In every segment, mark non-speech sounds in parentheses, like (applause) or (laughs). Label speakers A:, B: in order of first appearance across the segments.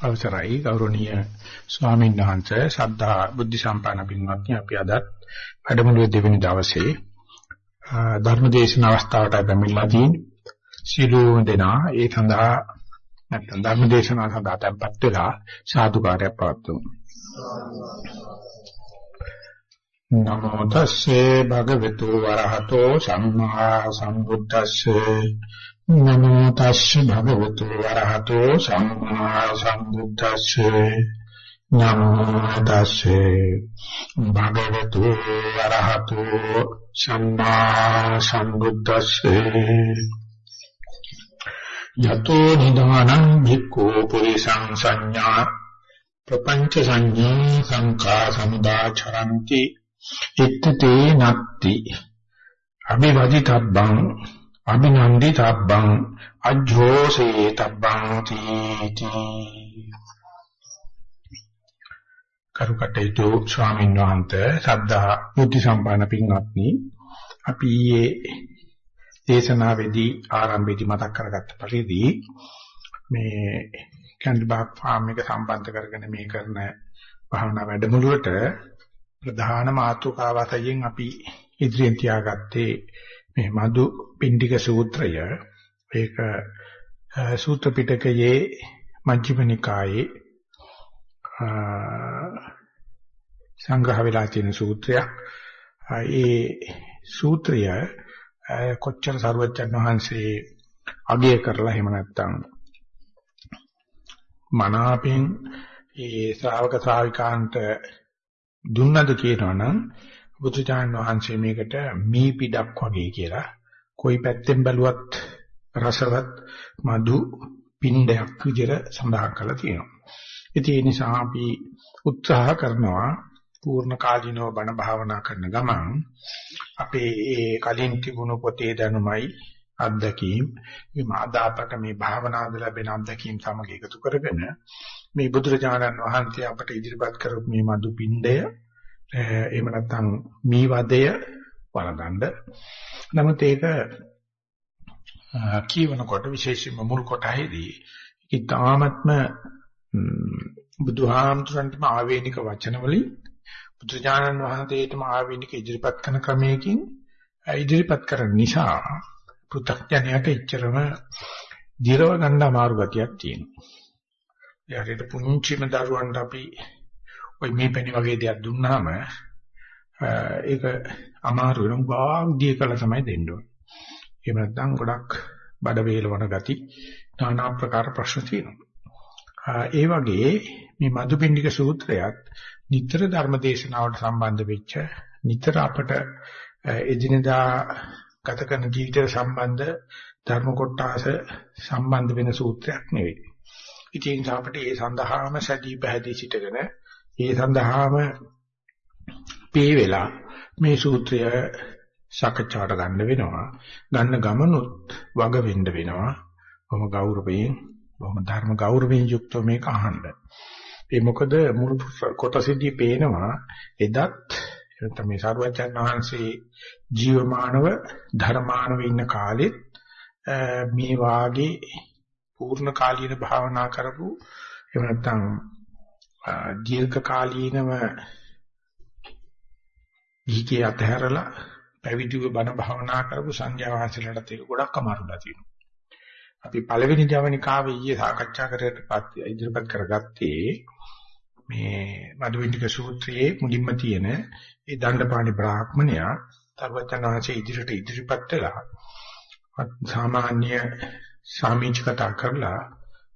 A: අවසරයි ගෞරවනීය ස්වාමීන් වහන්සේ ශ්‍රද්ධා බුද්ධ සම්පන්න පින්වත්නි අපි අද වැඩමුළුවේ දෙවෙනි දවසේ ධර්ම දේශන අවස්ථාවට පැමිණලා තියෙන්නේ. සිළුම දෙනා ඒ සඳහා නැත්නම් ධර්ම දේශනාව සඳහා tempත් වෙලා සාදුකාරයක් පවත්වමු. නමෝ තස්සේ භගවතු වරහතෝ සම්මා සම්බුද්දස්සේ නමෝ තස්සේ භගවතු වරහතෝ සම්මා සම්බුද්දස්සේ. නමෝ තස්සේ භගවතු වරහතෝ සම්මා සම්බුද්දස්සේ. යතෝ නිදානං භික්ඛෝ පුරිසං සංඥා. ප්‍රපංච සංඥා සංඛා සමුදාචරಂತಿ ඉත්තේ නත්ති. අභිවදිතබ්බං. අභිනන්දි තබ්බං අජ්ජෝසේ තබ්බං තීති. කරුකටේතු ස්වාමීන් වහන්සේ සද්ධා බුද්ධ සම්පන්න පින්වත්නි අපි ඊයේ දේශනාවේදී ආරම්භයේදී මතක් කරගත්ත පරිදි මේ කැන්ඩිබාග් ෆාම් එක සම්බන්ධ කරගෙන මේ කරන භාවනා වැඩමුළුවට ප්‍රධාන මාතෘකාව වශයෙන් අපි ඉදිරියෙන් තියාගත්තේ මේ මදු පිණ්ඩික සූත්‍රය ඒක සූත්‍ර පිටකයේ මජ්ක්‍ධිම නිකායේ සංග්‍රහ වෙලා තියෙන සූත්‍රයක්. ඒ සූත්‍රය කොච්චර සරුවච්චන් වහන්සේ අගය කරලා එහෙම නැත්නම් මනාපෙන් ඒ ශ්‍රාවක ශ්‍රාවිකාන්ට දුන්නද කියනවනම් බුදුචාන් වහන්සේ මේකට මී පිටක් වගේ කියලා කොයි පැත්තෙන් බැලුවත් රසවත් මధు පින්ඩයක් විදිහට සඳහන් කරලා තියෙනවා. ඉතින් ඒ නිසා අපි උත්සාහ කරනවා පූර්ණ කාලිනව බණ භාවනා කරන ගමන් අපේ ඒ කලින් තිබුණු පොතේ දැනුමයි අත්දැකීම් මේ මාදාපට මේ භාවනාද ලැබෙන අත්දැකීම් සමග එකතු කරගෙන මේ බුදුරජාණන් වහන්සේ අපට ඉදිරිපත් කරපු මේ මధు පින්ඩය Eh, එහෙම නැත්නම් මේ වදය වළඳන්න. නමුත් ඒක කියවනකොට විශේෂයෙන්ම මුල් කොටහේදී ඊටාත්ම බුදුහාමුදුරන්ටම ආවේනික වචන වලින් බුදුජානන් වහන්සේටම ආවේනික ඉදිරිපත් කරන ක්‍රමයකින් ඉදිරිපත් කරන නිසා පෘථග්ජනයට එච්චරම දිරව ගන්න අමාරු ගතියක් තියෙනවා. ඒ හරියට පුංචිම දරුවන්ට අපි ওই මේ පැණි වගේ දෙයක් දුන්නාම ඒක අමාරු වෙන භාග්‍ය කළා තමයි දෙන්න ඕනේ. එහෙම නැත්නම් ගොඩක් බඩ වේලවන ගති নানা ආකාර ප්‍රශ්න තියෙනවා. ඒ වගේ මේ මදුපිණ්ඩික සූත්‍රයත් නිතර ධර්ම දේශනාවට සම්බන්ධ වෙච්ච නිතර අපට එදිනදා ගත කරන ජීවිතයට සම්බන්ධ ධර්ම කොටස සම්බන්ධ වෙන සූත්‍රයක් නෙවෙයි. ඉතින් අපිට ඒ සඳහාම සැදී පැහැදී සිටගෙන ඒ සඳහාම පේ වෙලා මේ සූත්‍රය සාකච්ඡාවට ගන්න වෙනවා. ගන්න ගමනොත් වග වෙන්න වෙනවා. බොහොම ගෞරවයෙන්, බොහොම ධර්ම ගෞරවයෙන් යුක්තව මේක අහන්න. ඒ මොකද මුළු කොටසෙදී පේනවා එදත් එතන මේ සාරවත්යන් වහන්සේ ජීවමානව ධර්මානව ඉන්න කාලෙත් මේ වාගේ පූර්ණ කාලීන භාවනා කරපු එහෙම නැත්නම් දීර්ඝ කාලීනව ඊකේ අතහැරලා පැවිදිව බණ භාවනා කරපු සංඥා වාසලට ඒක ගොඩක් අමාරුලා තියෙනවා. අපි පළවෙනි ජවනිකාවේ ඊයේ සාකච්ඡා කරේට ඉදිරිපත් කරගත්තේ මේ මදුවින්දික සූත්‍රයේ මුලින්ම තියෙන ඒ දණ්ඩපාණි බ්‍රාහ්මණයා තරවචනාංශයේ ඉදිරියට ඉදිරිපත් වෙලා සාමාන්‍ය සාමිච්ච කතා කරලා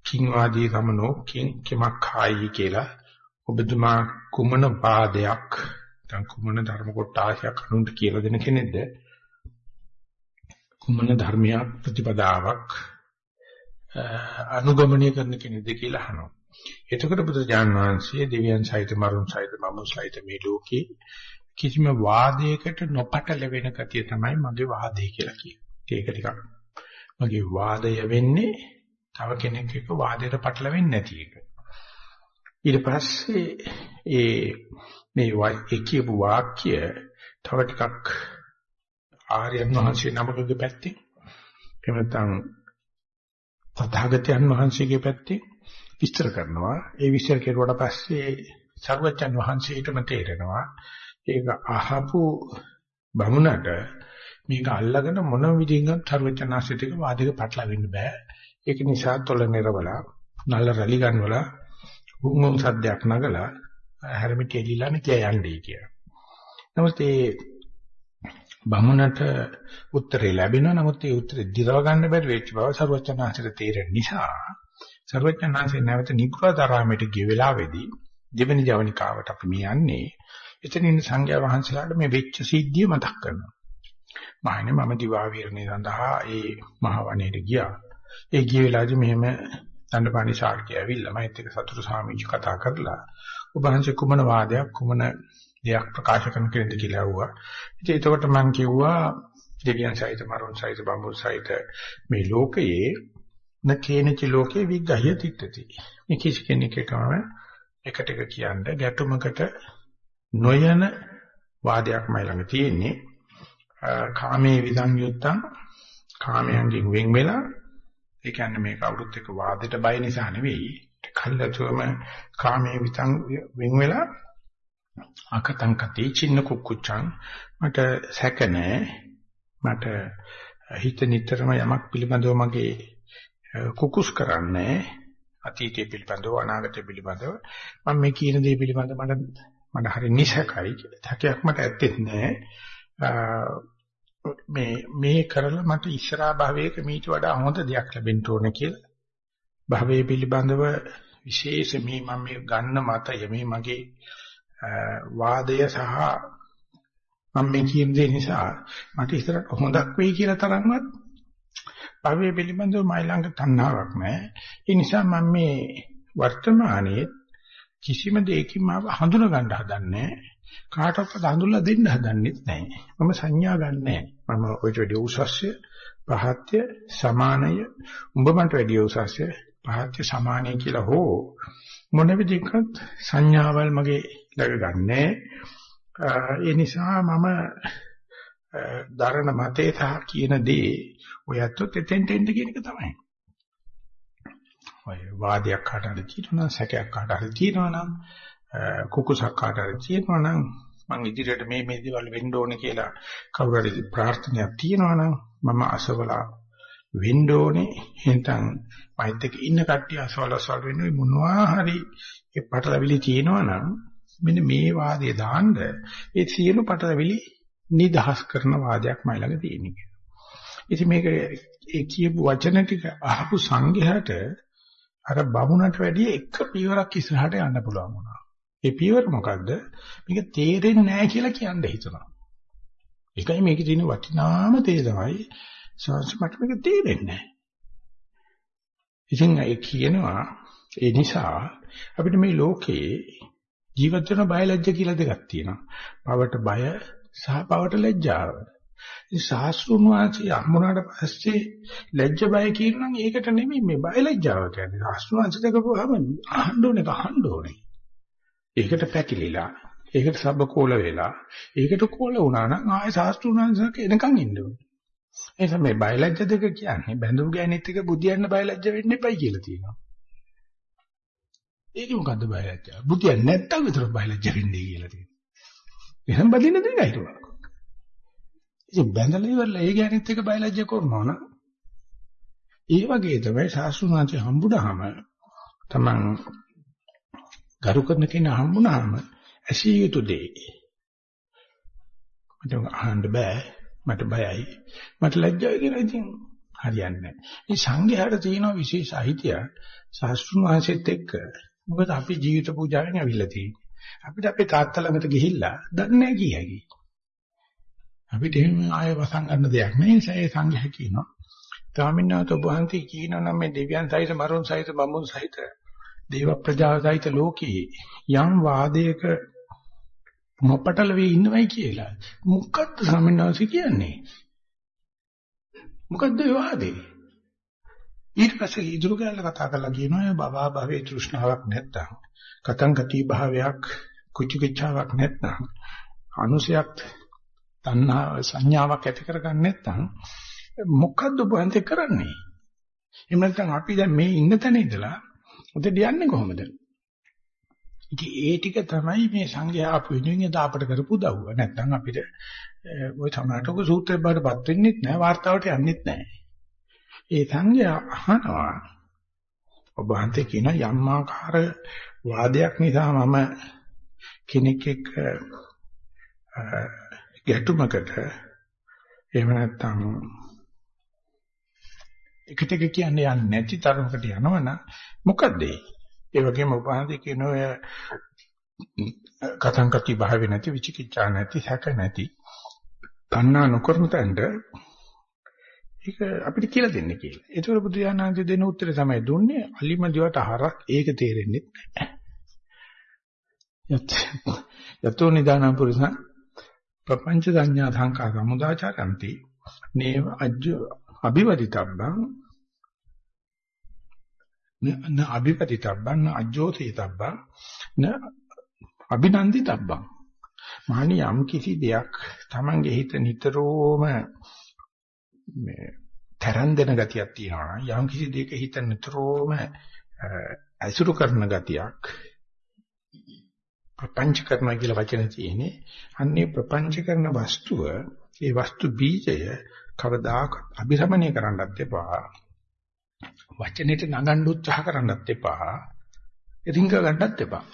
A: කිං වාදී ගමනෝ කිං කිමක් ખાයි කියලා ඔබතුමා කුමන පාදයක් නැත්නම් කුමන ධර්ම කොටාශයක් අනුන්ට කියලා දෙන කෙනෙක්ද කුමන ධර්මයක් ප්‍රතිපදාවක් අනුගමනය කරන කෙනෙක්ද කියලා අහනවා. එතකොට බුදුජාන් වහන්සේ දෙවියන් සහිත මරුන් සහිත මමු සහිත මේ ලෝකේ කිසිම වාදයකට නොපටල වෙන කතිය තමයි මගේ වාදය කියලා කියන්නේ. ඒක ටිකක් මගේ වාදය වෙන්නේ තව කෙනෙක් එක්ක වාදයට පටලවෙන්නේ නැති එක. ඊට පස්සේ ඒ මේ ඒ කියපු වාක්‍ය තව ටිකක් ආර්යයන් වහන්සේ නමකගේ පැත්තේ එහෙම නැත්නම් තථාගතයන් වහන්සේගේ පැත්තේ විස්තර කරනවා. ඒ විස්තර කෙරුවට පස්සේ සර්වජන් වහන්සේටම තේරෙනවා ඒක අහපු බමුණට මේක අල්ලගෙන මොන විදිහින්වත් සර්වජනාසිත එක වාදික පටලවෙන්න බෑ. ඒක නිසා තොල නිරවලා නල්ල රැලි ගන්නවලා හුඟුම් සද්දයක් නගලා හැරමිටි එලිලා නිතිය යන්නේ කියලා. නමුත් ඒ බමුණට උත්තරේ ලැබෙනවා. නමුත් ඒ උත්තරේ දිරව ගන්න බැරි වෙච්ච බව සර්වචනාංශයට තේරෙන නිසා සර්වචනාංශේ නැවත නිකුලතරාමයට ගිය වෙලාවේදී දෙවෙනි ජවනිකාවට අපි මේ යන්නේ. එතන ඉන්න සංඝයා වහන්සේලාට මේ වෙච්ච සිද්ධිය මතක් කරනවා. මහණෙනි මම දිවා විරණේ සඳහා ඒ මහ වනයේට ගියා. ඒ ගිය වෙලාවේදී මෙහෙම දණ්ඩපාණි ශාක්‍ය ඇවිල්ලා මම එක්ක සතුරු සාමිච්ච කතා කරලා ඔබ වහන්සේ කුමන වාදයක් කුමන දෙයක් ප්‍රකාශ කරන කෙනෙක්ද කියලා ඇහුවා. ඉතින් එතකොට මම කිව්වා දෙවියන් සහිත මරුන් සහිත බඹුන් සහිත මේ ලෝකයේ නකේනච ලෝකේ විග්ගහය තිටති. මේ කිසි කෙනෙක් එකම එකට එක කියන්නේ ගැටුමකට නොයන වාදයක් මයි ළඟ තියෙන්නේ. කාමයේ විදං යුත්තං කාමයන්ගෙන් වෙන් වෙලා ඒ කියන්නේ මේක අවුරුත් එක්ක වාදයට බය නිසා නෙවෙයි. කල්ලාතුම කාමයේ විතං වෙන් වෙලා අකතං කතේ චින්න කුක්කුච්චං මට සැක නැහැ මට හිත නිතරම යමක් පිළිබඳව මගේ කුකුස් කරන්නේ අතීතය පිළිබඳව අනාගතය පිළිබඳව. මම මේ කියන දේ පිළිබඳව මට මට හරි නිසකයි. තකයක් මට ඇත්තෙත් නැහැ මේ මේ කරලා මට ඉස්සරහා භවයක මීට වඩා හොඳ දෙයක් ලැබෙන්න ඕන කියලා භවයේ පිළිබඳව විශේෂ මේ මම මේ ගන්න මතය මේ මගේ වාදය සහ මම මේ කියන දේ නිසා මට ඉස්සරහට හොඳක් වෙයි කියලා තරම්වත් භවයේ පිළිබඳව මයි ළඟ තණ්හාවක් නැහැ. ඒ නිසා මම මේ වර්තමානයේ කිසිම දෙයකින් මාව හඳුන ගන්න හදන්නේ කාටවත් හඳුල්ලා දෙන්න හදන්නෙත් නැහැ. මම සංඥා ගන්නෑ. මම ඔයිට වැඩි උසස්ය, පහත්ය, සමානය, උඹ මට වැඩි උසස්ය, පහත්ය, සමානය කියලා හෝ මොන විදිහකට සංඥාවල් මගේ ලැබගන්නේ. ඒ නිසා මම දරණ මතේ සහ කියන දේ ඔයත්ොත් එතෙන්ට එන්න කියන එක තමයි. ඔය වාදයක් කාට හරි කියනවා සැකයක් කාට හරි කියනවා නම් කුකුසක් කාට හරි කියනවා නම් මං ඉදිරියට මේ මේ දේවල් වෙන්න ඕනේ කියලා කවුරු හරි ප්‍රාර්ථනාවක් තියෙනවා නම් මම අසවලා වෙන්න ඕනේ එහෙනම් මයිත් එක්ක ඉන්න කට්ටිය අසවල අසවල වෙන්නේ මොනවා හරි ඒ පටලවිලි තියෙනවා නම් මෙන්න මේ වාදයේ දාන්න ඒ සියලු පටලවිලි නිදහස් කරන වාදයක් මයි ළඟ තියෙනවා. ඉතින් මේක ඒ කියපු වචන ටික අහපු සංඝයාට අර බමුණට වැඩිය එක පියවරක් ඉස්සරහට යන්න පුළුවන් වුණා. ඒ පියවර මොකද්ද? මේක තේරෙන්නේ නැහැ කියලා කියන්න හිතනවා. ඒකයි මේකේ තියෙන වටිනාම දේ තමයි සංස්මට මේක තේරෙන්නේ නැහැ. ඉතින් ඒ කියනවා ඒ නිසා අපිට මේ ලෝකේ ජීවත් වෙන බයලජ්ජ කියලා දෙකක් තියෙනවා. පවට බය සහ පවට ලැජ්ජාව. ඉතින් සාස්ෘණ වාචී අහමුණාට පස්සේ ලැජ්ජ බය කියනනම් ඒකට නෙමෙයි මේ බය ලැජ්ජාව කියන්නේ. සාස්ෘණ වාචී දෙකපුවාම අහන්න ඕනේ කහන්න ඕනේ. ඒකට පැකිලිලා ඒකට සබ්බකෝල වෙලා ඒකට කෝල වුණා නම් ආයෙ සාස්ෘණ වාචීක එනකන් ඉන්න ඕනේ. ඒ තමයි බයලජ්ජ දෙක කියන්නේ බැඳුම් ගෑනිත් එක බුදියන්න බයලජ්ජ වෙන්න එපයි කියලා තියෙනවා. ඒක මොකද්ද බයලජ්ජා? බුදියන් නැත්තම් විතර බයලජ්ජ වෙන්නේ කියලා තියෙනවා. එහෙනම් බදින්න දෙන්න හිටුවා. ඉතින් බැඳලා ඉවරලා ඒ ගෑනිත් එක බයලජ්ජ කරනවා නම් ඒ වගේ තමයි සාස්ෘණාංශය හම්බුනහම තමන් ගරු කරන කෙනා හම්බුනහම ඇසිය යුතු දෙය. මට අහන්න බෑ මට බයයි මට ලැජ්ජයි කියලා ඉතින් හරියන්නේ නැහැ. මේ සංඝයාට තියෙන විශේෂ අහිතිය සාස්ෘණ වහන්සේත් එක්ක මොකද අපි ජීවිත පූජාවෙන් ඇවිල්ලා තියෙන්නේ. අපිට අපේ තාත්තා ළඟට ගිහිල්ලා දන්නේ නැහැ කීයකි. අපිට එහෙම ආයෙ වසන් ගන්න දෙයක් නැහැ. ඒ සංඝයා කියනවා. ස්වාමීන් වහන්සේ ඔබ වහන්සේ කියනවා නම් මේ දෙවියන් සහිත මරුන් සහිත බඹුන් සහිත දේව ප්‍රජා සහිත ලෝකේ යම් වාදයක මොපටල වේ ඉන්නවයි කියලා. මොකක්ද ස්වාමීන් වහන්සේ කියන්නේ? මොකද්ද ඒ වාදේ? ඊට පස්සේ ඉදිරි කාලේ කතා කරලා කියනවා බබා භවයේ තෘෂ්ණාවක් නැත්තම් කතං ගති භාවයක් කුචි කිච්ඡාවක් නැත්නම් අනුසයක් තණ්හා සංඥාවක් ඇති කරගන්න නැත්නම් මොකද්ද ඔබ කරන්නේ? එහෙම නැත්නම් අපි දැන් මේ ඉන්න තැන ඉඳලා උදේට යන්නේ කොහොමද? ඉතින් ඒ ටික තමයි මේ සංඝයා අපු වෙනුවෙන් දාපට කරපු දවුව. නැත්නම් අපිට ওই සමාජෝක සූත්‍රය බාටපත් වෙන්නෙත් නැහැ, වார்த்தාවට යන්නෙත් නැහැ. ඒ සංඝයා අහනවා ඔබ අන්තේ කියන යම්මාකාර වාදයක් නිසා මම කෙනෙක් එක්ක ගැටුමකට එහෙම නැත්නම් එකට එක කියන්නේ යන්නේ නැති තරමකට යනවනම් මොකද ඒ? ඒ වගේම උපහාසය කියන ඔය කතං කති භාවේ නැති විචිකිච්ඡා නැති සැක නැති තණ්හා නොකරන තැනට ඒක අපිට කියලා දෙන්නේ කියලා. ඒතකොට බුදුයානන්ද දෙන උත්තරේ තමයි දුන්නේ අලිමදිවට හරක් ඒක තේරෙන්නේ නැහැ. යතෝ නිදානම් පුරුෂං ප්‍රපංච සංඥා සංකා සමුදාචරಂತಿ නේව අජ්ජ අභිවදිතබ්බං න අභිපතිතබ්බං න අජ්ජෝතිතබ්බං න අභිනන්දිතබ්බං මහණි යම් කිසි දෙයක් Tamange හිත නිතරම මේ තරන් දෙන ගතියක් තියෙනවා යම් කිසි දෙයක හිත නිතරම අසුරු කරන ගතියක් ප්‍රපංච කරනවා කියලා වචන තියෙන්නේ. අන්නේ ප්‍රපංච කරන වස්තුව ඒ වස්තු බීජය කවදාක අභිරමණය කරන්නත් එපා. වචනෙට නගන්න උත්සාහ කරන්නත් එපා. රිංග ගන්නත් එපා.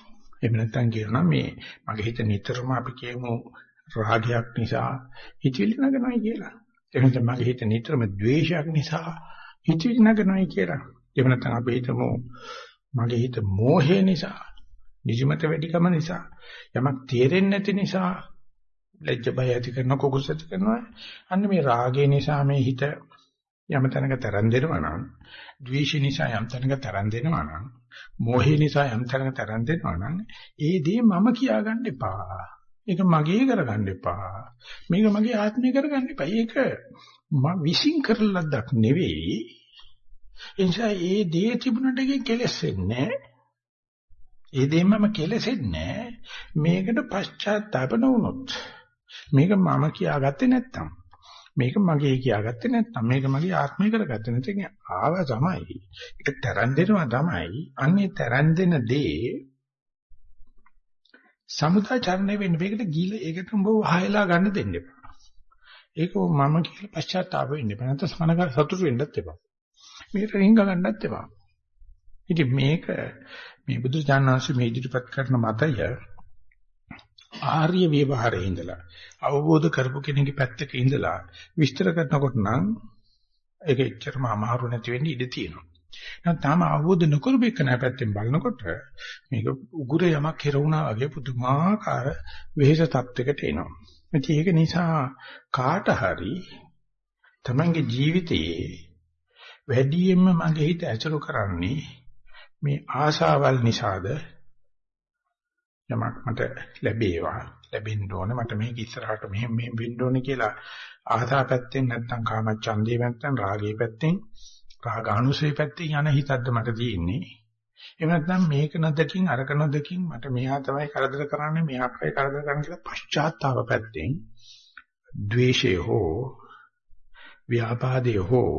A: එහෙම නැත්නම් කියනවා මේ මගේ හිත නිතරම අපි කියමු රාගයක් නිසා හිතවිලි නගනවායි කියලා. එහෙම නැත්නම් මගේ හිත නිතරම ද්වේෂයක් නිසා හිතවිලි නගනවායි කියලා. එහෙම නැත්නම් අපි හිතමු මගේ හිත මෝහය නිසා නිදිමත වැඩිකම නිසා යමක් තේරෙන්නේ නැති නිසා ලැජ්ජ බය ඇති කරන කුකුස් ඇති කරනවා. අන්න මේ රාගය නිසා මේ හිත යම් තැනක තරන් දෙනවා නම් ද්වේෂය නිසා යම් තැනක තරන් දෙනවා නම් මෝහය නිසා යම් තැනක තරන් දෙනවා නම් ඒ දේ මම කියාගන්න එපා. ඒක මගේ කරගන්න එපා. මේක මගේ ආත්මය කරගන්න එපා. ඒක මම විශ්ින් කරලා ලද්දක් නෙවෙයි. එනිසා ඒ දේ තිබුණට ඒක කෙලෙස් වෙන්නේ නැහැ. ඒ දෙන්නම කෙලෙසෙන්නේ මේකට පශ්චාත්තාප නොවුනොත්. මේක මම කියාගත්තේ නැත්තම්. මේක මගේ කියාගත්තේ නැත්තම්. මේක මගේ ආත්මය කරගත්තේ නැත්නම් ආව තමයි. ඒක තරන් දෙනවා තමයි. අන්නේ තරන් දෙන දේ සමුදාචරණය වෙන්න මේකට ගිල ඒකට උඹ වහයලා ගන්න දෙන්න එපා. ඒක මම කියලා පශ්චාත්තාප වෙන්න එපා. නැත්නම් සමනක සතුටු වෙන්නත් එපා. මේකට රිංග ගන්නත් එපා. ඉතින් මේක මේ බුදු දානංශ මේ ඉදිරිපත් කරන මතය ආර්ය විවහාරයේ ඉඳලා අවබෝධ කරපු කෙනෙකුගේ පැත්තක ඉඳලා විස්තර කරනකොට නම් ඒක එච්චරම අමාරු නැති වෙන්න ඉඩ තියෙනවා. නැත්නම් තාම අවබෝධ නොකරපු එක නෑ පැත්තෙන් බලනකොට මේක උගුර යමක් කෙරුණා වගේ පුදුමාකාර වෙහෙස තත්යකට එනවා. ඒක නිසා කාට හරි තමන්ගේ ජීවිතයේ වැඩියෙන්ම මගේ හිත ඇසුරු කරන්නේ මේ ආශාවල් නිසාද යමක් මට ලැබේවා ලැබෙන්න ඕනේ. මට මේක ඉස්සරහට මෙහෙම මෙහෙම වෙන්න ඕනේ කියලා ආසා පැත්තෙන් නැත්නම් කාමච්ඡන්දේ පැත්තෙන් රාගේ පැත්තෙන් රාගානුසය පැත්තෙන් යන හිතක්ද මට තියෙන්නේ. එහෙම නැත්නම් මේක නොදකින් අරක නොදකින් මට මෙහා තමයි කරදර කරන්නේ මෙහා කයි කරදර කරන්නේ කියලා පශ්චාත්තාව පැත්තෙන් ද්වේෂය හෝ ව්‍යාපාදේ හෝ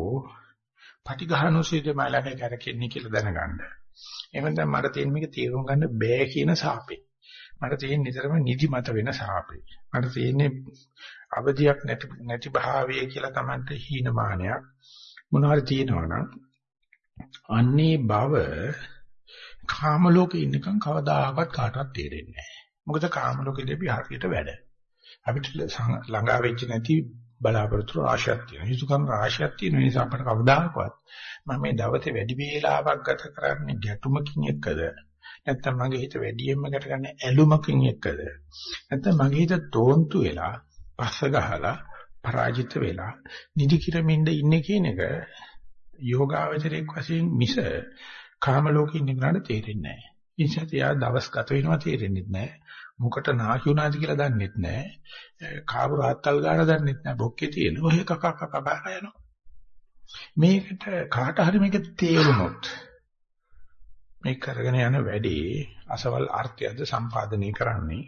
A: පටිඝානුසයද මලක කරකෙන්නේ කියලා දැනගන්න. එහෙම නැත්නම් මට තියෙන මේක තීරුම් ගන්න බෑ කියන සාපේ. මට තියෙන නිතරම නිදිමත වෙන සාපේ. මට තියෙන්නේ අවදියක් නැති නැති භාවය කියලා Tamante හීනමානයක් මොනවාරි තියෙනවනම් අන්නේ බව කාම ලෝකේ ඉන්නකම් කවදාකවත් කාටවත් තේරෙන්නේ නැහැ. මොකද කාම ලෝකෙදී අපි හරියට වැඩ. අපිට ළඟා වෙච්ච නැති බලාපොරොත්තු රාශියක් තියෙනවා. හිතුකම් රාශියක් තියෙන නිසා අපිට කවදාකවත් මම මේ දවසේ වැඩි වේලාවක් ගත කරන්නේ ගැටුමකින් එක්කද නැත්නම් මගේ හිත වැඩියෙන්ම ගත කරන ඇලුමකින් එක්කද නැත්නම් මගේ හිත තෝන්තු වෙලා පස්ස ගහලා පරාජිත වෙලා නිදි කිරමින්ද ඉන්නේ කියන එක යෝගාවචරයක් වශයෙන් මිස කාම ලෝකෙ ඉන්න කෙනාට තේරෙන්නේ නැහැ. ඉන්සත් යා දවස් ගත වෙනවා තේරෙන්නේ නැහැ. මුකට නාකි වුණාද කියලා දන්නෙත් නැහැ. කාබු රාත්තල් ගන්න දන්නෙත් නැහැ. බොක්කේ තියෙන ඔය කක කක බෑ යනවා. මේකට කාට හරි මේක තේරුනොත් මේ කරගෙන යන වැඩේ අසවල් අර්ථයද සම්පාදනය කරන්නේ?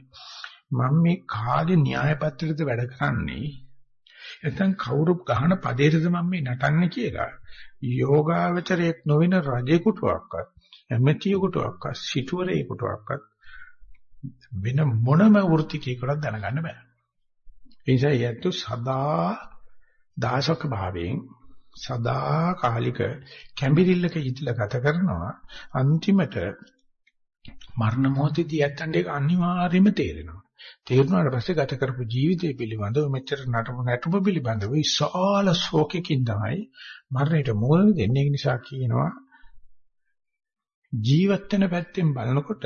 A: මම මේ කාගේ න්‍යාය පත්‍රයද වැඩ කරන්නේ? නැත්නම් කවුරු ගහන පදේටද මම මේ නටන්නේ කියලා? යෝගාවචරයක් නොවන රජෙකුටවත් ඇමතියෙකුටවත් සිටුවරයෙකුටවත් වෙන මොනම වෘත්තිකයකටවත් දැනගන්න බෑ. ඒ නිසා යැත්තු සදා දාශක භාවයෙන් සදා කාලික කැඹිරිල්ලක ඉඳලා ගත කරනවා අන්තිමට මරණ මොහොතදී යැත්තන්ට ඒක අනිවාර්යයෙන්ම තේරෙනවා. තේරුණාට පස්සේ ගත කරපු ජීවිතය පිළිබඳව මෙච්චර නටමු නැටුම පිළිබඳව විශාල ශෝකකින් තමයි මරණයට මුහුණ දෙන්නේ. නිසා කියනවා ජීවත් වෙන පැත්තෙන් බලනකොට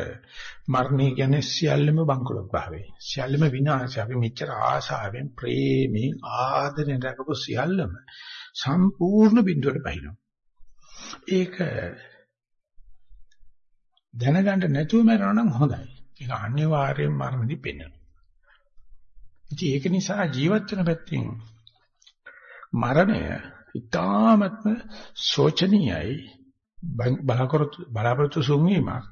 A: මරණය කියන්නේ සියල්ලම බංකොලොත් භාවය. සියල්ලම විනාශය. අපි මෙච්චර ආශාවෙන් ප්‍රේමයෙන් ආදරෙන් රැකපු සියල්ලම සම්පූර්ණ බිඳුවට බහිනවා. ඒක දැනගන්න නැතුව මරනවා නම් හොඳයි. ඒක අනිවාර්යෙන් මරණදී පෙන්වනවා. ඉතින් ඒක නිසා ජීවත් වෙන පැත්තෙන් මරණය ඊ타ත්ම සෝචනීයයි බලාපොරොත්තු බලාපොරොත්තු සුන්වීමක්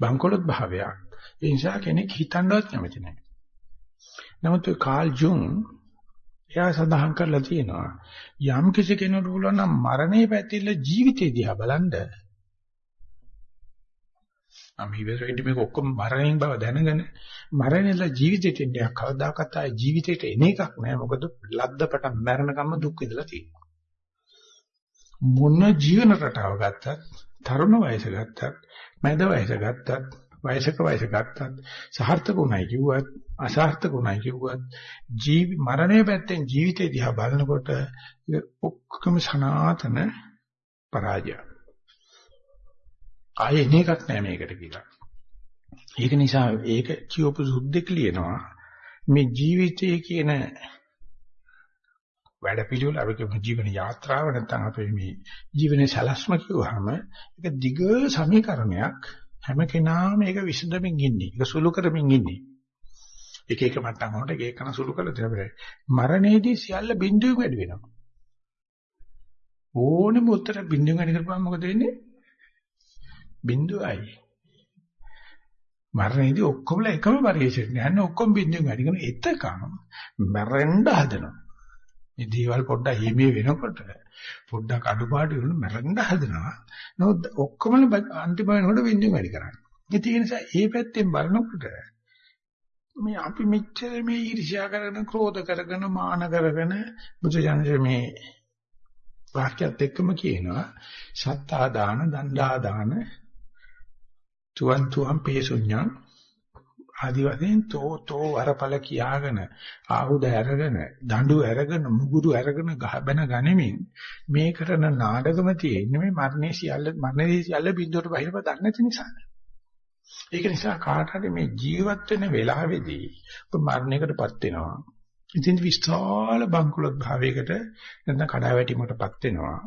A: බංකොලොත් භාවයක් ඒ නිසා කෙනෙක් හිතන්නවත් කැමති නැහැ. නමුත් කාල් ජුන් එයා සඳහන් කරලා තියෙනවා යම් කිසි කෙනෙකුට පුළුවන් නම් මරණය පැතිරෙල ජීවිතය දිහා බලන්න මම ඉවරෙන්නේ මේක ඔක්කොම මරණයෙන් බව දැනගෙන මරණයල ජීවිතේට එන්නේ කවදාකවත් ආයේ ජීවිතේට එන එකක් නෑ. මොකද ලද්දපට මරණකම්ම දුක් විඳලා තියෙනවා. මොන ජීවන රටාව ගත්තත් තරුණ වයස ගත්තත් මැද වයස ගත්තත් වයසක වයස ගත්තත් සාර්ථක උනායි කිව්වත් අසාර්ථක උනායි කිව්වත් ජීවි මරණය පැත්තෙන් ජීවිතය දිහා බලනකොට ඔක්කොම සනාතන පරාජය ආයේ එන එකක් නෑ මේකට කියලා. ඒක නිසා ඒක කියවපු සුද්දෙක් ලියනවා මේ ජීවිතයේ කියන වැඩපිළිවෙල අපි කියන ජීවන යාත්‍රාව නැත්නම් අපේ මේ ජීවනයේ සලස්ම කිව්වහම ඒක දිග සමීකරණයක් හැම කෙනාම මේක විසඳමින් ඉන්නේ. ඒක සුළු කරමින් ඉන්නේ. එක එක මට්ටම් වලට එක එකන සුළු කළ දෙනවා. මරණයේදී සියල්ල බිඳුවෙන් වැඩි වෙනවා. ඕනෙම උත්තර බිඳුවෙන් වැඩි කරපුවම මොකද වෙන්නේ? බිඳුවයි. මරණයේදී ඔක්කොම එකම පරිශීලනය. යන්නේ ඔක්කොම බිඳුවෙන් වැඩි කරන එතකම මැරෙන්න හදනවා. මේ දේවල් පොඩ්ඩක් හිමේ වෙනකොට පොඩ්ඩක් අඩුපාඩු වෙන මැරෙන්න හදනවා. නමුත් ඔක්කොම අන්තිම වෙනකොට බිඳුවෙන් වැඩි කරන්නේ. ඒ නිසා ඒ පැත්තෙන් බලනකොට මේ අපි මෙච්චර මේ ඊර්ෂ්‍යා කරගෙන ක්‍රෝධ කරගෙන මාන කරගෙන බුදුජානක මේ වාක්‍යයත් එක්කම කියනවා සත්තා දාන දණ්ඩා දාන තුවන් තුවන් පේසුඤ්ඤං ආදි වශයෙන් තෝ තෝ වරපල කියාගෙන ආයුධ අරගෙන දඬු අරගෙන මුගුරු අරගෙන ගහබන ගනිමින් මේ කරන නාටකම තියෙන්නේ මේ මරණේ සියල්ල මරණේ සියල්ල බින්දුවට බහිරව දන්නේ නැති නිසා. ඒක නිසා කාට හරි මේ ජීවත් වෙන වෙලාවේදී ඔබ මරණයකටපත් වෙනවා. ඉතින් විශාල බංකුලොත් භාවයකට නැත්නම් කඩාවැටීමකටපත් වෙනවා.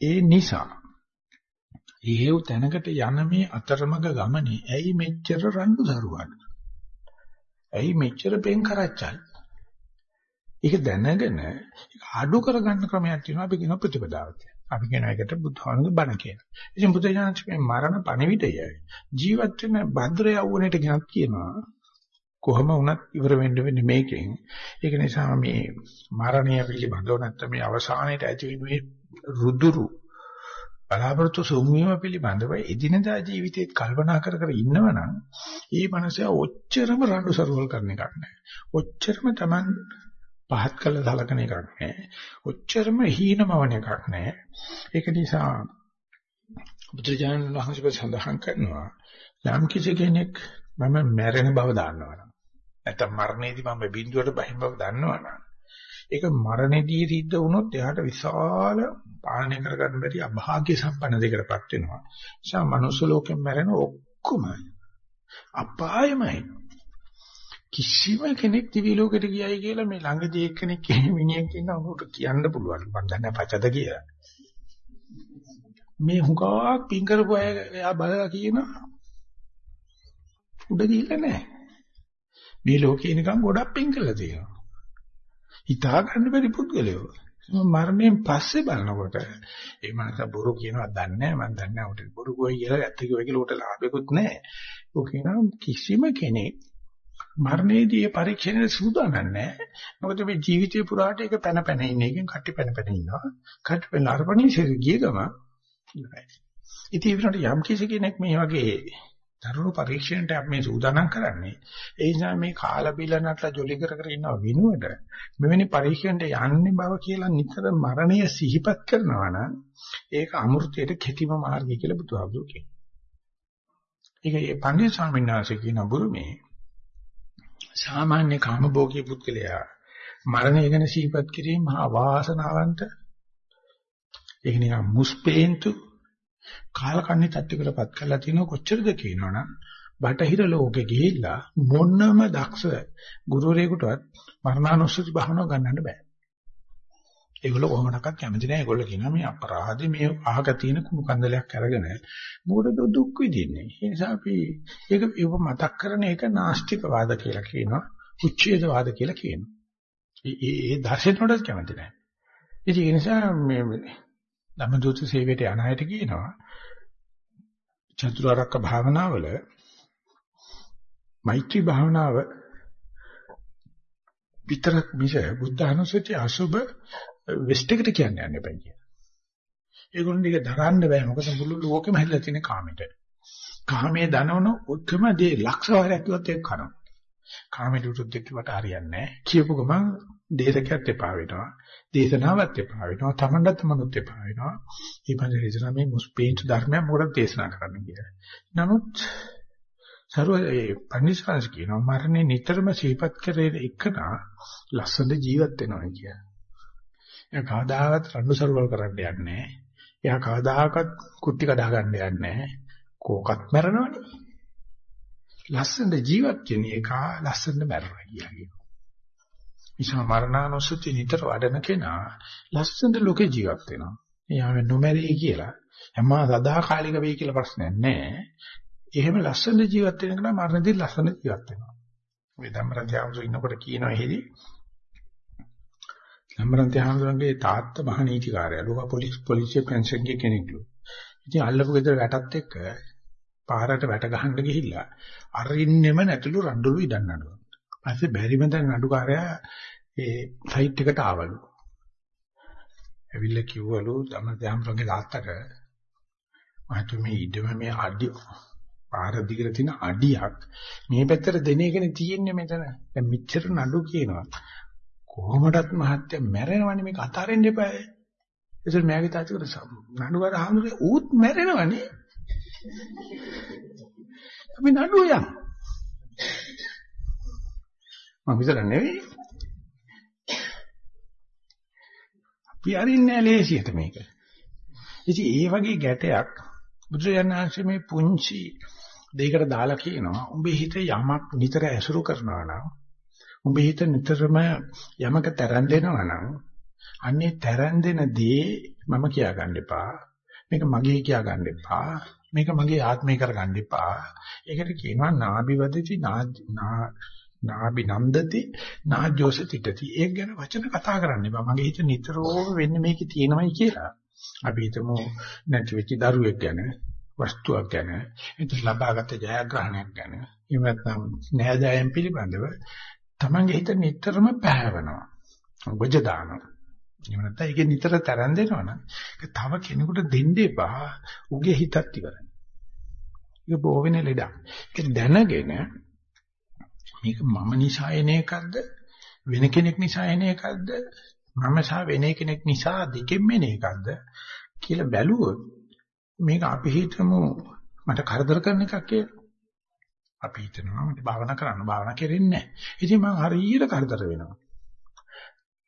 A: ඒ නිසා එහෙව් තැනකට යන මේ අතරමඟ ගමනේ ඇයි මෙච්චර රණ්ඩු දරුවන්නේ? ඇයි මෙච්චර පෙන් කරච්චල්? ඒක දැනගෙන ඒක අඩු කරගන්න ක්‍රමයක් තියෙනවා අපි කියන ප්‍රතිපදාව කියලා. අපි කියන එකට බුද්ධානුගේ බණ කියලා. ඉතින් බුදුජානක මේ මරණ පණිවිඩය ජීවත් වෙන භද්‍ර යවුණේට ගෙනත් කියනවා කොහොම වුණත් ඉවර වෙන්න වෙන්නේ මේකෙන්. ඒක නිසා මේ මරණය පිළිබඳව නැත්නම් මේ අවසානයේට ඇති වෙන මේ රුදුරු බලාපොරොත්තු සුන්වීම පිළිබඳව එදිනදා ජීවිතේත් කල්පනා කර කර ඉන්නවනම් ඒ මනසයා ඔච්චරම රණ්ඩු සරුවල් කරන එකක් නෑ. ඔච්චරම Taman පහත් කළ සලකන එකක් නෑ. ඔච්චරම හීනමවන එකක් නෑ. ඒක නිසා බුදුජානක වහන්සේ සඳහන් කරනවා යම් කිසි කෙනෙක් මම මැරෙන බව දන්නවනම් නැත්නම් මරණයේදී මම බිඳුවට බහින් බව දන්නවනම් ඒක මරණයේදී සිද්ධ වුණොත් එයාට විශාල පාලනය කරගන්න බැරි අභාග්‍ය සම්පන්න දෙයකටපත් වෙනවා. ඒ නිසා මනුස්ස ලෝකෙන් මැරෙන ඔක්කොම අපායමයි. කිසිම කෙනෙක් දිවි ලෝකෙට ගියයි කියලා මේ ළඟදී එක්කෙනෙක් මිනිහෙක් ඉන්නවා උකට කියන්න පුළුවන්. මම දන්නේ පචද කියලා. මේ හුඟක් පින් කරපු අය එයා බලලා කියනවා උඩ ගිහිල්ලා නැහැ. මේ ලෝකේ නිකන් ගොඩක් පින් කරලා තියෙනවා. හිතා ගන්න බැරි පුද්ගලයෝ. මරණයෙන් පස්සේ බලනකොට ඒ මනස බොරු කියනවා දන්නේ නැහැ මම දන්නේ නැහැ උට බොරු ගොයි කියලා ඇත්ත කිව්වා කියලා උට ලාභෙකුත් නැහැ. ඔක කියනවා කිසිම කෙනෙක් මරණයේදී ඒ පරීක්ෂණය සූදානම් නැහැ. මොකද මේ ජීවිතේ පුරාට ඒක පැන පැන ඉන්න එකෙන් කට්ටි පැන පැන ඉන්නවා. කට්ටි පැන අරපණී ශරීර ගිය ගම ඉවරයි. ඉතින් ඒ වෙනකොට යම් කිසි කෙනෙක් මේ වගේ දරුණු පරීක්ෂණයට අපි මේ සූදානම් කරන්නේ ඒ නිසා මේ කාලා බිල නටලා ජොලි කර කර ඉන්නව වෙනුවට මෙවැනි පරීක්ෂණයට යන්නේ බව කියලා නිතර මරණය සිහිපත් කරනවා නම් ඒක අමෘතයට කෙටිම මාර්ගය කියලා බුදුහාමුදුරු කියනවා. ඒක ඒ පණ්ඩිත ස්වාමීන් වහන්සේ කියන බුරුමේ සාමාන්‍ය කාමභෝගී පුද්ගලයා මරණය ගැන සිහිපත් කිරීම මහා වාසනාවන්ත ඒක නිකන් මුස්පේන්තු කාලකන්ණි තත්ත්වයකටපත් කරලා තිනව කොච්චරද කියනවනම් බටහිර ලෝකෙ ගිහිල්ලා මොන්නම දක්ෂ ගුරුවරයෙකුටවත් මරණානුස්සති භාවනාව ගන්නන්න බෑ. ඒගොල්ලෝ කොහොමඩක්වත් කැමති නෑ. ඒගොල්ලෝ කියනවා මේ අපරාධේ මේ අහක තියෙන කුණු කන්දලයක් අරගෙන මොකටද දුක් විඳින්නේ. ඒ නිසා අපි ඒක ඒව මතක් කරන එක නාස්තිකවාද කියලා කියනවා. උච්ඡේදවාද කියලා කියනවා. ඒ ඒ දර්ශනවලට කැමති නෑ. ඉතින් ඒ නිසා මේ ධම්මදූත සේවයට යන අයට කියනවා චතුරාර්යක භාවනාවල මෛත්‍රී භාවනාව විතරක් මිස බුද්ධ අනුසතිය අසුබ වෙස්ට් එකට කියන්නේ යන්න එපා කියන. ඒගොල්ලෝ ටික දරන්න බෑ මොකද මුළු ලෝකෙම හැදලා තියෙන කාමෙට. කාමයේ දනවන ඔක්කොම දේ ලක්ෂ වාරයක් කිව්වත් ඒක කරනවා. කාමයට විරුද්ධ කිව්වට හරියන්නේ නැහැ. කියපු ගමන් දේශකයත් එපා වෙනවා. දේශනාවත් එපා වෙනවා. තමන්ටත් තමනුත් එපා වෙනවා. මේ පන්සලේ ඉතන මේ මුස්පේන්තු ධර්මයක් මොකටද දේශනා කරන්න කියලා. නමුත් සරුව ඒ පන්සිවාස කියනවා මරණය නිතරම සිහිපත් කරේ එකනා ලස්සන ජීවත් වෙනවා කියලා. එයා කවදාවත් රණ්ඩු සරුවල් කරන්න යන්නේ නැහැ. එයා කවදාකවත් කුට්ටි කඩා ගන්න යන්නේ නැහැ. කෝකත් මැරෙනවනේ. ලස්සන ජීවත් වෙන එක ලස්සන මැරෙනවා කියලා. නිසා මරණානුස්සති නිතර වඩන කෙනා ලස්සන ලෝකේ ජීවත් වෙනවා. එයාම නොමැරෙයි කියලා. හැම සදාකාලික වෙයි කියලා ප්‍රශ්නයක් නැහැ. එහෙම ලස්සන ජීවත් වෙන කෙනා මරණදී ලස්සන ජීවත් වෙනවා. මේ ධම්මරන්ති ආමසු ඉන්නකොට කියනවා එහෙදි ධම්මරන්ති ආමසුන්ගේ තාත්තා මහ නීතිකාරයා. ලෝක පොලිස් පොලිසිය පෙන්ෂන්ගේ කෙනෙක්ලු. ඉතින් අල්ලපු ගෙදර වැටත් එක්ක පාරට වැට ගහන්න ගිහිල්ලා අරින්නෙම නැතුළු රණ්ඩුළු ඉඩන් නඩුවා. පස්සේ බැරිම දැන් නඩුකාරයා ඒ සයිට් එකට ආවලු. ඇවිල්ලා කිව්වලු ධම්මරන්තිගේ තාත්තට මහතුමේ ඉඩම මේ අඩි පාර දිගට තියෙන අඩියක් මේ පැත්තට දෙන එකනේ තියෙන්නේ මෙතන. දැන් මෙච්චර නඩු කියනවා. කොහොමඩත් මහත්ය මැරෙනවනේ මේක අතාරින්න එපා. ඒසර මෑගේ තාත්තට නඩුවර හාමුදුරේ ඌත් මැරෙනවනේ. අපි නඩුව යන්. මම විතර නෙවෙයි. අපි අරින්නේ ලේසියට මේක. ඉතින් ඒ වගේ ගැටයක් බුදුරජාණන් වහන්සේ මේ පුංචි දෙයකට දාලා කියනවා. උඹේ හිත යමක් නිතර ඇසුරු කරනවා නම් උඹේ හිත නිතරම යමක තරන් දෙනවා නම් අන්නේ තරන් දෙන දේ මම කියා ගන්න එපා. මේක මගේ කියා ගන්න එපා. මේක මගේ ආත්මය කර ගන්න එපා. ඒකට කියනවා නාභිවදති නාභි නන්දති නාජෝස තිටති ඒක ගැන වචන කතා කරන්න එපා මගේ හිත නිතරම වෙන්නේ මේකේ තියෙනවයි කියලා අපි හිතමු නැති වෙච්ච දරුවෙක් ගැන වස්තුවක් ගැන එතන ලබාගත් ජයග්‍රහණයක් ගැන එහෙම නැත්නම් නෑදෑයන් පිළිබඳව තමන්ගේ හිත නිතරම පැහැවෙනවා. ඔබජ දානවා. එහෙම නැත්නම් ඒකේ නිතර තරන් දෙනවනම් ඒක තව කෙනෙකුට දෙන්න එපා. උගේ හිතත් ඉවරයි. ඒක බෝ වෙන ලෙඩක්. ඒක දැනගෙන මේක මම නිසා එන එකක්ද වෙන කෙනෙක් නිසා එන එකක්ද මම සහ වෙන කෙනෙක් නිසා දෙකෙන් එන එකක්ද කියලා බැලුවොත් මේක අපි හිතමු මට කරදර කරන එකක් කියලා. අපි හිතනවා මට භාවනා කරන්න භාවනා කෙරෙන්නේ නැහැ. ඉතින් මම හරියට කරදර වෙනවා.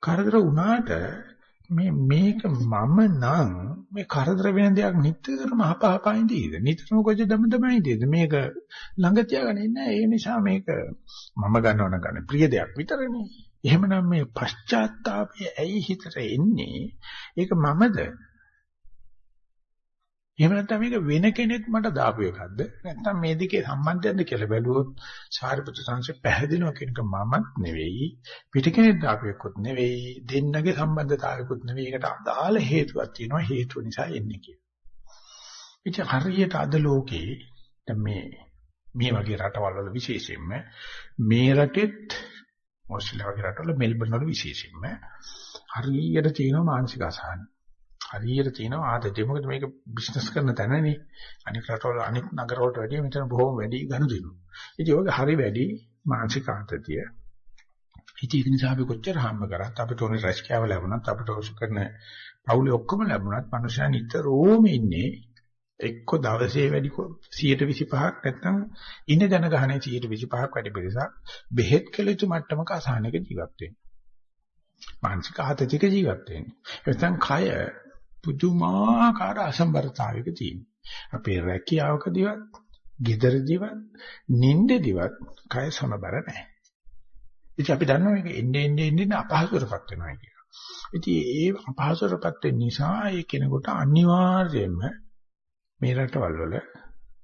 A: කරදර වුණාට මේ මේක මම නම් මේ කරදර වෙන දෙයක් නිතරම අහපහපයින්දීද? නිතරම කොච්ච දම තමයිදීද මේක ළඟ තියාගෙන ඉන්නේ ඒ නිසා මේක මම ගන්නවන ගන්න ප්‍රිය දෙයක් විතරනේ. එහෙමනම් මේ පශ්චාත්තාපය ඇයි හිතට එන්නේ? ඒක මමද? එහෙම නැත්නම් මේක වෙන කෙනෙක් මට දාපු එකක්ද? නැත්නම් මේ දෙකේ සම්බන්ධයක්ද කියලා බැලුවොත් සාරිපුත්‍ර සංසේ පැහැදිලිව කෙනෙක් මමත් නෙවෙයි පිට කෙනෙක් දාපු එකකුත් නෙවෙයි දෙන්නගේ සම්බන්ධතාවයකුත් නෙවෙයි ඒකට අදාළ හේතුවක් තියෙනවා හේතුව නිසා එන්නේ කියලා. ඉතින් හරියට අද ලෝකේ දැන් මේ මේ වගේ රටවල් වල විශේෂයෙන්ම මේ රටෙත් ඕස්ට්‍රේලියාව වගේ රටවල මෙල්බන් වල විශේෂයෙන්ම හරියට තියෙනවා මානසික අසහන. හරියට තියෙනවා ආතතිය. මොකද මේක බිස්නස් කරන තැනනේ. අනික රටවල අනික නගරවලට වැඩිය මෙතන බොහොම වැඩි ගනුදෙනු. ඉතින් ඔයග හරි වැඩි මානසික ආතතිය. ඉතින් ඒක නිසා අපි කොච්චර හම්බ කරත් අපිට ඕනේ රැස්කියාව ලැබුණත් අපිට අවශ්‍ය කරන පවුලේ ඔක්කොම ලැබුණත් මනුෂයා නිතරම ඉන්නේ එක්ක දවසේ වැඩි 125ක් නැත්නම් ඉන්න දැන ගහනේ 125ක් වැඩි පිරිසක් බෙහෙත් කළ යුතු මට්ටමක අසහනක ජීවත් වෙනවා. මානසික ආතතික ජීවත් වෙන්නේ. නැත්නම් කය පුදුමාකාර අසම්බරතාවයක තියෙනවා. අපේ රැකියාවකදීවත්, ගෙදරදීවත්, නිින්දදීවත් කය සමබර නැහැ. ඉතින් අපි දන්නවා මේක එන්නේ එන්නේ එන්නේ අපහසුරපත් වෙනවා කියලා. ඉතින් ඒ අපහසුරපත් වෙන නිසා ඒ කෙනෙකුට අනිවාර්යයෙන්ම මේ රටවල් වල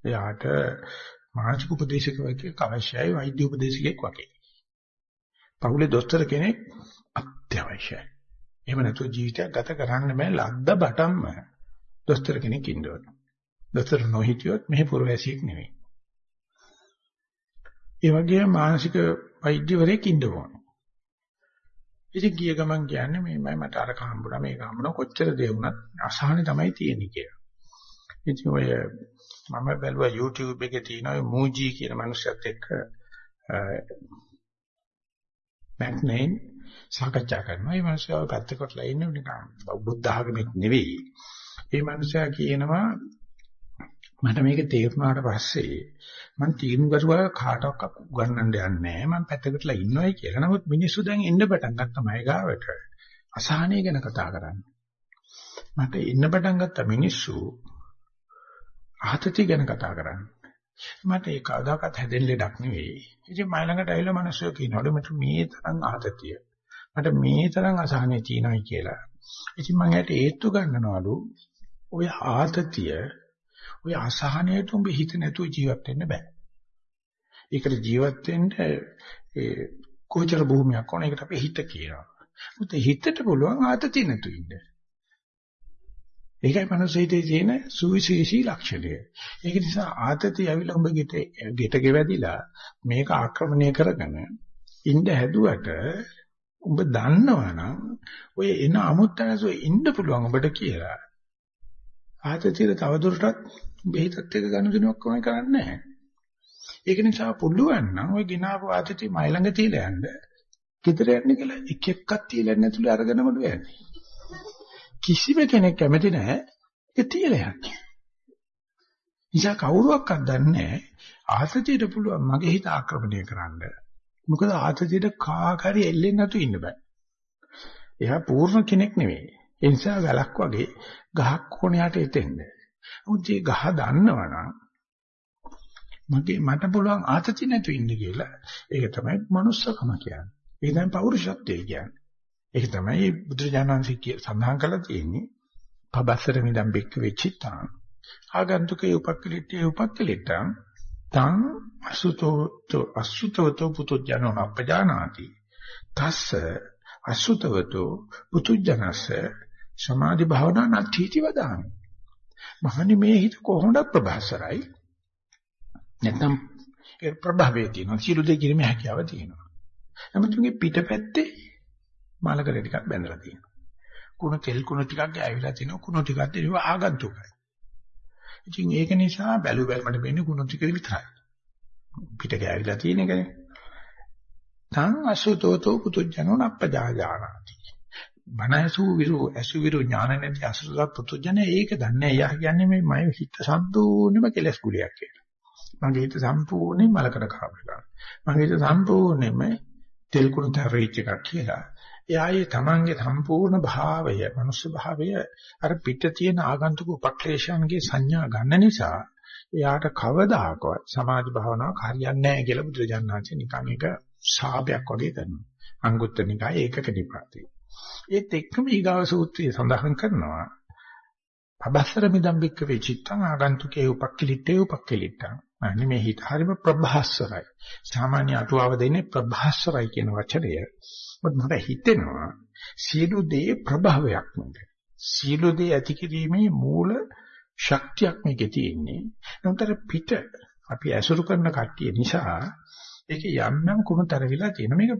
A: එයාට මානසික උපදේශක වගේ අවශ්‍යයි වෛද්‍ය උපදේශකෙක් වගේ. පවුලේ දොස්තර කෙනෙක් අත්‍යවශ්‍යයි. එහෙම නැතුව ජීවිතයක් ගත කරන්න බෑ ලද්ද බටම්ම දොස්තර කෙනෙක් ඉන්න ඕන. දොස්තර නොහිටියොත් මෙහි පුරවැසියෙක් නෙවෙයි. ඒ වගේම මානසික වෛද්‍යවරයෙක් ඉන්න ඕන. ඉතින් ගිය ගමන් කියන්නේ මේ මම මට අර හම්බුණා මේක හම්බුණා කොච්චර දේ වුණත් අසහනේ තමයි තියෙන්නේ කියලා. ඉතින් ඔය මම බැලුවා YouTube එකේ තියෙන ඔය මූජී කියන මනුස්සයත් එක්ක මැක්නේන් සාකච්ඡා කරනවා. මේ මනුස්සයා පැත්තකටලා ඉන්නේ නිකන් බුද්ධ ආගමෙක් නෙවෙයි. මේ මනුස්සයා කියනවා මට මේක තේරුණාට පස්සේ මම තීරණ කරුවා කාටවත් උගන්නන්න යන්නේ නැහැ. මම පැත්තකටලා ඉන්නවයි කියලා. නමුත් මිනිස්සු දැන් එන්න පටන් ගත්තා මයි ගාවට. අසහනය ගැන කතා කරන්නේ. මට එන්න පටන් ගත්ත මිනිස්සු ආතති ගැන කතා කරන්නේ. මට ඒක කවදාකවත් හැදෙන්න ලඩක් නෙවෙයි. ඉතින් මයි ළඟට ඇවිල්ලා මිනිස්සු කියනවලු මට මේ තරම් ආතතිය. මට මේ තරම් අසහනෙ තියෙනයි කියලා. ඉතින් මම ඇයට ඒත්තු ගන්නවලු ඔය ආතතිය ඔය අසහනයට උඹ හිත නැතුව ජීවත් වෙන්න බෑ. ඒකට ජීවත් වෙන්න ඒ කෝචර භූමියක් ඕන. ඒකට අපි හිත කියනවා. මුත් හිතට පුළුවන් ආතතිය නැතුව ඉන්න. ඒකයි මනසෙහිදී තියෙන සුවිශේෂී ලක්ෂණය. ඒක නිසා ආතතිය ඇවිල්ලා උඹ ගෙට ගෙට ගෙවැදිලා මේක ආක්‍රමණය කරගෙන ඉන්න හැදුවට උඹ දන්නවනම් ඔය එන අමුත්තනසෝ ඉන්න පුළුවන් උඹට කියලා. ආතතියට තවදුරටත් බෙහෙතත් එක්ක ගනුදෙනුවක් කොහොමද කරන්නේ නැහැ. ඒක නිසා පුළුවන් නම් ওই ගිනාපු ආතතිය මයි ළඟ තියලා යන්න. ගෙදර යන්න කියලා එක එකක් තියලා නැතුළු අරගෙනමලු යන්නේ. කිසිම කෙනෙක් කැමති නැහැ ඒක තියලා යන්න. නිසා කවුරුවක්වත් දන්නේ නැහැ ආතතියට පුළුවන් මගේ හිත ආක්‍රමණය කරන්න. මොකද ආතතියට කාකාරී එල්ලෙන්නේ නැතු ඉන්න බෑ. එයා පූර්ණ කෙනෙක් නෙවෙයි. ඒ නිසා වැලක් වගේ ගහක් කොණයට එතෙන්න. මොකද මේ ගහ දන්නවනම් මගේ මට පුළුවන් ආතති නැතු ඉන්න කියලා. ඒක තමයි manussකම කියන්නේ. ඒක තමයි පෞරුෂත්වය කියන්නේ. ඒක තමයි බුදුරජාණන්සේ සඳහන් කරලා තියෙන්නේ. පබස්සර මිදම් බෙක්ක වෙච්චිතාන්. ආගන්තුකේ උපක්කලිටේ උපක්කලිටං තං අසුතෝ අසුතවතෝ පුතුජනෝ අපජානාති. තස්ස අසුතවතෝ පුතුජනස සමාධි භාවනා නැතිති වදාමි. මහනි මේ හිත කොහොමද ප්‍රභාසරයි? නැත්නම් ඒ ප්‍රභාවයේ තියෙනවා. සියලු දේ කිරීමේ හැකියාව තියෙනවා. නමුත් මේ පිටපැත්තේ මලකර ටිකක් බැඳලා තියෙනවා. කුණු තෙල් කුණු ටිකක් ගෑවිලා තිනවා. කුණු ටිකක් දෙනවා ආගන්තුකයි. ඉතින් ඒක නිසා බැලු බැලමට වෙන්නේ කුණු ටික විතරයි. පිට ගෑවිලා තියෙන එකනේ. තං අසුතෝතෝ පුතුජනෝ නප්පජාජානාති. බණ ඇසු විරු ඇසු විරු ඥාන නැති අසුතවත් පුතුජනේ ඒක දන්නේ. එයා කියන්නේ මේ මම හිත සම්පූර්ණයෙන්ම කෙලස් ගුලියක් කියලා. මගේ හිත සම්පූර්ණයෙන් මලකඩ කාපේලා. මගේ හිත සම්පූර්ණයෙන්ම තෙල් කුණු තරෙච්ච එකක් කියලා. එයායේ තමන්ගේ සම්පූර්ණ භාවය, මනුස්ස භාවය අර පිට තියෙන ආගන්තුක උපක්ලේශයන්ගේ සංඥා ගන්න නිසා එයාට කවදාකවත් සමාධි භාවනාවක් හරියන්නේ නැහැ කියලා බුදුරජාණන් වහන්සේ නිකන් එක ශාපයක් වගේ කරනවා. අංගුත්තර නිකායේ ඒකක නිපාතේ. ඒත් එක්කම ඊගාව සූත්‍රයේ සඳහන් කරනවා පබස්සර මිදම් බික්ක වෙචිත්තං ආගන්තුකේ උපක්ඛලිටේ උපක්ඛලිටං අනේ මේ හිත හරිම ප්‍රභාස්වරයි සාමාන්‍ය අටුවාව දෙන්නේ ප්‍රභාස්වරයි කියන වචනය මොකද මට හිතෙනවා සියලු දේ ප්‍රභාවයක් නෙද සියලු දේ ඇති කිරීමේ මූල ශක්තියක් මේකේ තියෙන්නේ නමුත් පිට අපි ඇසුරු කරන කට්ටිය නිසා ඒක යම් යම් කුණතරවිලා තියෙන මේක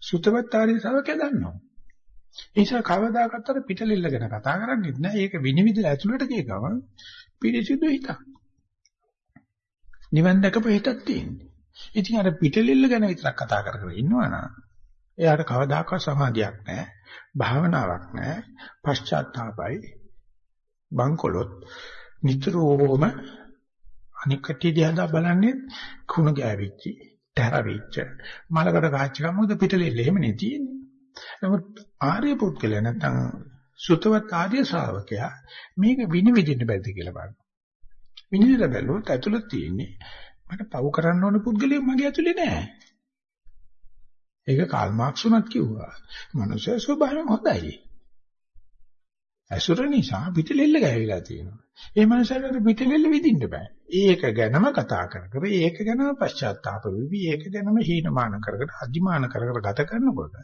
A: සුතවත් ආර්ය ශ්‍රාවකයා දන්නවා ඒ නිසා කවදාකවත් අර පිටලෙල්ල ගැන කතා කරන්නේ නැහැ. ඒක විනිවිද ඇතුළට ගිය ගමන් පිරිසිදු හිතක්. නිවන් දැකපු හිතක් තියෙන්නේ. ඉතින් අර පිටලෙල්ල ගැන විතරක් කතා කර කර ඉන්නවනම් එයාට කවදාකවත් සමාධියක් නැහැ. භාවනාවක් නැහැ. පශ්චාත්තාපයි. බංකොලොත් නිතරම අනික් කටිය දිහා බලන්නේ කුණ ගෑවිච්චි, තරවිච්ච, මලකට කාච්ච ගම මොකද පිටලෙල්ල එහෙමනේ තියෙන්නේ. නමුත් ආර්ය පුද්ගලයා නැත්නම් සුතවත් ආර්ය ශ්‍රාවකයා මේක විනිවිදින්න බැරිද කියලා බලනවා. විනිවිද බැලුවොත් ඇතුළත තියෙන්නේ මට පව් කරන්න ඕන පුද්ගලයෙක් මගේ ඇතුලේ නෑ. ඒක කාල් මාක්ස් උනත් කිව්වා. මනුෂ්‍ය ස්වභාවයෙන් හොඳයි. අසුර නිසා පිටලෙල්ල ගෑවිලා තියෙනවා. ඒ මනුස්සයලට පිටලෙල්ල විදින්න බෑ. ඒක ගැනම කතා කර කර ඒක ගැනම පශ්චාත්තාප වෙවි ඒක ගැනම හීනමාන කර කර අධිමාන කර කර ගත කරනකොට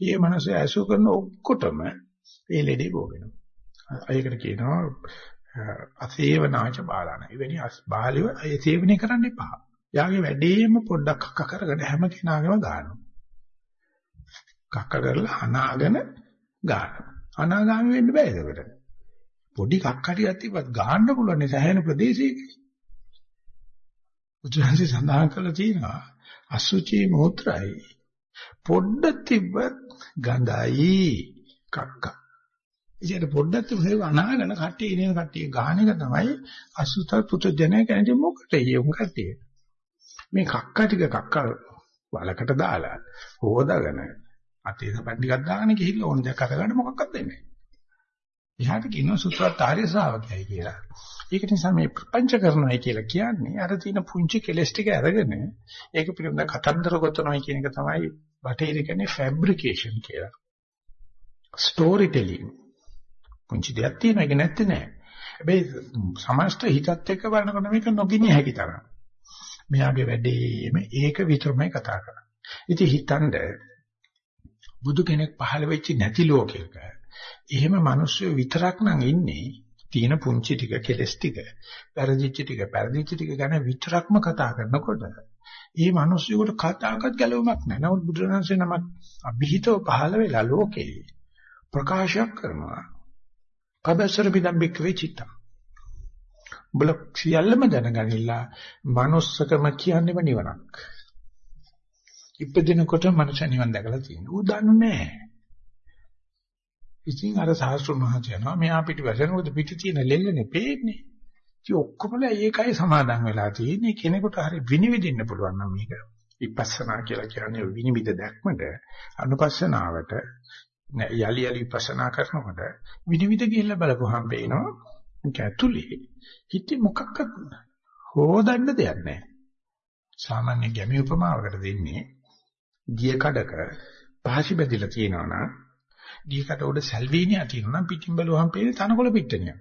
A: මේ මනුස්සය අසු කරන ඔක්කොටම ඒ ලෙඩේ බෝවෙනවා. ඒකට කියනවා අසේවනාච බාලන. එවැනි බාලිව ඒ සේවනය කරන්න එපා. යාගේ වැඩේම පොඩ්ඩක් කක්ක කරගෙන හැම කෙනාගේම ගන්නවා. කක්ක කරලා අනාගෙන ගන්නවා. අනාගාමී වෙන්න බෑ ඒකට. පොඩි කක්කටියක් තිබ්බත් ගන්න පුළුවන් නේ සෑහෙන ප්‍රදේශයක. උදාහරණ සඳහන් කරලා තියෙනවා අසුචි මෝත්‍රායි පොඩ්ඩක් තිබ්බත් ගඳයි කක්ක. ඉතින් පොඩ්ඩක් තිබුණේ අනාගෙන කට්ටිය ඉගෙන කට්ටිය ගහන එක තමයි අසුත පුතුජනය කියන්නේ මොකටද යොමු කට්ටිය. මේ කක්ක ටික කක්ක වලකට දාලා හොදාගෙන අතේ සපන් ටිකක් දාගෙන ගිහිල්ලා ඕන දෙයක් අරගන්න මොකක්වත් දෙන්නේ නැහැ. එහාට කියනවා සුත්‍රාතාර්ය ශ්‍රාවකයයි කියලා. ඒක නිසා මේ ප්‍රපංච කරනවායි කියලා කියන්නේ අර තියෙන පුංචි කෙලස් ටික අරගෙන ඒක පිළිබඳ කතන්දර ගොතනවායි කියන එක තමයි බටහිර කියන්නේ ෆැබ්‍රිකේෂන් කියලා. Story telling. පුංචි දෙයක් තියෙනවා ඒක නැත්තේ නෑ. හැබැයි සමස්ත හිතත් එක්ක බලනකොට මේක නොගිනිය හැකි තරම්. මෙයාගේ වැඩේම ඒක විතරමයි කතා කරන්නේ. ඉතින් හිතනද බුදු කෙනෙක් පහළ වෙච්ච නැති ලෝකයක එහෙම මිනිස්සු විතරක් නම් ඉන්නේ තියෙන පුංචි ටික කෙලස් ටික පෙරදිච්ච ටික පෙරදිච්ච ටික ගැන විතරක්ම කතා කරනකොට ඒ මිනිස්සුන්ට කතාකත් ගැලවමක් නැහැ. නමුත් බුදුරජාණන්සේ නමක් අභිහිතව පහළ වෙලා ලෝකේ ප්‍රකාශයක් කරනවා. පබසර බිදම් බික්වේ චිත්ත. බල සියල්ලම දැනගනිලා manussකම කියන්නේම නිවනක්. ඉපදිනකොට මනුෂ්‍ය නිවන් දැකලා තියෙනවා. ඌ දන්නේ නැහැ. ඉතින් අර සාස්ත්‍රුන් මහත්තයා යනවා මෙහා පිටිපස්සෙන් මොකද පිටි තියෙන ලෙල්ලනේ පේන්නේ. ඉතින් ඔක්කොමලා ඒකයි සමාදන් වෙලා තියෙන්නේ කෙනෙකුට හරි විනිවිදින්න පුළුවන් නම් මේක. විපස්සනා කියලා කියන්නේ විනිවිද දැක්මට අනුපස්සනාවට යලි යලි විපස්සනා කරනකොට විනිවිද කියලා බලපුවහම පේනවා ඒක ඇතුලේ හිතේ මොකක්ද හොදන්න දෙයක් නැහැ. සාමාන්‍ය ගැමි උපමාවකට දෙන්නේ දිය කඩක පහසි බැඳිලා තියෙනවා නම් දිය කඩ උඩ සල්වීනියා තියෙනවා නම් පිටින් බලුවහම පේන්නේ තනකොළ පිට්ටනියක්.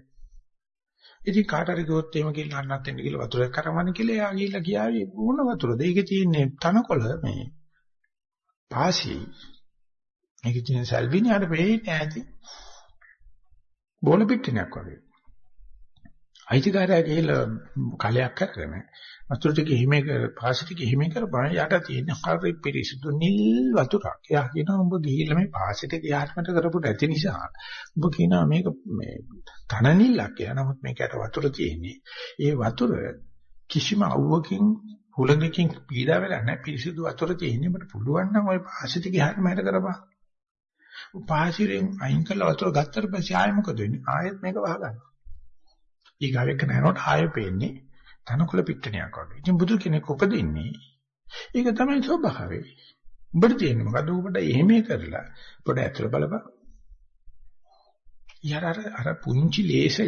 A: ඉතින් කාට හරි ගියොත් එහෙම කියලා අන්නත් එන්න කියලා වතුරක් කරවන්න කියලා එයා ගිහිල්ලා කියාවේ මොන වතුරද? ඒකේ තියෙන්නේ තනකොළ මේ පාසි. ඒකේ තියෙන සල්විනියට වෙන්නේ ඇති. බෝල පිටිනක් වගේ. අයිතිකාරයා ගිහිල්ලා කලයක් කරගෙන වතුර ටික හිමේ කර පාසි ටික හිමේ කරපන් යට තියෙන හරි පිරිසිදු නිල් වතුරක්. එයා කියනවා උඹ ගිහිල්ලා මේ පාසි ටික යාත්මට කරපු නැති නිසා උඹ කියනවා මේක මේ තන නිල්ලක් කියලා. නමුත් මේකට වතුර තියෙන්නේ. ඒ වතුර කිසිම අවුවකින් හුලඟකින් පීඩා වෙලා නැහැ. පිරිසිදු වතුර තියෙන්නේ. මට පුළුවන් නම් ওই පාසි ටික යාත්මට කරපන්. පාසිරෙන් අයින් කළා වතුර ගත්තට පස්සේ ආයෙ මොකද වෙන්නේ? ආයෙත් මේක වහගන්නවා. ඊගාවෙක නෑනොට ආයෙ පේන්නේ තනකොළ පිටණියක් වගේ. ඉතින් බුදු කෙනෙක් උපදින්නේ ඒක තමයි ස්වභාවය. උඹට තියෙන්නේ මොකද? උඹට එහෙම කරලා පොඩ ඇතුළ බලපන්. යර අර පුංචි ලේසය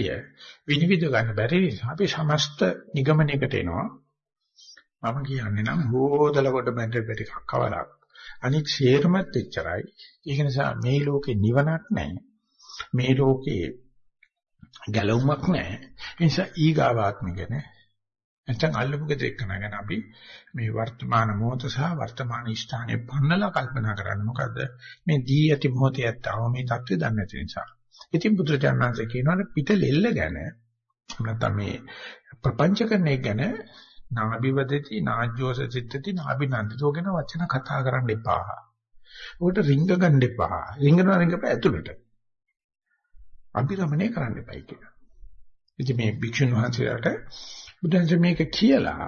A: විනිවිද ගන්න බැරි නිසා අපි සමස්ත නිගමනයකට එනවා. මම කියන්නේ නම් හොදල කොට බැඳ බැරි කවරක්. අනිත් සියරමත් එච්චරයි. ඒක නිසා මේ ලෝකේ නිවනක් නැහැ. මේ ලෝකේ ගැලවුමක් නැහැ. ඒ නිසා ඊගාවාත්ම ගැන නැත්නම් අල්ලපු ගෙදර එක්කන ගැන අපි මේ වර්තමාන මොහොත සහ වර්තමාන ස්ථානයේ පන්නලා කල්පනා කරන්න මොකද මේ දී ඇති මොහොතේ ඇත්තව මේ தත්ත්වය දන්නේ නැති නිසා. ඉතින් බුදුරජාණන්සේ කියනවා පිට ලෙල්ල ගැන නැත්නම් මේ ප්‍රපංච කරන එක ගැන නාභිවදති නාජ්ජෝස සිත්තති නාභිනන්දිතෝ කියන වචන කතා කරන්න එපා. උකට රිංග ගන්න එපා. රිංගනවා රිංගපෑ ඇතුළට. අභිරමණය කරන්න එපයි කියලා. ඉතින් මේ භික්ෂුන් වහන්සේලාට බුදුන්සේ මේක කියලා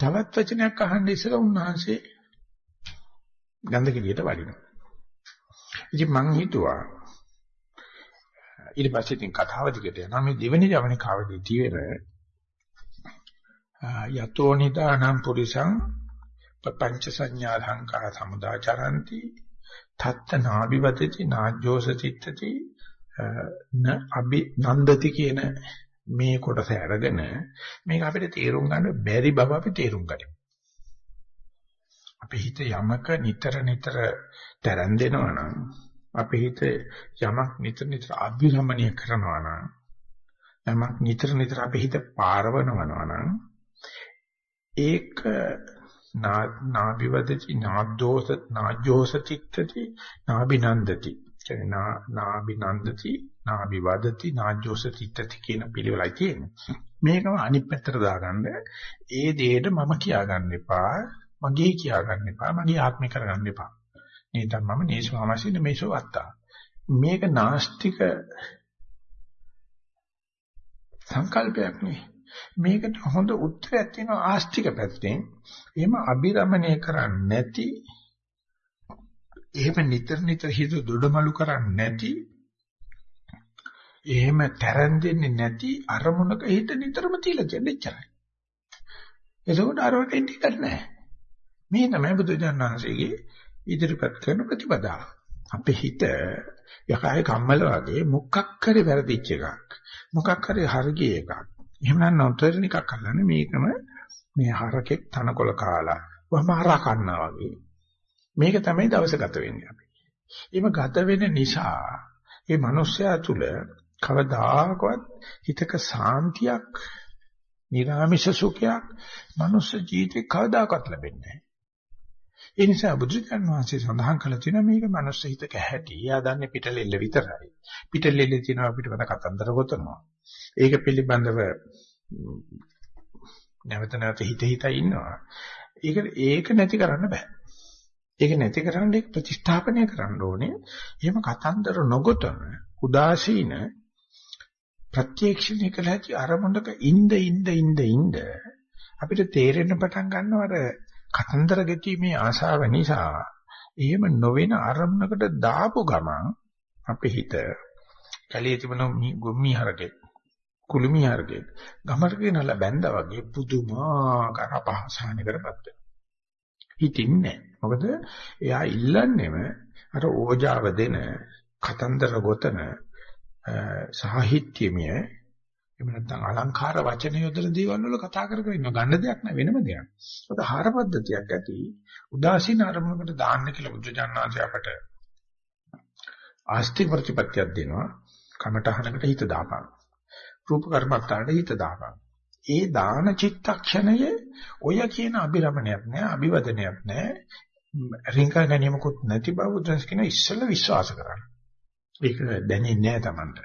A: තවත් වචනයක් අහන්න ඉස්සෙල්ලා උන්වහන්සේ ගන්ධ කෙලියට වඩිනවා. ඉතින් මං හිතුවා ඊට පස්සේ ඉතින් කතාව දිගට යනවා මේ දෙවෙනි ජවනිකාවේදී තියෙන යතෝ නිදානම් පුරිසං පංච සංඥා සංකා සමුදාචරಂತಿ තත්ත නාභිවතති නාජ්ජෝස චිත්තති න අභි නන්දති කියන මේ කොටස අරගෙන මේක අපිට තේරුම් ගන්න බැරි බව අපි තේරුම් ගනිමු. අපේ හිත යමක නිතර නිතර තරන් දෙනවා නම් අපේ හිත යමක් නිතර නිතර අභිරමණය කරනවා නම් යමක් නිතර නිතර අපේ හිත පාරවනවා නම් ඒක නාභිවදති නාද්දෝස නාජ්ජෝස චිත්තති නාබිනන්දති කියන්නේ නාබිනන්දති නාබිවදති නාජ්ජෝස චිත්තති කියන පිළිවෙලයි තියෙන්නේ. මේකම අනිත් පැත්තට දාගන්න ඒ දෙයට මම කියාගන්න එපා මගේ කියාගන්න එපා මගේ ආත්මේ කරගන්න එපා. නේද මම නේසවාමසින මේසෝ අත්තා මේක නාස්තික සංකල්පයක් නේ මේකට හොඳ උත්තරයක් තියෙනවා ආස්තික පැත්තෙන්. එහෙම අබිරමණය කරන්නේ නැති එහෙම නිතර නිතර හිත දොඩමලු කරන්නේ නැති එහෙම තරන් දෙන්නේ නැති අරමුණක හිත නිතරම තියලා තියෙන ඉච්චරයි. එතකොට අරවට එන්නේ නැහැ. මේ තමයි බුදුජානනාංශයේ ඉදිරිපත් කරන ප්‍රතිපදාව. අපේ හිත යකයි කම්මල වගේ මොකක් හරි වැරදිච්ච එකක්. මොකක් හරි හරගිය එකක්. එහෙම නම් නොතර නිකක් අල්ලන්නේ මේකම මේ හරකෙක් තනකොළ කාලා වහම හරා කන්නා වගේ. මේක තමයි දවස ගත වෙන්නේ අපි. එහෙම ගත වෙන නිසා මේ මිනිස්යා තුල කවදාකවත් හිතක සාන්තියක්, නිර්ාමිෂ සුඛයක් මනුස්ස ජීවිතේ කවදාකවත් ලැබෙන්නේ නැහැ. ඒ නිසා බුදුචාන් වහන්සේ සඳහන් කළ තියෙනවා මේක මනුස්ස හිතක හැටි. එයා දන්නේ පිටලෙල්ල විතරයි. පිටලෙල්ල තියෙනවා අපිට වද කතන්දර ගොතනවා. ඒක පිළිබඳව නැවත නැවත හිත හිත ඉන්නවා. ඒක ඒක නැති කරන්න බෑ. ඒක නැති කරන්න ඒක ප්‍රතිස්ථාපනය කරන්න ඕනේ. එහෙම කතන්දර නොගොතන උදාසීන ප්‍රත්‍යක්ෂණය කළ හැකි අරමුණක ඉඳ ඉඳ ඉඳ ඉඳ අපිට තේරෙන්න පටන් ගන්නවද කතන්දර ගැටීමේ ආශාව නිසා එහෙම නොවන අරමුණකට දාපු ගමන් අපේ හිත කැලියේ තිබුණ ගොම්මි හරකේ කුළුමි හරකේ ගමට ගෙනලා බැඳා වගේ පුදුමාකාර අපහසානයකටපත් වෙනවා. හිතින්නේ මොකද එයා ඉල්ලන්නේම අර ඕජාව දෙන කතන්දර ගොතන සාහිත්‍යමය එහෙම නැත්නම් අලංකාර වචන යොදන දේවල් වල කතා කර කර ඉන්න ගන්න දෙයක් නෑ වෙනම දෙයක්. ඒක හාර පද්ධතියක් ඇති. උදාසීන අරමුණකට දාන්න කියලා බුද්ධජානනාංශය අපට ආස්තික ප්‍රතිපත්තියක් දෙනවා. කමටහනකට හිත දාපන්. රූප කර්මත්තාට හිත දාපන්. ඒ දාන චිත්තක්ෂණය ඔය කියන අභිරමණයක් නෑ, අභිවදනයක් නෑ. රින්කා ගැනීමකුත් නැති බව බුදුන්ස් කියන ඉස්සෙල්ල විශ්වාස කරන්න. ඒක දැනෙන්නේ නෑ Tamanට.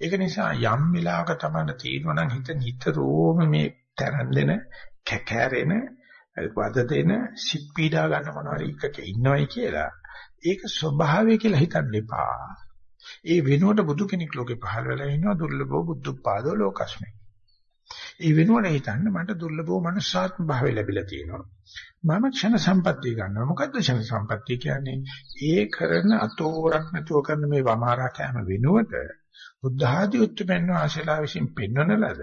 A: ඒක නිසා යම් වෙලාවක තමයි තීරණ නම් හිත නිතරම මේ තරන් දෙන කැකෑරෙන වද දෙන සිත් පීඩා ගන්න මොනවාරි එකක ඉන්නවයි කියලා ඒක ස්වභාවය කියලා හිතන්න එපා. ඒ වෙනුවට බුදු කෙනෙක් ලෝකේ පහළ වෙලා ඉන්නවා දුර්ලභව බුද්ධපාදෝ ලෝකස්මේ. ඒ වෙනුවට හිතන්න මට දුර්ලභව මනුෂ්‍යාත්ම භාවය ලැබිලා තියෙනවා. මම ක්ෂණ සම්පත්තිය ගන්නවා. මොකද්ද ක්ෂණ සම්පත්තිය කියන්නේ? ඒ කරන අතෝරක් නැතුව කරන මේ වමාරා කෑම වෙනුවට බුද්ධ ආදී උත්පන්න ආශලා විසින් පෙන්වන ලද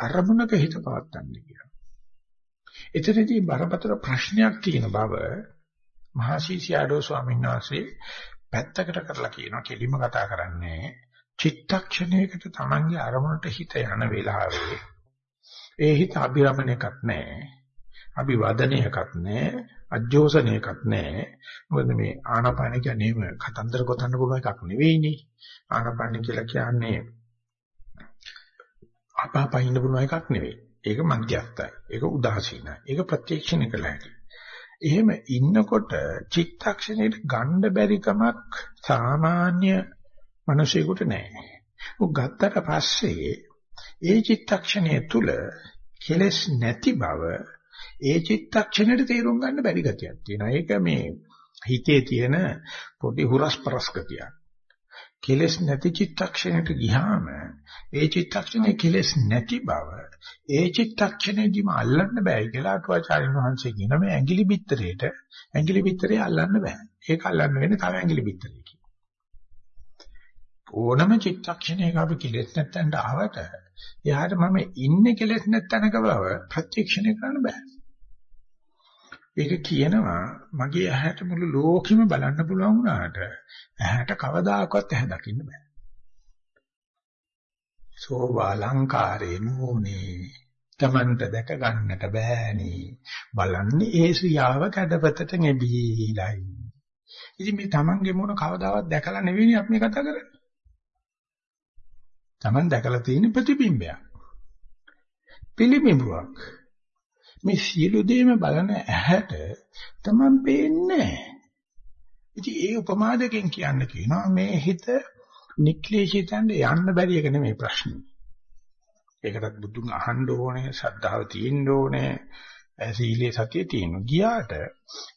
A: අරමුණක හිත පවත්තන්නේ කියලා. එතනදී බරපතල ප්‍රශ්නයක් තියෙන බව මහසීසියාඩෝ ස්වාමීන් වහන්සේ පැත්තකට කරලා කියනවා කෙලිම කතා කරන්නේ චිත්තක්ෂණයකට Tamange අරමුණට හිත යන වෙලාවේ ඒ හිත අභිරමණයක්වත් නැහැ අභිවදනයක්වත් නැහැ අජෝසනයක්වත් නැහැ මොකද මේ ආනාපාන කියන්නේ කතන්දර ගොතන්න පුළුවන් එකක් නෙවෙයිනේ ආනාපාන කියලා කියන්නේ අපාපයින්න පුළුවන් එකක් නෙවෙයි. ඒක මධ්‍යස්ථයි. ඒක උදාසීනයි. ඒක ප්‍රත්‍යක්ෂණය කළ හැකියි. එහෙම ඉන්නකොට චිත්තක්ෂණයට ගන්න බැරි කමක් සාමාන්‍ය මිනිසෙකුට නැහැ. ਉਹ ගත්තට පස්සේ ඒ චිත්තක්ෂණය තුල කෙලස් නැති බව ඒ චිත්තක්ෂණයට තේරුම් ගන්න බැරි ගතියක් තියෙනවා. ඒක මේ හිතේ තියෙන පොඩි හුරස් පරස් ගතියක්. කෙලස් නැති චිත්තක්ෂණයට ගියාම ඒ චිත්තක්ෂණේ කෙලස් නැති බව ඒ චිත්තක්ෂණයේදීම අල්ලන්න බෑ කියලා අටුවාචාරින් වහන්සේ කියන මේ ඇඟිලි බිත්තරේට ඇඟිලි බිත්තරේ අල්ලන්න බෑ. ඒක අල්ලන්න වෙන්නේ තව ඇඟිලි බිත්තරේ ඕනම චිත්තක්ෂණයක අපි කෙලස් නැත්තන්ට ආවට එයාට මම ඉන්නේ කෙලස් නැත්තනක බව ප්‍රත්‍යක්ෂණය කරන්න බෑ. ඒක කියනවා මගේ ඇහැට මුළු ලෝකෙම බලන්න පුළුවන් වුණාට ඇහැට කවදාකවත් ඇහැ දකින්න බෑ. සෝවාලංකාරේ නෝනේ තමන්ට දැක ගන්නට බෑනේ බලන්නේ ඒ ශ්‍රියාව කඩපතට නෙබීලයි. ඉතින් මේ තමන්ගේ මොන කවදාවත් දැකලා නෙවෙයි අපි මේ කතා කරන්නේ. තමන් දැකලා තියෙන ප්‍රතිබිම්බයක්. පිළිබිඹුවක්. මේ සියලු දේම බලන ඇහැට තමන් පේන්නේ ඉතින් ඒ උපමාදකෙන් කියන්න කියනවා මේ හිත නික්ලේශිතෙන්ද යන්න බැරි එක නෙමෙයි ප්‍රශ්නේ. ඒකටත් බුදුන් අහන්න ඕනේ, ශ්‍රද්ධාව තියෙන්න ඕනේ, සීලේ සතිය තියෙන්න. ගියාට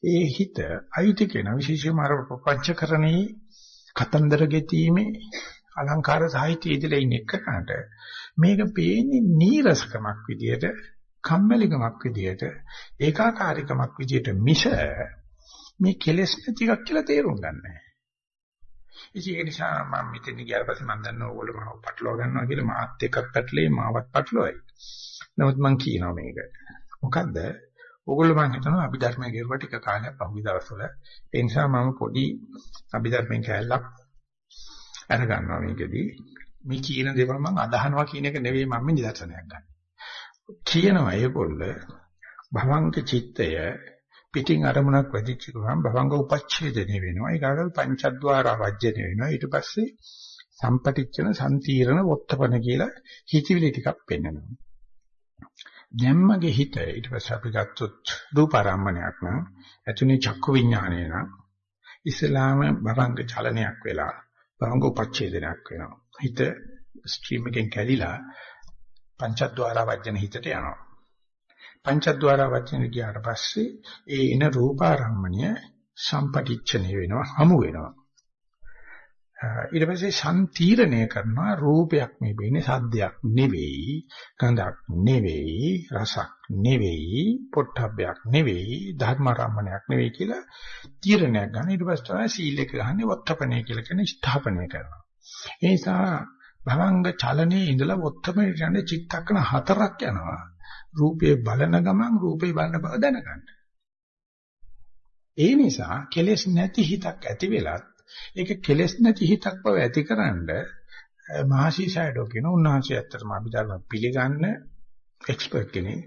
A: ඒ හිත අයිති කෙන විශේෂයෙන්ම අර ප්‍රපංචකරණේ කතන්දර ගෙතීමේ අලංකාර සාහිත්‍යය ඉදලා ඉන්න එකකට මේක පේන්නේ නීරසකමක් විදියට කම්මැලිකමක් විදියට ඒකාකාරීකමක් විදියට මිස මේ කෙලෙස් නැති එකක් කියලා තේරුම් ගන්නෑ. ඉතින් ඒ නිසා මම මෙතන ගියාට පස්සේ මම දන්නවා ඕගොල්ලෝ මාව පටලවා ගන්නවා කියලා මාත් එක්කත් පැටලෙයි මාවත් පටලවයි. නමුත් මම කියනවා මේක. මොකද්ද? ඕගොල්ලෝ මම හිතනවා අභිධර්මයේ ගෙරුවා ටික කාලයක් පහුගිය දවස්වල. ඒ නිසා මම පොඩි අභිධර්මයෙන් කැලලක් අර ගන්නවා මේකෙදි. මේ කියන දේවල් මම අදහනවා කියන එක නෙවෙයි මම මේ නිදර්ශනයක් ගන්න. කියනවා ඒගොල්ල භවංක චිත්තය පිටින් අරමුණක් වැඩිච්ච ගමන් භවංග උපච්ඡේදනය වෙනවා. ඒකට පංචද්වාර වජ්ජනය වෙනවා. ඊට පස්සේ සම්පටිච්චන සම්තීරණ වොත්තපන කියලා හිතවිලි ටිකක් පෙන්වනවා. දැම්මගේ හිත ඊට පස්සේ අපි ගත්තොත් රූපාරම්මණයක් නම් ඇතුනේ චක්කු විඥානය නම් ඉස්ලාම භවංග චලනයක් වෙලා භවංග උපච්ඡේදනයක් වෙනවා. හිත ස්ට්‍රීම් එකෙන් කැඩිලා පංචද්වාර වජ්ජන හිතට යනවා. පංචද්වාර වජ්ජන ගියාට පස්සේ ඒ එන රූපාරම්මණය සම්පටිච්ඡනේ වෙනවා, හමු වෙනවා. ඊට පස්සේ සම්තිරණය කරනවා රූපයක් මේ වෙන්නේ සද්දයක් නෙවෙයි ගඳක් නෙවෙයි රසක් නෙවෙයි පොට්ටබ්බයක් නෙවෙයි ධර්මාරම්මණයක් නෙවෙයි කියලා තීරණයක් ගන්න. ඊට පස්සේ තමයි සීල එක ගහන්නේ වත්තපණය කියලා කියන ස්ථාපනය කරනවා. ඒ නිසා භවංග චලනයේ ඉඳලා වත්තපණය යන චිත්තක්කන හතරක් යනවා. රූපේ බලන ගමන් රූපේ බලන බව දැනගන්න. ඒ නිසා කෙලෙස් නැති හිතක් ඇති වෙලත් ඒක කෙලෙස් නැති හිතක් බව ඇතිකරනද මහසීසයඩෝ කියන උන්වහන්සේ ඇත්තටම අභිධර්ම පිළිගන්න එක්ස්පර්ට් කෙනෙක්.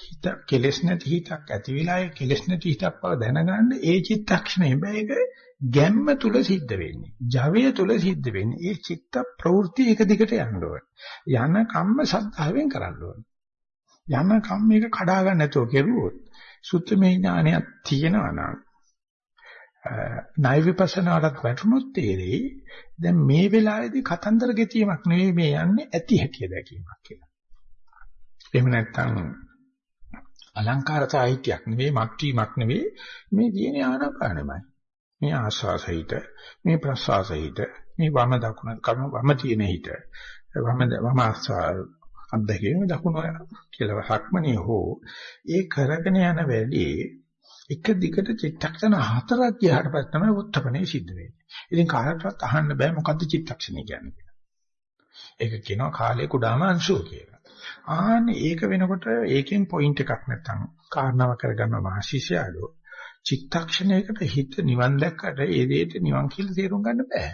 A: හිත කෙලෙස් නැති හිතක් ඇති වෙලා ඒ කෙලෙස් නැති හිතක් බව දැනගන්න ඒ චිත්තක්ෂණය බෑක ගැම්ම තුල සිද්ධ වෙන්නේ. ජවය තුල සිද්ධ වෙන්නේ. ඒ චිත්ත ප්‍රවෘත්ති එක දිගට යන්න ඕන. යන කම්ම සද්ධාවෙන් කරන්න ඕන. යන කම් මේක කඩා ගන්න නැතුව කෙරුවොත් සුත්තමේ ඥානයක් තියෙනවා නම් ණය විපස්සනාටත් වැටුනොත් තේරෙයි දැන් මේ වෙලාවේදී කතන්දර ගෙතීමක් නෙවෙයි මේ යන්නේ ඇති හැටිය දැකීමක් කියලා. එහෙම නැත්නම් අලංකාර සාහිත්‍යයක් නෙවෙයි මක්ටීමක් නෙවෙයි මේ තියෙන ආනාපානමයි. මේ ආස්වාසහිත මේ ප්‍රසවාසහිත මේ වම දකුණ කම වම තියෙන හිත වම වම අත්දැකීම දකුණ කියලා හක්මනේ හෝ ඒ කරගෙන යන වැඩි එක දිගට චිත්තක්ෂණ හතරක් ගියාට පස්සේ තමයි උත්තරපණේ සිද්ධ වෙන්නේ. ඉතින් කාටවත් අහන්න බෑ මොකද්ද චිත්තක්ෂණය කියන්නේ කියලා. ඒක කියනවා කාලේ කුඩාම අංශුව කියලා. ආන්නේ ඒක වෙනකොට ඒකෙන් පොයින්ට් එකක් නැත්තම් කාරණාව කරගන්න මහශිෂ්‍යයලෝ චිත්තක්ෂණයකට හිත නිවන් දැක්කට ඒ දෙයට නිවන් කියලා තේරුම් ගන්න බෑ.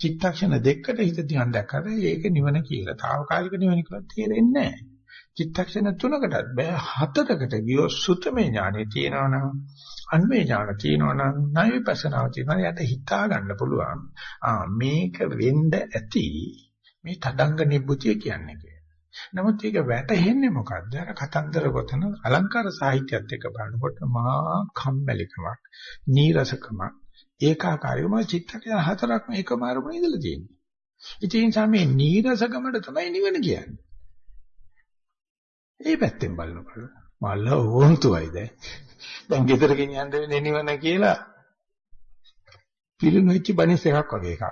A: චිත්තක්ෂණ දෙකකට හිත නිවන් දැක්කට ඒක නිවන කියලා. తాවකාලික නිවන කියලා තේරෙන්නේ නැහැ. චිත්තක්ෂණ තුනකටත් බෑ හතරකට ගියොත් සුතමේ ඥානෙ තියෙනවනම් අන්වේ ඥාන තියෙනවනම් ණය විපස්සනාව තියෙනවා යට හිතා ගන්න පුළුවන් ආ මේක වෙන්න ඇති මේ තදංග නිබ්බුතිය කියන්නේ කියලා. නමුත් ඒක වැටහෙන්නේ මොකද්ද? අර කතන්දර ගොතන අලංකාර සාහිත්‍යයත් එක්ක බලනකොට මහා කම්මැලිකමක්, නීරසකමක්, ඒකාකාරීවම චිත්තකය හතරක්ම එකම අරමුණ ඉඳලා තියෙනවා. ඉතින් ඒ නිසා මේ නීරසකමට තමයි නිවන කියන්නේ. ඒ පැත්තෙන් බලනකොට මල්ල ඕන්තුවයි දැන්. දැන් ගෙදර ගෙනියන්න වෙන්නේ නිවන කියලා පිළිණු වෙච්ච බනිස් එකක් වගේ එකක්.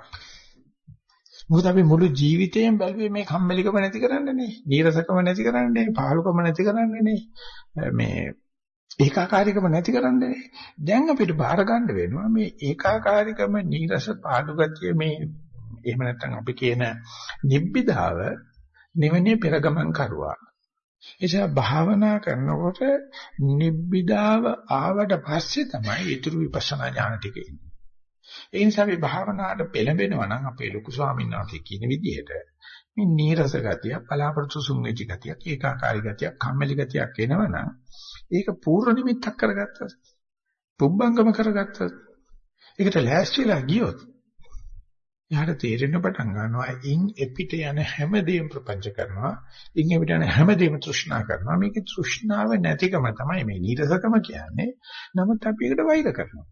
A: මොකද අපි මුළු ජීවිතේම බැලුවේ මේ කම්මැලිකම නැති කරන්නනේ, නීරසකම නැති කරන්නනේ, පහළුකම නැති කරන්නනේ. මේ ඒකාකාරීකම නැති කරන්නනේ. දැන් අපිට බාර ගන්න වෙනවා මේ ඒකාකාරීකම, නීරස, පාළු ගතිය මේ එහෙම නැත්නම් අපි කියන නිබ්බිදාව නිවනේ පෙරගමන් කරුවා. එනිසා භාවනා කරනකොට නිබ්බිදාව ආවට පස්සේ තමයි ඊතුරු විපස්සනා ඥාන ටික එන්නේ. ඒ නිසා අපි භාවනාවට පෙළඹෙනවා නම් අපේ ලොකු ස්වාමීන් වහන්සේ කියන විදිහට මේ නීරස ගතිය, බලාපොරොත්තු සුන්වෙච්ච ගතියක්, ඒකාකාරී ගතියක්, කම්මැලි ගතියක් එනවනම් ඒක පූර්ව නිමිත්තක් කරගත්තොත්, පුබ්බංගම කරගත්තොත්, ඒකට ලෑස්තිලා ගියොත් යාට තේරෙන්න පටන් ගන්නවා ඉන් එපිට යන හැමදේම ප්‍රපංච කරනවා ඉන් එපිට යන හැමදේම තෘෂ්ණා කරනවා මේකේ තෘෂ්ණාව නැතිකම තමයි මේ නීරසකම කියන්නේ නමුත් අපි ඒකට වෛර කරනවා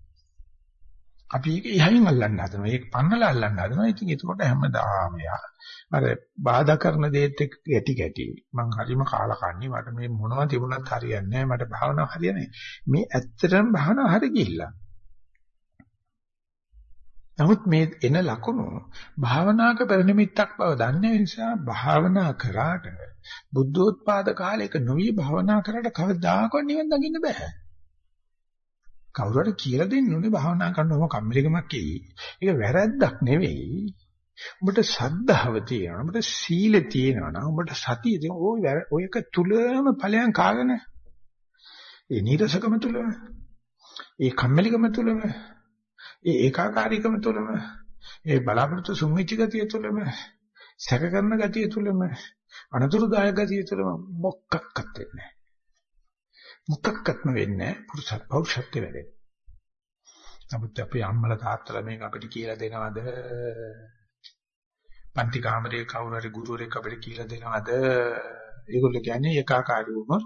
A: අපි ඒක එහයින් අල්ලන්න හදනවා. ඒක පන්නලා අල්ලන්න හදනවා. ඉතින් එතකොට හැමදාම යා අර බාධා කරන දේත් එක්ක ගැටි ගැටි. මං හරිම කාලකන්ණි මට මේ මොනවද තිබුණත් හරියන්නේ නැහැ. මට භාවනාව හරියන්නේ මේ ඇත්තටම භාවනාව හරි ගිහිල්ලා. නමුත් මේ එන ලකුණු භාවනාක පරිනිමිත්තක් බව දන්නේ නිසා භාවනා කරාට බුද්ධෝත්පාද කාලයක නොවි භාවනා කරාට කවදාකවත් නිවන් දකින්න බෑ. කවුරු හරි කියලා දෙන්න ඕනේ භාවනා කරනවම කම්මැලිකමක් එයි. ඒක වැරද්දක් නෙවෙයි. උඹට ශ්‍රද්ධාව තියෙනවා. උඹට සීල තියෙනවා නම් උඹට සතිය තියෙනවා. ඔය ඔයක තුලම ඵලයන් කාගෙන. ඒ නීරසකම තුලම. ඒ කම්මැලිකම තුලම. ඒ ඒකාකාරීකම තුලම. ඒ බලාපොරොත්තු සුම්මිච්ච ගතිය තුලම. සැක කරන ගතිය තුලම. අනතුරුදායක ගතිය තුලම මොකක්වත් වෙන්නේ නැහැ. මොකක්වත්ම වෙන්නේ පුරුෂ පෞරුෂත්වය වැඩේ. නමුත් අපේ අම්මලා තාත්තලා මේක අපිට කියලා දෙනවද? පන්ති කාමරයේ කවුරු හරි ගුරුවරයෙක් අපිට කියලා දෙනවද? ඒගොල්ලෝ කියන්නේ ඒකාකාරී වුණොත්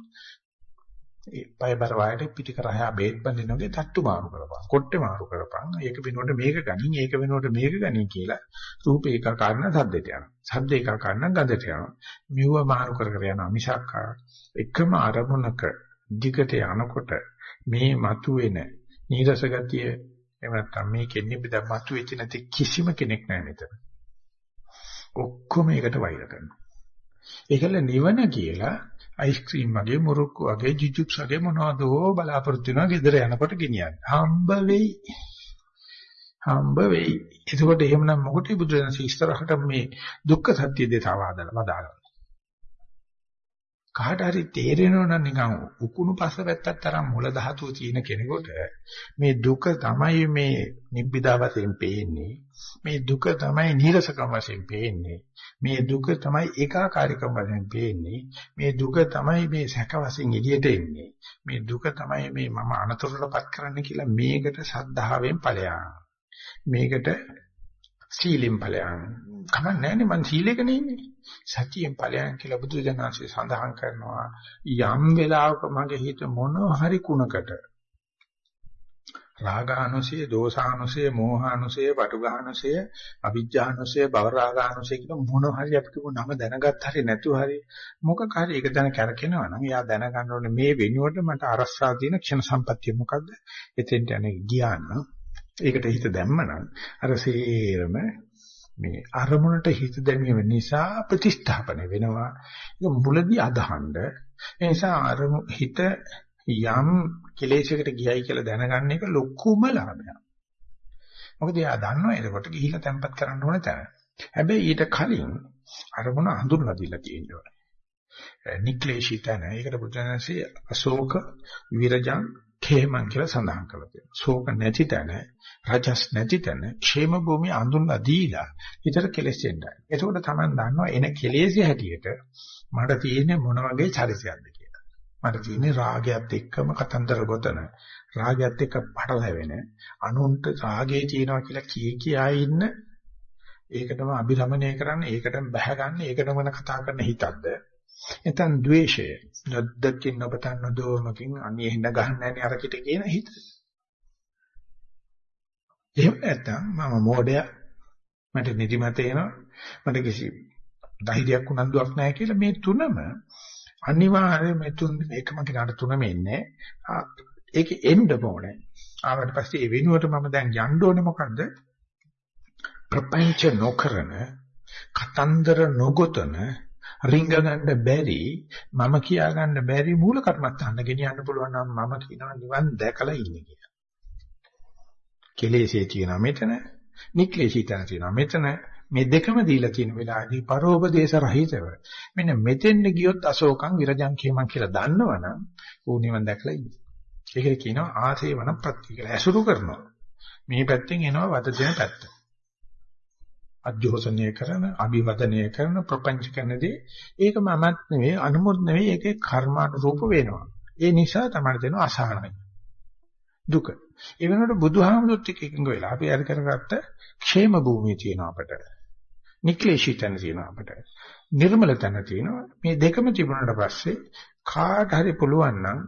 A: ඒ පයබර වයරේ පිටි කරහා බේත් බඳිනෝගේ තට්ටු මාරු කරපන්. කොට්ටේ මාරු කරපන්. ඒක වෙනුවට මේක ගනින්, ඒක වෙනුවට මේක ගනින් කියලා රූප ඒකාකාරන සද්දයට යනවා. සද්ද ඒකාකාරන ගඳට යනවා. මෙව මාරු කර කර යනවා. මිසක් එකම අරමුණක දිගට යනකොට මේ මතුවෙන නීරස ගතිය එහෙම නැත්නම් මේ කෙන්නේ බද මතුවෙච්ච නැති කිසිම කෙනෙක් නැහැ මෙතන. ඔක්කොම ඒකට වෛර කරනවා. ඒකල නිවන කියලා අයිස්ක්‍රීම් වගේ මුරුක්කු වගේ ජුජුක්ස් වගේ මොනවදෝ බලාපොරොත්තු වෙනවා ගෙදර යනකොට ගෙනියන්න. හම්බ වෙයි. හම්බ වෙයි. ඒකෝට එහෙමනම් මොකටද බුදුරජාණන් ඉස්සරහට මේ දුක්ඛ සත්‍ය දේශාව හදලා වදාළා. කාට හරි තේරෙනව නම් නිකන් උකුණු පස්ස පැත්තක් තරම් මුල ධාතුව තියෙන කෙනෙකුට මේ දුක තමයි මේ නිබ්බිදා වශයෙන් පේන්නේ. මේ දුක තමයි නීරසකම වශයෙන් පේන්නේ. මේ දුක තමයි ඒකාකාරීකම වශයෙන් පේන්නේ. මේ දුක තමයි මේ සැක වශයෙන් එළියට එන්නේ. මේ දුක තමයි මේ මම අනතුරටපත් කරන්න කියලා මේකට සද්ධාවෙන් ඵලයන්. මේකට සීලෙන් ඵලයන්. කමන්නේ නැහැ මං සීලෙක නෙන්නේ සතියෙන් ඵලයන් කියලා බුදුජානසී සඳහන් කරනවා. යම් වෙලාවක මගේ හිත මොන හරි කුණකට රාගානුසය, දෝසානුසය, මෝහානුසය, පටුගානුසය, අවිජ්ජානුසය, භවරාගානුසය කියන මොන හරි අපි කියමු නම දැනගත් හරි නැතු හරි මොකක් හරි ඒක දැන කරකිනවා නම් එයා දැනගන්න ඕනේ මේ වෙනුවට මට අරස්සා දින ක්ෂණ සම්පත්තිය මොකද්ද? එතෙන්ට යන්නේ ගියාන ඒකට හිත දැම්මනම් අර සේරම මේ අරමුණට හිත දැමීම නිසා ප්‍රතිස්ථාපන වෙනවා. ඒක මුලදී අදහන්න. ඒ නිසා අරමු හිත යම් කෙලෙසයකට ගියයි කියලා දැනගන්න එක ලොකුම ලාභයක්. මොකද එයා දන්නවා එතකොට ගිහිල්ලා තැම්පත් කරන්න ඕන තැන. හැබැයි ඊට කලින් අරමුණ හඳුන්ලා දීලා තියෙනවා. නික්ලේශී තැන. ඒකට බුදුන්සේ අශෝක විරජං ඛේමං කියලා සඳහන් කරලා තියෙනවා. ශෝක නැති තැන, රජස් නැති තැන, ക്ഷേම භූමිය අඳුන්ලා දීලා හිතට කෙලෙස් එන්නයි. එතකොට Taman දන්නවා එන කෙලෙස්ය හැටියට මට තියෙන්නේ මොන වගේ චරිතයක්ද කියලා. මට තියෙන්නේ රාගයත් එක්කම කතන්දර ගොතන, රාගයත් එක්ක පටලැවෙන, අනුන්ට රාගය තියෙනවා කියලා කී කියා ඉන්න ඒකටම අභිරමණය කරන්න, ඒකටම බැහැ ගන්න, ඒකටම කතා කරන හිතක්ද නැත්නම් ද්වේෂය නොදකින් නොපතන් නොදෝමකින් අනිය හිඳ ගන්නෑනේ අරකිට කියන හිත. එහෙම නැත්නම් මම මෝඩයා මට නිදිමත එනවා මට කිසි ධෛර්යයක් උනන්දුවක් නැහැ කියලා මේ තුනම අනිවාර්යයෙන් මේ තුන් එකම කෙනාට තුනම එන්නේ ඒක එන්න ඕනේ. ආවට පස්සේ ඒ වෙනුවට මම දැන් යන්න ඕනේ මොකද්ද? ප්‍රපංච නොකරන, කතන්දර නොගොතන, රිංග ගන්න බැරි, මම කියා ගන්න බැරි මූල කර්මත්තන්න ගෙනියන්න පුළුවන් නම් මම කියනවා නිවන් දැකලා ඉන්නේ කියලා. කෙලෙසේ තියෙනවා මෙතන, නික්ලේශී තන තියෙනවා මෙතන, මේ දෙකම දීලා තියෙන වෙලාවේදී පරෝපදේශ රහිතව මෙන්න මෙතෙන්ද ගියොත් අශෝකං විරජං කියමන් කියලා දන්නවනම් ඌ නිවන් දැකලා ඉන්නේ. ඒකට කියනවා ආසේවන ප්‍රත්‍ය කියලා. ඇසුරු කරනවා. මේ පැත්තෙන් එනවා වද දෙන පැත්ත. අධ්‍යෝසනය කරන, අභිවදනය කරන, ප්‍රපංච කරනදී ඒක මමත් නෙවෙයි, අනුමුත් නෙවෙයි, ඒකේ කර්මානුරූප වෙනවා. ඒ නිසා තමයි දෙන අසහනයි. දුක. ඒ වෙනකොට බුදුහාමුදුරුත් එක්ක එකඟ වෙලා අපි අර කරගත්ත ക്ഷേම භූමිය තියෙනවා අපට. නික්ලේශී තැන තියෙනවා අපට. නිර්මල තැන තියෙනවා. මේ දෙකම තිබුණාට පස්සේ කාට හරි පුළුවන් නම්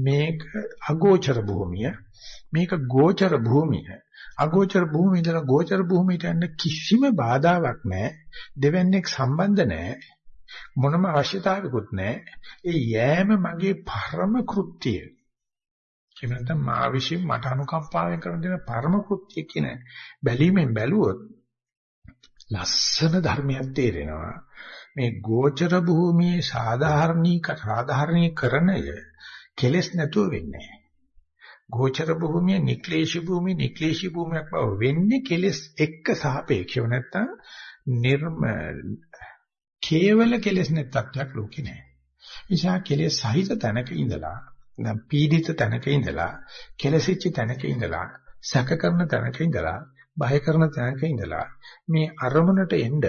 A: මේක අගෝචර භූමිය මේක ගෝචර භූමිය අගෝචර භූමිය ඉඳලා ගෝචර භූමියට යන්න කිසිම බාධාවක් නැහැ. දෙවන්නේක් සම්බන්ධ නැහැ. මොනම අවශ්‍යතාවයකුත් නැහැ. ඒ යෑම මගේ පරම කෘත්‍යය. එහෙම නැත්නම් මා විශ්ින් මට අනුකම්පාවෙන් කරන දෙන පරම කෘත්‍ය කියන බැලීමෙන් බැලුවොත් ලස්සන ධර්මයක් තේරෙනවා. මේ ගෝචර භූමියේ සාධාරණීක සාධාරණීකරණය කෙලස් නැතුව වෙන්නේ නැහැ. ගෝචර භූමිය නික්ලේශී භූමිය නික්ලේශී භූමියක් බව වෙන්නේ කෙලස් එක්ක සාපේක්ෂව නැත්තම් නිර්ම කේවල කෙලස් නැත්තක් ලෝකේ නැහැ. නිසා කෙලස් සහිත තැනක ඉඳලා නැත්නම් පීඩිත තැනක ඉඳලා කෙලසිච්ච තැනක ඉඳලා සැක කරන තැනක ඉඳලා බය කරන තැනක ඉඳලා මේ අරමුණට එන්න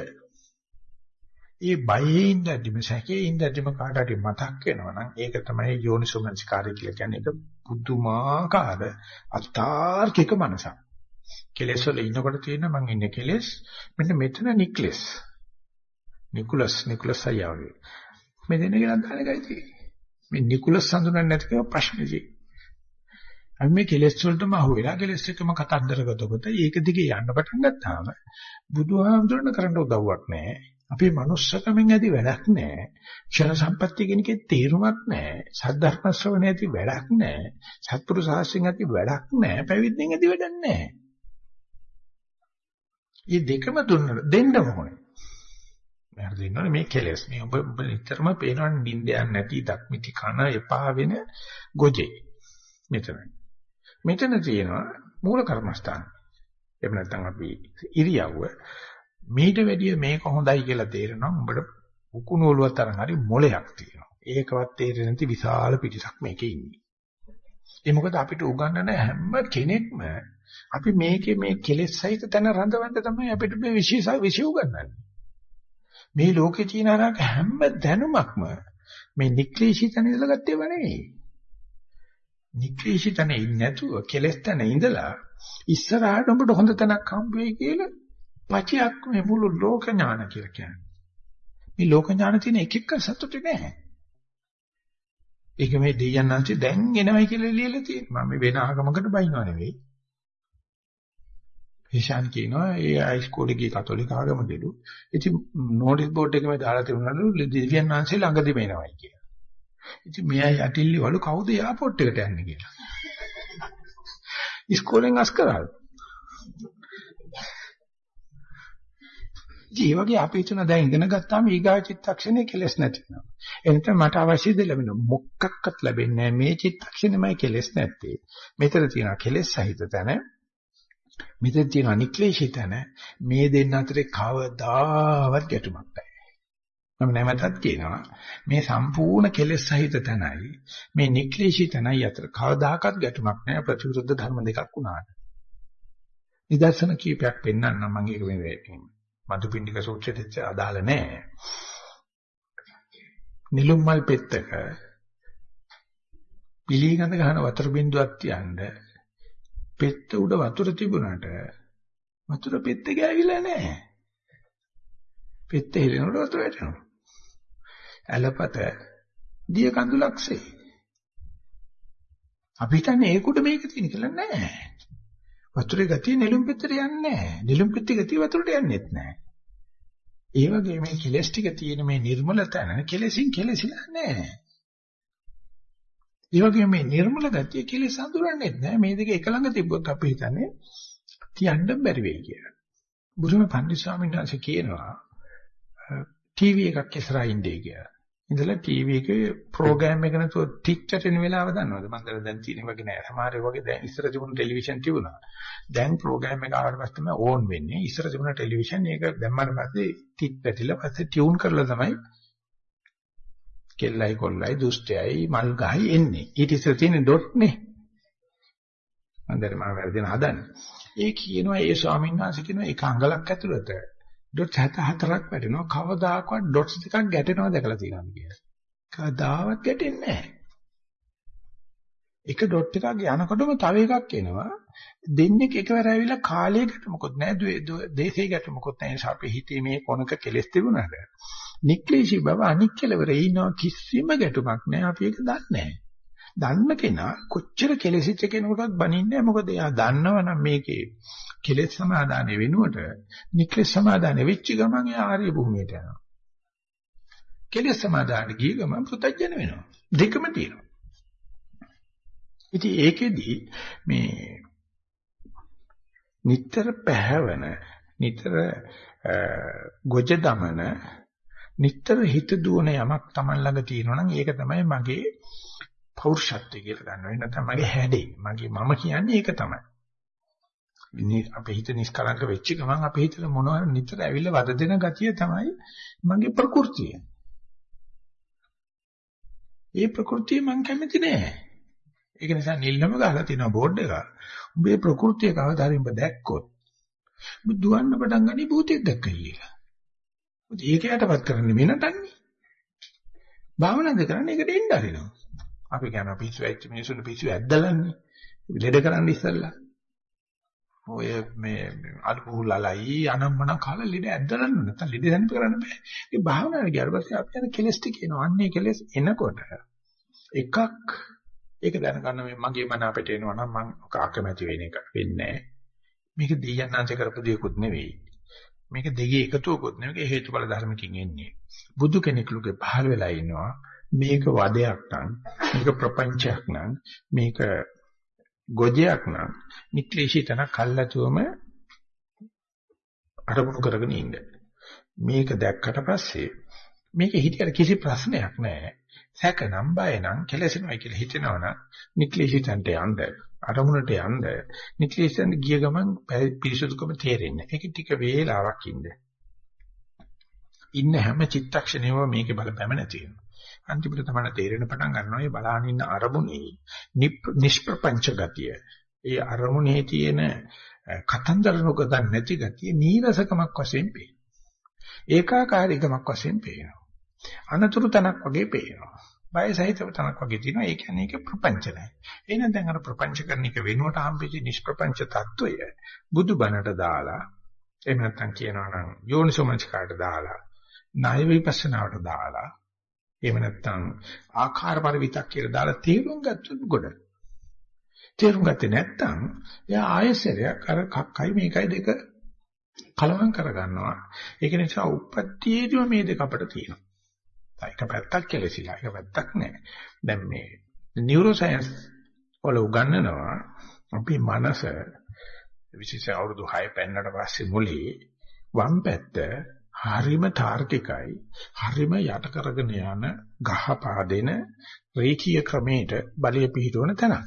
A: ඒ බයේ ඉඳද්දිම සැකේ ඉඳද්දිම කාට හරි මතක් වෙනවා නම් ඒක තමයි යෝනිසෝමනසිකාරය කියලා කියන්නේ. ඒක පුදුමාකාර අතාර්කික මනසක්. කෙලෙස් වල ඉන්නකොට තියෙන මං ඉන්නේ කෙලෙස් මෙන්න මෙතන නික්ලෙස්. නිකුලස් නිකුලස් අයියාගේ. මේ දෙන්න කියලා දාන එකයි තියෙන්නේ. මේ නිකුලස් හඳුනන්නේ නැති කියලා ප්‍රශ්නේ තියෙන්නේ. අපි මේ කෙලෙස් වලටම අහු වෙලා කෙලෙස් එකම කතන්දර ගතකොට ඒක දිගේ යන්න පටන් ගත්තාම බුදුහාමුදුරණ කරන්න උදව්වක් නැහැ. අපේ manussකමෙන් ඇති වැඩක් නැහැ. ක්ෂණ සම්පත්තිය කියන එකේ තේරුමක් නැහැ. සද්ධර්ම ශ්‍රවණය ඇති වැඩක් නැහැ. සත්පුරු සාස්ත්‍රයෙන් ඇති වැඩක් නැහැ. පැවිද්දෙන් ඇති වැඩක් නැහැ. මේ දෙකම දුන්න දෙන්න ඕනේ. මම දෙන්නෝනේ මේ කෙලස්. මේ ඔබ ඔබ නිතරම පේනවනේ නිින්දයක් නැති දක්මිති කන එපා වෙන ගොජේ. මෙතනයි. මෙතන තියෙනවා මූල කර්මස්ථාන. එහෙම නැත්නම් අපි ඉරියව්ව මීට වැඩිය මේක හොඳයි කියලා තේරෙනවා උඹට උකුණු ඔලුවක් තරම් හරි මොලයක් තියෙනවා. ඒකවත් තේරෙන්නේ නැති විශාල පිටිසක් මේකේ ඉන්නේ. ඒ මොකද අපිට උගන්වන හැම කෙනෙක්ම අපි මේකේ මේ කෙලෙස් සහිත තැන රඳවන්න තමයි අපිට මේ විශේෂ විශේෂ උගන්වන්නේ. මේ ලෝකේ තියෙන අරක හැම දැනුමක්ම මේ නික්ලේශී තැන ඉඳලා ගත්තේ නෙවෙයි. නික්ලේශී තැන ඉන්නේ නැතුව කෙලෙස් තැන ඉඳලා ඉස්සරහට උඹට හොඳ තැනක් හම්බ වෙයි කියලා පචයක් මේ මුළු ලෝක ඥාන කියලා කියන්නේ. මේ ලෝක ඥාන තියෙන එක එක සතුටු නෑ. ඒක මේ දෙයයන්ාන්සේ දැන් එනවයි කියලා ලියලා තියෙනවා. මම වෙන ආගමකට බයිනව නෙවෙයි. හිෂාන් කියනවා ඒ හයිස්කෝලේ ගිය කතෝලික ආගමකලු. ඉතින් නෝටිස් බෝඩ් එකේ දාලා තිබුණලු දෙවියන්ාන්සේ ළඟදී මේනවයි කියලා. ඉතින් මෙයා යටිල්ලි වලු කවුද එයාපෝට් එකට යන්නේ කියලා. (laughs) ඉස්කෝලෙන් අස් කරාලු. ඉතින් ඒ වගේ අපි හිතන දැන් ඉගෙන ගත්තාම ඊගා චිත්තක්ෂණේ කෙලස් නැති වෙනවා. එනතන මට අවශ්‍ය දේ ලැබෙන මොකක්වත් ලැබෙන්නේ මේ චිත්තක්ෂණෙමයි කෙලස් නැත්තේ. මෙතන තියෙනවා කෙලස් සහිත තැන. මෙතන තියෙනවා නික්ලේශී තැන. මේ දෙන්න අතරේ කවදාවත් ගැටුමක් නැහැ. මම නැවතත් කියනවා මේ සම්පූර්ණ කෙලෙස් සහිත තැනයි මේ නික්ලේශී තැනයි අතර කවදාකවත් ගැටුමක් නැහැ ප්‍රතිවිරුද්ධ ධර්ම දෙකක් වුණාට. නිදර්ශන කීපයක් පෙන්වන්නම් මම ඒක මේ මදුපිණ්ඩික සූත්‍රෙට අදාළ නැහැ. නිලුම් මල් පෙත්තක පිළිගඳ ගන්න වතුර බින්දුවක් තියන්න පෙත්ත උඩ වතුර තිබුණාට වතුර පෙත්ත ගෑවිලා නැහැ. පෙත්ත හෙලනකොට වතුර වැටෙනවා. ඇලපත දිය කඳුලක්සේ. අපි හිතන්නේ ඒකට මේක තියෙන කියලා නෑ. වතුරේ ගතිය නෙළුම් පෙත්තට යන්නේ නැහැ. නෙළුම් පෙත්තේ ගතිය වතුරට යන්නේත් නැහැ. ඒ වගේ මේ කෙලස් ටික තියෙන මේ නිර්මල තැන කෙලසින් කෙලසිලා නැහැ. ඒ වගේම මේ නිර්මල ගතිය කෙලෙස් අඳුරන්නේ නැහැ. මේ දෙක එක ළඟ තිබ්බොත් අපි හිතන්නේ තියන්න බැරි වෙයි කියලා. බුදුම පන්දි ස්වාමීන් වහන්සේ කියනවා ටීවී එකක් ඉස්සරහා ඉන්නේ කියලා. ඉඳලා ටීවී එකේ ප්‍රෝග්‍රෑම් එක නැතුව ටිච්චට එන වෙලාව දන්නවද? මම දැන් දැන් තියෙන වගේ නෑ. සමහර වගේ දැන් ඉස්සර තිබුණු ටෙලිවිෂන් තිබුණා. දැන් ප්‍රෝග්‍රෑම් එක ආවට පස්සේ තමයි ඕන් වෙන්නේ. ඉස්සර තිබුණ ටෙලිවිෂන් එක දැම්මම පස්සේ ටිච් පැතිලා පස්සේ ටියුන් කරලා තමයි කෙල්ලයි කොල්ලයි දුෂ්ටයයි මල් ගහයි එන්නේ. ඊට ඉස්සර තියෙන ඩොට් නේ. අන්දර මම වැරදින හදන්නේ. ඒ කියනවා ඒ ස්වාමීන් වහන්සේ කියනවා එක අඟලක් ඇතුළත ඩොට් 74ක් වැටෙනවා. කවදාකවත් ඩොට්ස් දෙකක් ගැටෙනවා දැකලා තියෙනවද කියලා. කවදාවත් ගැටෙන්නේ නැහැ. එක ඩොට් එකක් යනකොටම තව එකක් එනවා. දෙන්නේ එකවර ඇවිල්ලා කාලයකට මොකොත් නැහැ. දේශයකට මොකොත් නැහැ. නිසා අපේ හිතේ මේ කොනක කෙලස් තිබුණාද? නික්ලේශී බව අනික් කෙලවරේ ඉන්නවා කිසිම ගැටුමක් නැහැ. අපි ඒක දන්නේ නැහැ. දන්න කෙනා කොච්චර කෙලෙසිච්ච කෙනෙකුටත් බනින්නේ මොකද එයා දන්නවනම් මේකේ කෙලෙස් සමාදානෙ වෙනුවට නික්ලෙස් සමාදානෙ වෙච්ච ගමන් එයා ආර්ය භූමියට යනවා. කෙලෙස් සමාදානෙ ගිය ගමන් පුතඥ වෙනවා. දෙකම තියෙනවා. ඉතින් ඒකෙදි මේ නිතර පැහැවෙන නිතර ගොජ දමන නිතර හිත දුවන යමක් Taman ළඟ තියෙනවා නම් ඒක තමයි මගේ පෞරුෂත්වය කියලා ගන්නවා. එහෙනම් තමයි මගේ හැඩේ. මගේ මම කියන්නේ ඒක තමයි. අපේ හිත නිස්කලංක වෙච්ච ගමන් අපේ හිතේ මොනවා නිතර ඇවිල්ලා වද දෙන ගතිය තමයි මගේ ප්‍රകൃතිය. ඒ ප්‍රകൃතිය මං කැමති නෑ. ඒක නිසා නිල්ලම ගහලා තියෙනවා බෝඩ් එක. උඹේ ප්‍රകൃතිය කවදා හරි උඹ දැක්කොත් බුදුවන්න පටන් ගන්නේ භූතයක් දැක්කයි කියලා. මොකද ඒක යටපත් කරන්නේ මේ නටන්නේ. භාවනාද කරන්නේ ඒකට එන්න හරිනවා. අපි කියන පිස්සු වෙච්ච මිනිසුන්ට පිස්සු ඇද්දලන්නේ. ලෙඩ කරන්න ඉස්සල්ලා. ඔය මේ අල්පුහුලලයි අනම්මන කාලා ලෙඩ ඇද්දලන්න නැත්නම් ලෙඩ දැන් කරන්න බෑ. ඒ භාවනාවේ ගියාට පස්සේ අපි යන කෙලස් ටික එනවා. අන්නේ කෙලස් එනකොට එකක් ඒක දැනගන්න මේ මගේ මන අපිට එනවා නම් මං අකමැති වෙන එක වෙන්නේ මේක දෙයයන්ාංශ කරපු දෙයක්වත් නෙවෙයි. මේක දෙගේ එකතුවකුත් නෙවෙයි හේතුඵල ධර්මකින් එන්නේ. බුදු කෙනෙකුගේ පහළ වෙලා ඉන්නවා. මේක වදයක් නම් මේක ප්‍රපංචයක් නම් මේක ගොජයක් නම් නික්ලේශී තන කල්ලාතුවම අරමුණු කරගෙන ඉන්න. මේක දැක්කට පස්සේ මේක හිතියට කිසි ප්‍රශ්නයක් නැහැ. සැකනම් බයනම් කෙලෙසෙනවා කියලා හිතනවනම් නික්ලේශී තන්ට යන්න අරමුණට යන්න නික්ලේශයෙන් ගිය ගමන් පිරිසුදුකම තේරෙන්නේ. ඒක ටික වේලාවක් ඉන්න. ඉන්න හැම චිත්තක්ෂණයම මේකේ බලපෑම නැති වෙනවා. අන්තිමට තමයි තේරෙන පටන් ගන්නවා මේ බලාගෙන ඉන්න අරමුණේ නිෂ්ප්‍රපංච ගතිය. ඒ අරමුණේ තියෙන කතන්දර නොගදන් නැති ගතිය නීරසකමක් වශයෙන් පේනවා. ඒකාකාරීකමක් වශයෙන් පේනවා. අනතුරු තනක් වගේ පේනවා. බය සහිතව තනක් වගේ තියෙනවා. ඒ කියන්නේ ඒක ප්‍රපංච නැහැ. එහෙනම් දැන් අර ප්‍රපංච කරන එක වෙනුවට හම්බෙච්ච නිෂ්ප්‍රපංච తত্ত্বය බුදුබණට දාලා එහෙම නැත්නම් කියනවා නම් යෝනිසෝමංච කාට දාලා ණය විපස්සනාවට දාලා එහෙම නැත්නම් ආකාර පරිවිතක් කියලා දාලා තේරුම් ගත්තොත් ගොඩ. තේරුම් ගත්තේ නැත්නම් එයා ආයෙසරයක් අර කක්කයි මේකයි දෙක කලවම් කරගන්නවා. ඒක නිසා උප්පත්තියේදී මේ දෙක අපිට තියෙනවා. එක පැත්තක් කෙලසිලා එක පැත්තක් නැහැ. දැන් මේ නියුරෝ සයන්ස් වල උගන්වනවා අපි මනස විශේෂ අවුරුදු 6 පෙන්නට පස්සේ මුලේ වම් පැත්ත හරිම තාර්කිකයි හරිම යට කරගෙන යන ගහපාදෙන රේඛීය ක්‍රමයට බලය පිහිටවන තැන.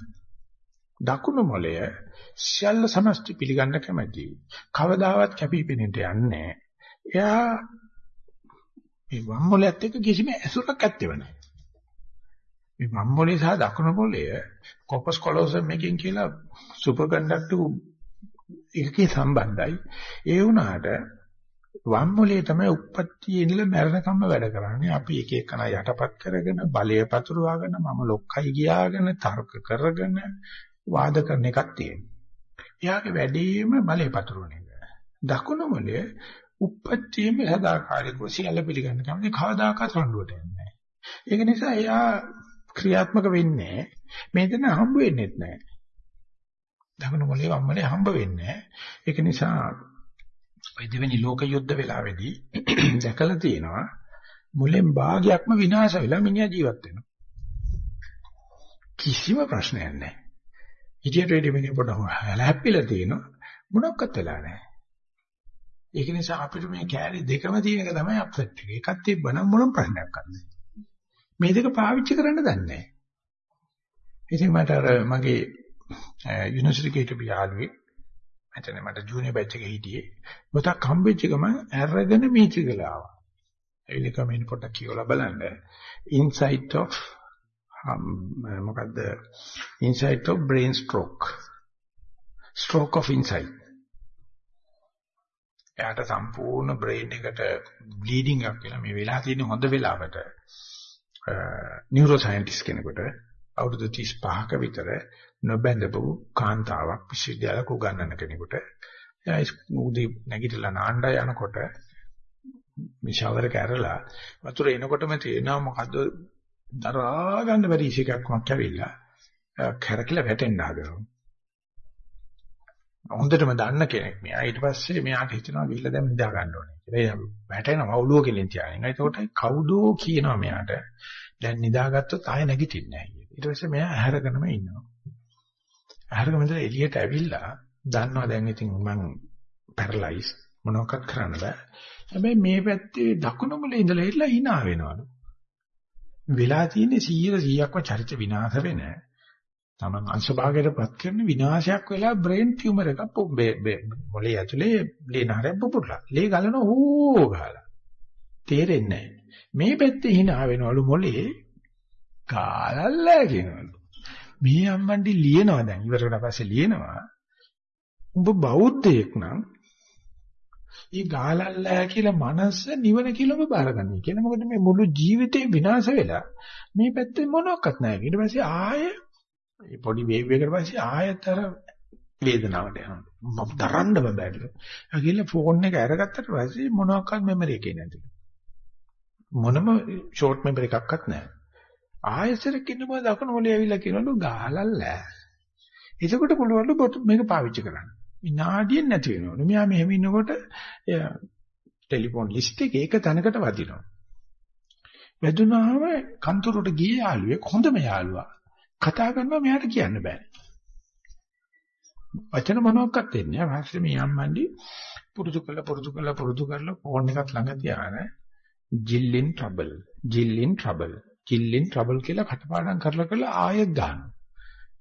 A: දකුණු මොළය සියල්ල සමස්ත පිළිගන්න කැමැති. කවදාවත් කැපිපෙනෙන්න යන්නේ එයා මේ වම් මොළයත් එක්ක කිසිම ඇසුරක් ඇත්තේ නැහැ. මේ වම් මොළේ සහ දකුණු මොළය කොපස් කොලොසම් එකකින් කියලා සුපර් කන්ඩක්ටිව් එකකේ සම්බන්ධයි. ඒ වුණාට වම් මොලේ තමයි උප්පත්තියේ ඉඳලා මැරෙනකම්ම වැඩ කරන්නේ. අපි එක එකන යටපත් කරගෙන බලය පතුරවාගෙන මම ලොක්කයි ගියාගෙන තර්ක කරගෙන වාද කරන එකක් තියෙනවා. එයාගේ වැඩේම බලය පතුරවන එක. දකුණු මොලේ උප්පත්තියේම සදාකාලිකව සියල්ල පිළිගන්න කැමති කවදාකවත් රණ්ඩුවට යන්නේ නැහැ. ඒක නිසා එයා ක්‍රියාත්මක වෙන්නේ මේ දෙන හම්බ වෙන්නේ නැහැ. දකුණු මොලේ වම් මොලේ හම්බ වෙන්නේ ඒක නිසා ඔය දෙවෙනි ලෝක යුද්ධ වෙලාවේදී (clears throat) දැකලා තියෙනවා මුලෙන් භාගයක්ම විනාශ වෙලා මිනිහා ජීවත් වෙනවා. කිසිම ප්‍රශ්නයක් නැහැ. ඉතියට වෙඩි මිනිහ පොඩ්ඩක් හැලහැප්පිලා තියෙනවා මොනක්වත් වෙලා නැහැ. ඒක නිසා අපිට මේ කෑලි දෙකම තියෙන එක තමයි අප්සෙට් එක. එකක් තිබ්බනම් මොනම ප්‍රශ්නයක් නැහැ. මේ දෙක පාවිච්චි කරන්න දන්නේ නැහැ. ඉතින් මට අර මගේ යුනිවර්සිටි එකේ හිටපු යාළුවෙක් මචං මට ජූනියර් බැච් එකේ හිටියේ. පොතක් හම්බෙච්ච ගමන් අරගෙන මීචිගල ආවා. ඒක කමෙන් පොඩක් කියවලා බලන්න. insight of මොකද්ද? insight of brain stroke. stroke of insight. එයාට සම්පූර්ණ බ්‍රේන් එකට බ්ලීඩින් එකක් වෙලා මේ වෙලා තියෙන හොඳ වෙලාවට නියුරෝ සයන්ටිස්ට් කෙනෙකුට අවුරුදු 35ක විතර නොබැඳපු කාන්තාවක් විශ්වවිද්‍යාලයක උගන්වන කෙනෙකුට එයා උදේ නැගිටලා නාන්න යනකොට මේ ෂවර් එක ඇරලා වතුර එනකොටම තේරෙනවා මොකද්ද දරා ගන්න බැරි ඉසිකක් වක් ඇවිල්ලා කැරකිලා වැටෙන්න හදනවා. හොඳටම දන්න කෙනෙක් මෙයා. ඊට පස්සේ මෙයාට හිතෙනවා ගිහිල්ලා දැන් නිදා ගන්න ඕනේ කියලා. එයා වැටෙනවා ඔළුව කෙලින් තියාගෙන. ඒකට කවුදෝ කියනවා මෙයාට දැන් නිදාගත්තොත් ආයෙ නැගිටින්නේ නැහැ කියලා. ඊට පස්සේ මෙයා ඇහැරගෙනම ඉන්නවා. ඇහැරගෙන ඉඳලා එළියට ඇවිල්ලා දන්නවා දැන් ඉතින් මම පැරලයිස් මොනවක්වත් කරන්න බෑ. හැබැයි මේ පැත්තේ දකුණු මුලේ ඉඳලා ඉట్లా hina වෙනවලු. වෙලා තියෙන්නේ 100 100ක්ම චරිත විනාශ වෙන. Taman අංශභාගයටපත් කරන විනාශයක් වෙලා බ්‍රේන් ටියුමර් එකක් මොලේ ඇතුලේ ලේනහරයක් පුපුරලා. ලේ ගලන ඕ ගහලා. තේරෙන්නේ නැහැ. මේ පැත්තේ hina වෙනවලු මොලේ කාලල්ලා කියනවලු. මේ අම්මන්ඩි ලියනවා දැන් ඉවරකට පස්සේ ලියනවා. උඹ බෞද්ධයෙක් නම් ඊ ගාලල්ලා කියලා මනස නිවන කියලාම බාරගන්නේ කියලා. මොකද මේ මුළු ජීවිතේ විනාශ වෙලා මේ පැත්තේ මොනවත් නැහැ. ඊට පස්සේ ආයෙ මේ පොඩි වේව් එකකට පස්සේ ආයෙතර වේදනාවට යනවා. මම තරන්න බෑලු. අගිල්ල ෆෝන් එක අරගත්තට පස්සේ මොනවාක්වත් මෙමරි එකේ නැතිලු. මොනම ෂෝට් මෙමරි එකක්වත් නැහැ. ආයෙසරක් ඉන්නම දකුණු මොලේ ඇවිල්ලා කියනලු ගාලල්ලා. එතකොට පුළුවන්ලු මේක පාවිච්චි කරන්න. විනාඩියක් නැති වෙනවලු. මෙයා මෙහෙම ඉන්නකොට ටෙලිෆෝන් ලිස්ට් එකේ එක තැනකට වදිනවා. වැදුනාම කන්තරුවට ගියේ යාළුවෙක් හොඳම යාළුවා. කතා කරනවා මෙයාට කියන්න බෑ. වචන මොනවාක්වත් දෙන්නේ නැහැ. වාස්තේ මේ අම්මන්ඩි පුරුදු කළා පුරුදු කළා පුරුදු කරලා ෆෝන් එකක් ළඟ තියාගෙන jill in trouble jill in trouble jill in trouble කියලා කටපාඩම් කරලා කරලා ආයෙත් ගන්නවා.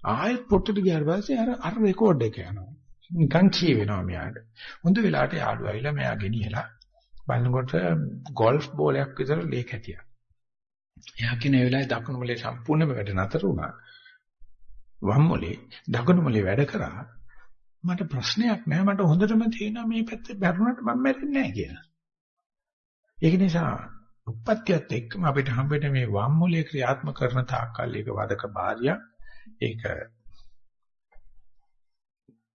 A: ආයෙත් පොට්ටට ගියාට පස්සේ අර අර රෙකෝඩ් එක යනවා. නිකන් කියවෙනවා මෙයාට. හොඳ වෙලාවට යාළුවා ඇවිල්ලා මෙයා ගෙනියලා බලනකොට ගෝල්ෆ් බෝලයක් විතර ලේක් හැටියා. එයා කියන ඒ වෙලාවේ දකුණු මොලේ සම්පූර්ණයෙන්ම වැඩ නතර වුණා. වම් මොලේ දකුණු මොලේ වැඩ කරා. මට ප්‍රශ්නයක් නෑ මට හොඳටම තේරෙනවා මේ පැත්තේ බැරුණාට මම මැරෙන්නේ නෑ කියලා. ඒක නිසා උප්පත්තියත් එක්කම අපිට හම්බෙන්නේ මේ වම් මොලේ ක්‍රියාත්මක කරන තාක්කල් ඒක වදක බාහිය ඒක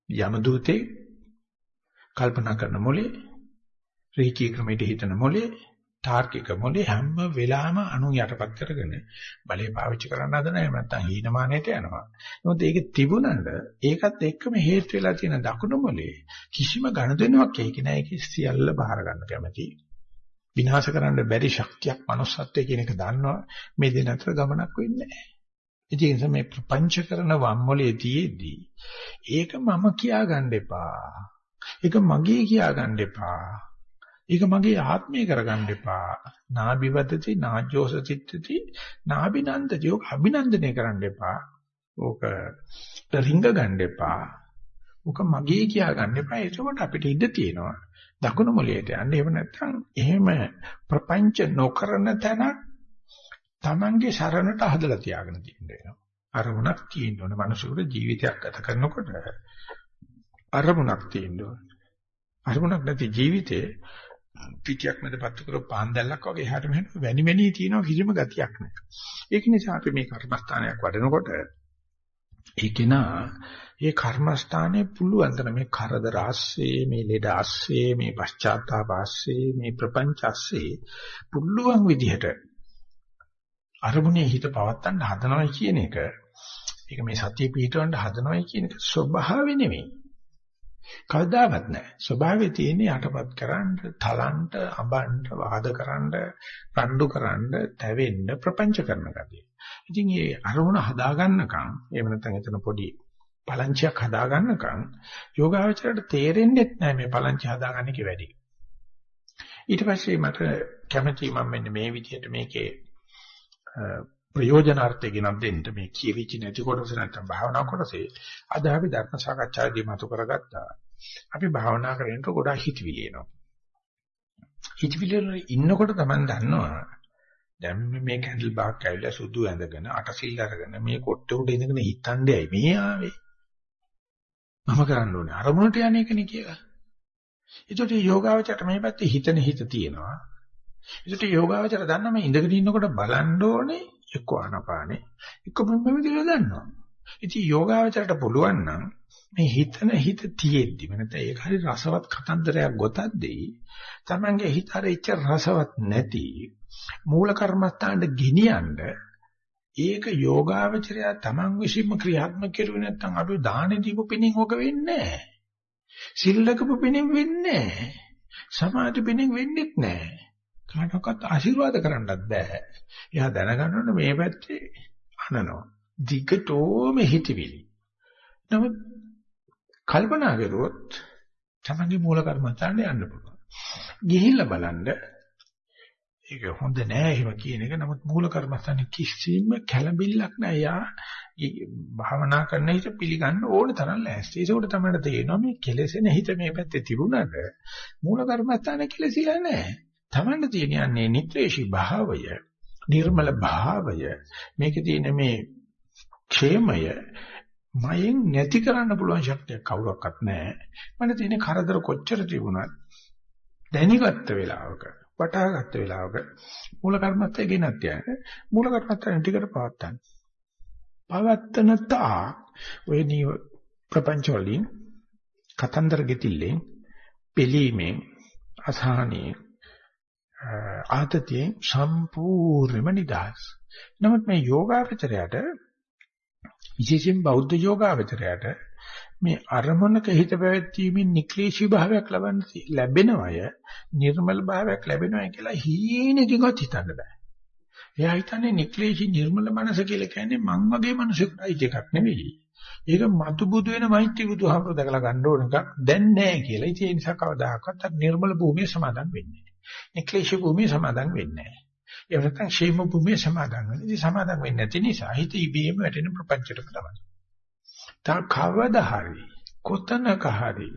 A: යම දූතේ කල්පනා කරන මොලේ රීකී ක්‍රමයට හිතන මොලේ තාර්කික මොලේ හැම වෙලාවෙම අනු යටපත් කරගෙන බලේ පාවිච්චි කරන්න හදන එහෙම නැත්නම් හීනමානයට යනවා. මොකද ඒක තිබුණාට ඒකත් එක්කම හේතු වෙලා තියෙන දකුණු මොලේ කිසිම ගනුදෙනුවක් ඒක නෑ ඒක සියල්ල බාර ගන්න කැමති. විනාශ කරන්න බැරි ශක්තියක් manussත්වයේ කියන එක දන්නවා මේ දෙන අතර ගමනක් වෙන්නේ නෑ. ඉතින් මේ ප්‍රපංච කරන වම්මොලේ තියේදී ඒක මම කියා ගන්න එපා. ඒක මගේ කියා ගන්න එපා. ඒක මගේ ආත්මය කරගන්න එපා. නාබිවදති නාජෝස චිත්තති නාබිනන්දති. ඕක අභිනන්දනය කරන්න එපා. ඕක රිංග ගන්න එපා. ඕක මගේ කියා ගන්න එපා. ඒකෝට අපිට ඉඩ තියෙනවා. දකුණු මොලේට යන්න. එහෙම නැත්නම් එහෙම ප්‍රපංච නොකරන තැනක් Tamange සරණට හදලා තියාගෙන තියෙන්න වෙනවා. අරමුණක් තියෙන්න ඕනේ. මනුෂ්‍යයෙකුට ජීවිතයක් ගත කරනකොට අරමුණක් තියෙන්න ඕනේ. අරමුණක් නැති ජීවිතේ පිටියක් මැද පත්තු කර පාන් දැල්ලක් වගේ එහාට මෙහාට වැනි වැනි තියෙනවා කිසිම ගතියක් නැහැ. ඒක නිසා අපි මේ කර්මස්ථානයක් වඩනකොට ඒකේනා ඒ කර්මස්ථානේ පුළුවන් තරම් මේ කරදර ආස්සේ මේ ලෙඩ ආස්සේ මේ පශ්චාත්තාප ආස්සේ මේ ප්‍රපංච ආස්සේ පුළුවන් විදිහට අරමුණේ හිත පවත්තන්න හදනවා කියන එක ඒක මේ සතිය පිටවන්න හදනවා කියන එක ස්වභාවය නෙමෙයි. කවදාවත් නැහැ. ස්වභාවයේ තියෙන යටපත් කරන්න, තලන්න, අඹන්න, වාද කරන්න, රණ්ඩු කරන්න, තැවෙන්න, ප්‍රපංච කරන ගතිය. ඉතින් මේ අරමුණ හදාගන්නකම් එහෙම නැත්නම් එතන පොඩි පලංචියක් හදාගන්නකම් යෝගාවචරයට තේරෙන්නේ නැහැ මේ පලංචි හදාගන්න එක වැඩි. ඊට පස්සේ මට කැමැති මම මෙන්න මේ විදිහට මේකේ ප්‍රයෝජනාර්ථය ගෙනත් දෙන්න මේ කියවිච නැති කොටස නැත්නම් භාවනා කොටසේ අද අපි ධර්ම සාකච්ඡාවේදී මතු කරගත්තා. අපි භාවනා කරනකොට ගොඩාක් හිතවිලි එනවා. හිතවිලි වල ඉන්නකොට තමයි දන්නවා දැන් මේ කැන්ඩල් බාක් ඇවිල්ලා සුදු ඇඳගෙන අටසිල් අරගෙන මේ කොට්ට උඩ ඉඳගෙන හිතන්නේ මේ ආවේ. මම කරන්න ඕනේ අරමුණට යන්නේ කනේ කියලා. ඒකට යෝගාවචරයට මේ පැත්තේ හිතන හිත තියෙනවා. ඒකට යෝගාවචර දන්න මේ ඉඳගෙන ඉන්නකොට බලන්න ඕනේ එක්ක ආනපානේ එක්ක මෙමෙදිලා දන්නවා. ඉතින් යෝගාවචරයට පුළුවන් නම් මේ හිතන හිත තියෙද්දි නැත්නම් ඒක හරි රසවත් කතන්දරයක් ගොතද්දී Tamange හිත හරි ඉච්ච රසවත් නැති මූල කර්මස්ථානට ගෙනියන්න ඒක යෝගාවචරය Taman විසින්ම ක්‍රියාත්මක කෙරුවේ නැත්නම් අපි දාන දීපු පිණින් ඔක වෙන්නේ නැහැ. සිල්ලකපු පිණින් වෙන්නේ නැහැ. සමාධි පිණින් වෙන්නේත් නැහැ. කාටවත් ආශිර්වාද කරන්නත් බෑ. එයා දැනගන්න මේ පැත්තේ අනනවා. දිගටෝම හිතවිලි. නමුත් කල්පනා කරුවොත් තමන්ගේ මූල කර්මස්ථානට යන්න පුළුවන්. ගිහිල්ලා බලන්න ඒක හොඳ නෑ එහෙම කියන එක. නමුත් මූල කර්මස්ථානේ කිසිම කැළඹිල්ලක් නෑ. යා භාවනා කරන හිත පිළිගන්න ඕන තරම් ලෑස්ති. ඒකෝට තමයි තේරෙනවා මේ කෙලෙසෙන හිත මේ පැත්තේ තිබුණාට මූල කර්මස්ථානේ කෙලෙසිලා නෑ. තමන්න තියෙන යන්නේ නිත්‍රේෂී භාවය, නිර්මල භාවය. මේකේ තියෙන මේ ക്ഷേමය මයෙන් නැති කරන්න පුළුවන් ශක්තියක් කවුරක්වත් නැහැ. මට තියෙන කරදර කොච්චර තිබුණත් දැනගත්ත වෙලාවක, වටහාගත්ත වෙලාවක මූල කර්මත්තේ ගෙනත් යන්නේ. මූල කර්මත්තෙන් ටිකට පවත්තන්න. පවත්තන තා ඔය නීව ප්‍රපංච වලින් කතන්දර ගෙතිල්ලෙන් පිළීමෙන් අසහනී ආතතියෙන් සම්පූර්ණයෙන්ම නිදහස්. නමුත් මේ යෝගාවචරයට විශේෂයෙන් බෞද්ධ යෝගාවචරයට මේ අරමුණක හිත පැවැත්වීමෙන් නික්ලේශී භාවයක් ලබන්න ලැබෙනවය නිර්මල භාවයක් ලැබෙනවය කියලා හීනකින්වත් හිතන්න බෑ. එයා හිතන්නේ නික්ලේශී නිර්මල මනස කියලා කියන්නේ මං වගේ මිනිසෙකුට එකක් නෙවෙයි. ඒක මතු බුදු වෙන මෛත්‍රී බුදුහාමුදුර දැකලා ගන්න ඕන එකක් දැන් නැහැ කියලා. ඉතින් ඒ නිසා කවදාකවත් නිර්මල භූමිය සමාදන් වෙන්නේ නැහැ. නික්ලේශී භූමිය සමාදන් වෙන්නේ නැහැ. ඒ නැත්නම් ക്ഷേම භූමිය සමාදන් වෙනවා. ඉතින් සමාදන් වෙන්නේ නැති නිසා හිත ඉබේම වැටෙන ප්‍රපංචයටම තමයි. තා කවදා හරි කොතනක හරි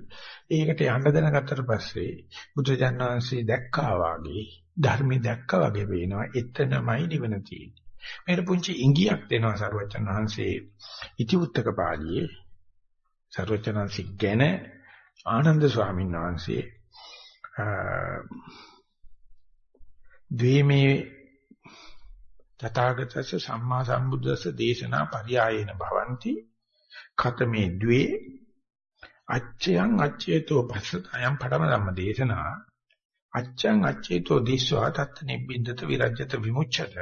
A: ඒකට යන්න දැනගත්තට පස්සේ බුදුජානක වහන්සේ දැක්කා වාගේ ධර්මي දැක්කා වගේ වෙනවා. එතනමයි නිවන තියෙන්නේ. මේකට පුංචි ඉඟියක් දෙනවා සරුවචන වහන්සේ ඉතිඋත්තක පාළියේ සරුවචනන්සි ගැන ආනන්ද ස්වාමීන් වහන්සේ ද්වේමේ තථාගතස්ස සම්මා සම්බුද්දස්ස දේශනා පරියායේන භවಂತಿ ඛතමේ ද්වේ අච්චයන් අච්චේතෝ පස්සත අයම් පඩම ධම්ම දේශනා අච්චං අච්චේතෝ දිස්වා තත් නිබ්බින්දත විරජ්‍යත විමුච්ඡත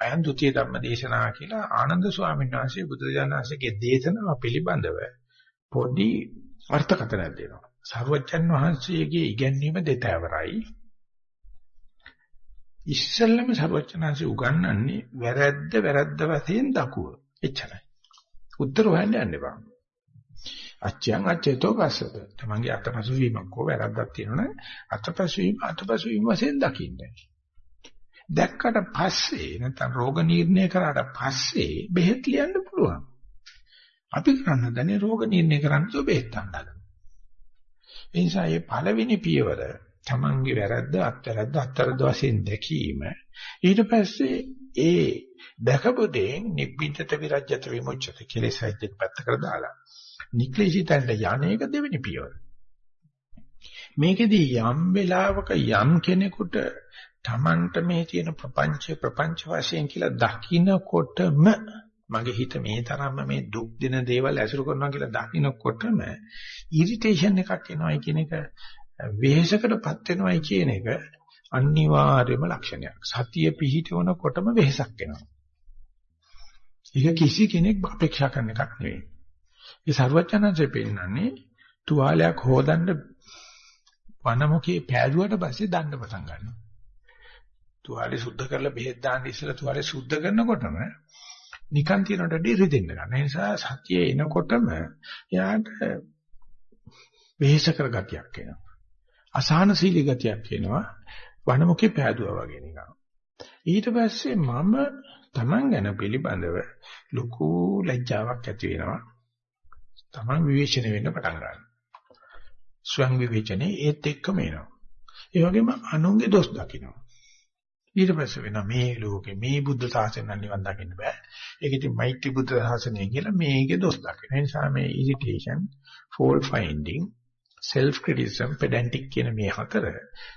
A: අයන් ဒ ුතිය ධම්ම දේශනා කියලා ආනන්ද ස්වාමීන් වහන්සේ බුදුරජාණන්සේගේ දේශනාව පිළිබඳව පොඩි අර්ථකථනයක් දෙනවා. සර්වජන් වහන්සේගේ ඉගැන්වීම දෙතවරයි. ඉස්සෙල්ලම සර්වජනanse උගන්වන්නේ වැරද්ද වැරද්ද වශයෙන් දකුව. එච්චරයි. උත්තර හොයන්න යන්න එපා. අච්චයන් අච්චේතෝ පස්සත. තමන්ගේ අතපසු වීමක් හෝ වැරද්දක් තියෙනවනම් අතපසු වීම අතපසු වීම වශයෙන් දකින්න. දැක්කට පස්සේ නැත්නම් රෝග නිర్ణය කරාට පස්සේ බෙහෙත් ලියන්න පුළුවන්. අපි කරන්න දන්නේ රෝග නිర్ణය කරන්න තෝ බෙහෙත් ගන්න. ඒ නිසා මේ පළවෙනි පියවර තමන්ගේ වැරද්ද අත්තරද්ද අත්තරද්ද වශයෙන් දැකීම ඊට පස්සේ ඒ දැකපු දෙයින් නිබ්බින්දත විරජ්‍යත විමුච්ඡත කෙලෙසයිත් පැත්තකට දාලා නික්ලේශිතන්ට යන්නේක දෙවෙනි පියවර. මේකෙදී යම් වෙලාවක යම් කෙනෙකුට තමන්ට මේ තියෙන ප්‍රපංච ප්‍රපංච වශයෙන් කියලා දකින්නකොටම මගේ හිත මේ තරම්ම මේ දුක් දෙන දේවල් ඇසුරු කරනවා කියලා දකින්නකොටම ඉරිටේෂන් එකක් එනවායි කියන එක වෙහෙසකටපත් වෙනවායි කියන එක අනිවාර්යම ලක්ෂණයක්. සතිය පිහිටවනකොටම වෙහෙසක් එනවා. ඒක කිසි කෙනෙක් අපේක්ෂා කරන එකක් නෙවෙයි. ඒ ਸਰවඥාන්සේ පෙන්නන්නේ තුවාලයක් හොදන්න වනමුකේ පෑදුවට පස්සේ දන්න පටන් ගන්නවා. තුවාලේ සුද්ධ කරලා බෙහෙත් දාන්න ඉස්සෙල්ලා තුවාලේ සුද්ධ කරනකොටම නිකන් තියනට වඩා රිදෙන්න ගන්න. ඒ නිසා සතිය එනකොටම යාට වෙහෙස කර ගතියක් එනවා. අසහනශීලී ගතියක් එනවා. වනමුකේ පෑදුවා වගේ නිකන්. ඊට පස්සේ මම Taman ගැන පිළිබඳව ලොකු ලැජ්ජාවක් ඇති වෙනවා. Taman විවේචනය වෙන්න පටන් ගන්නවා. ස්වයං විවේචනේ ඒත් එක්කම එනවා. ඒ වගේම අනුන්ගේ දොස් දකිනවා. ඊට පස්සේ වෙන මේ ලෝකේ මේ බුද්ධ ශාසනය නම් නිවන් දකින්න බෑ. ඒක ඉතින් මෛත්‍රී බුද්ධ ශාසනය කියලා මේකේ දොස් දකින. ඒ නිසා මේ irritation, fault finding, self criticism, pedantic කියන මේ හතර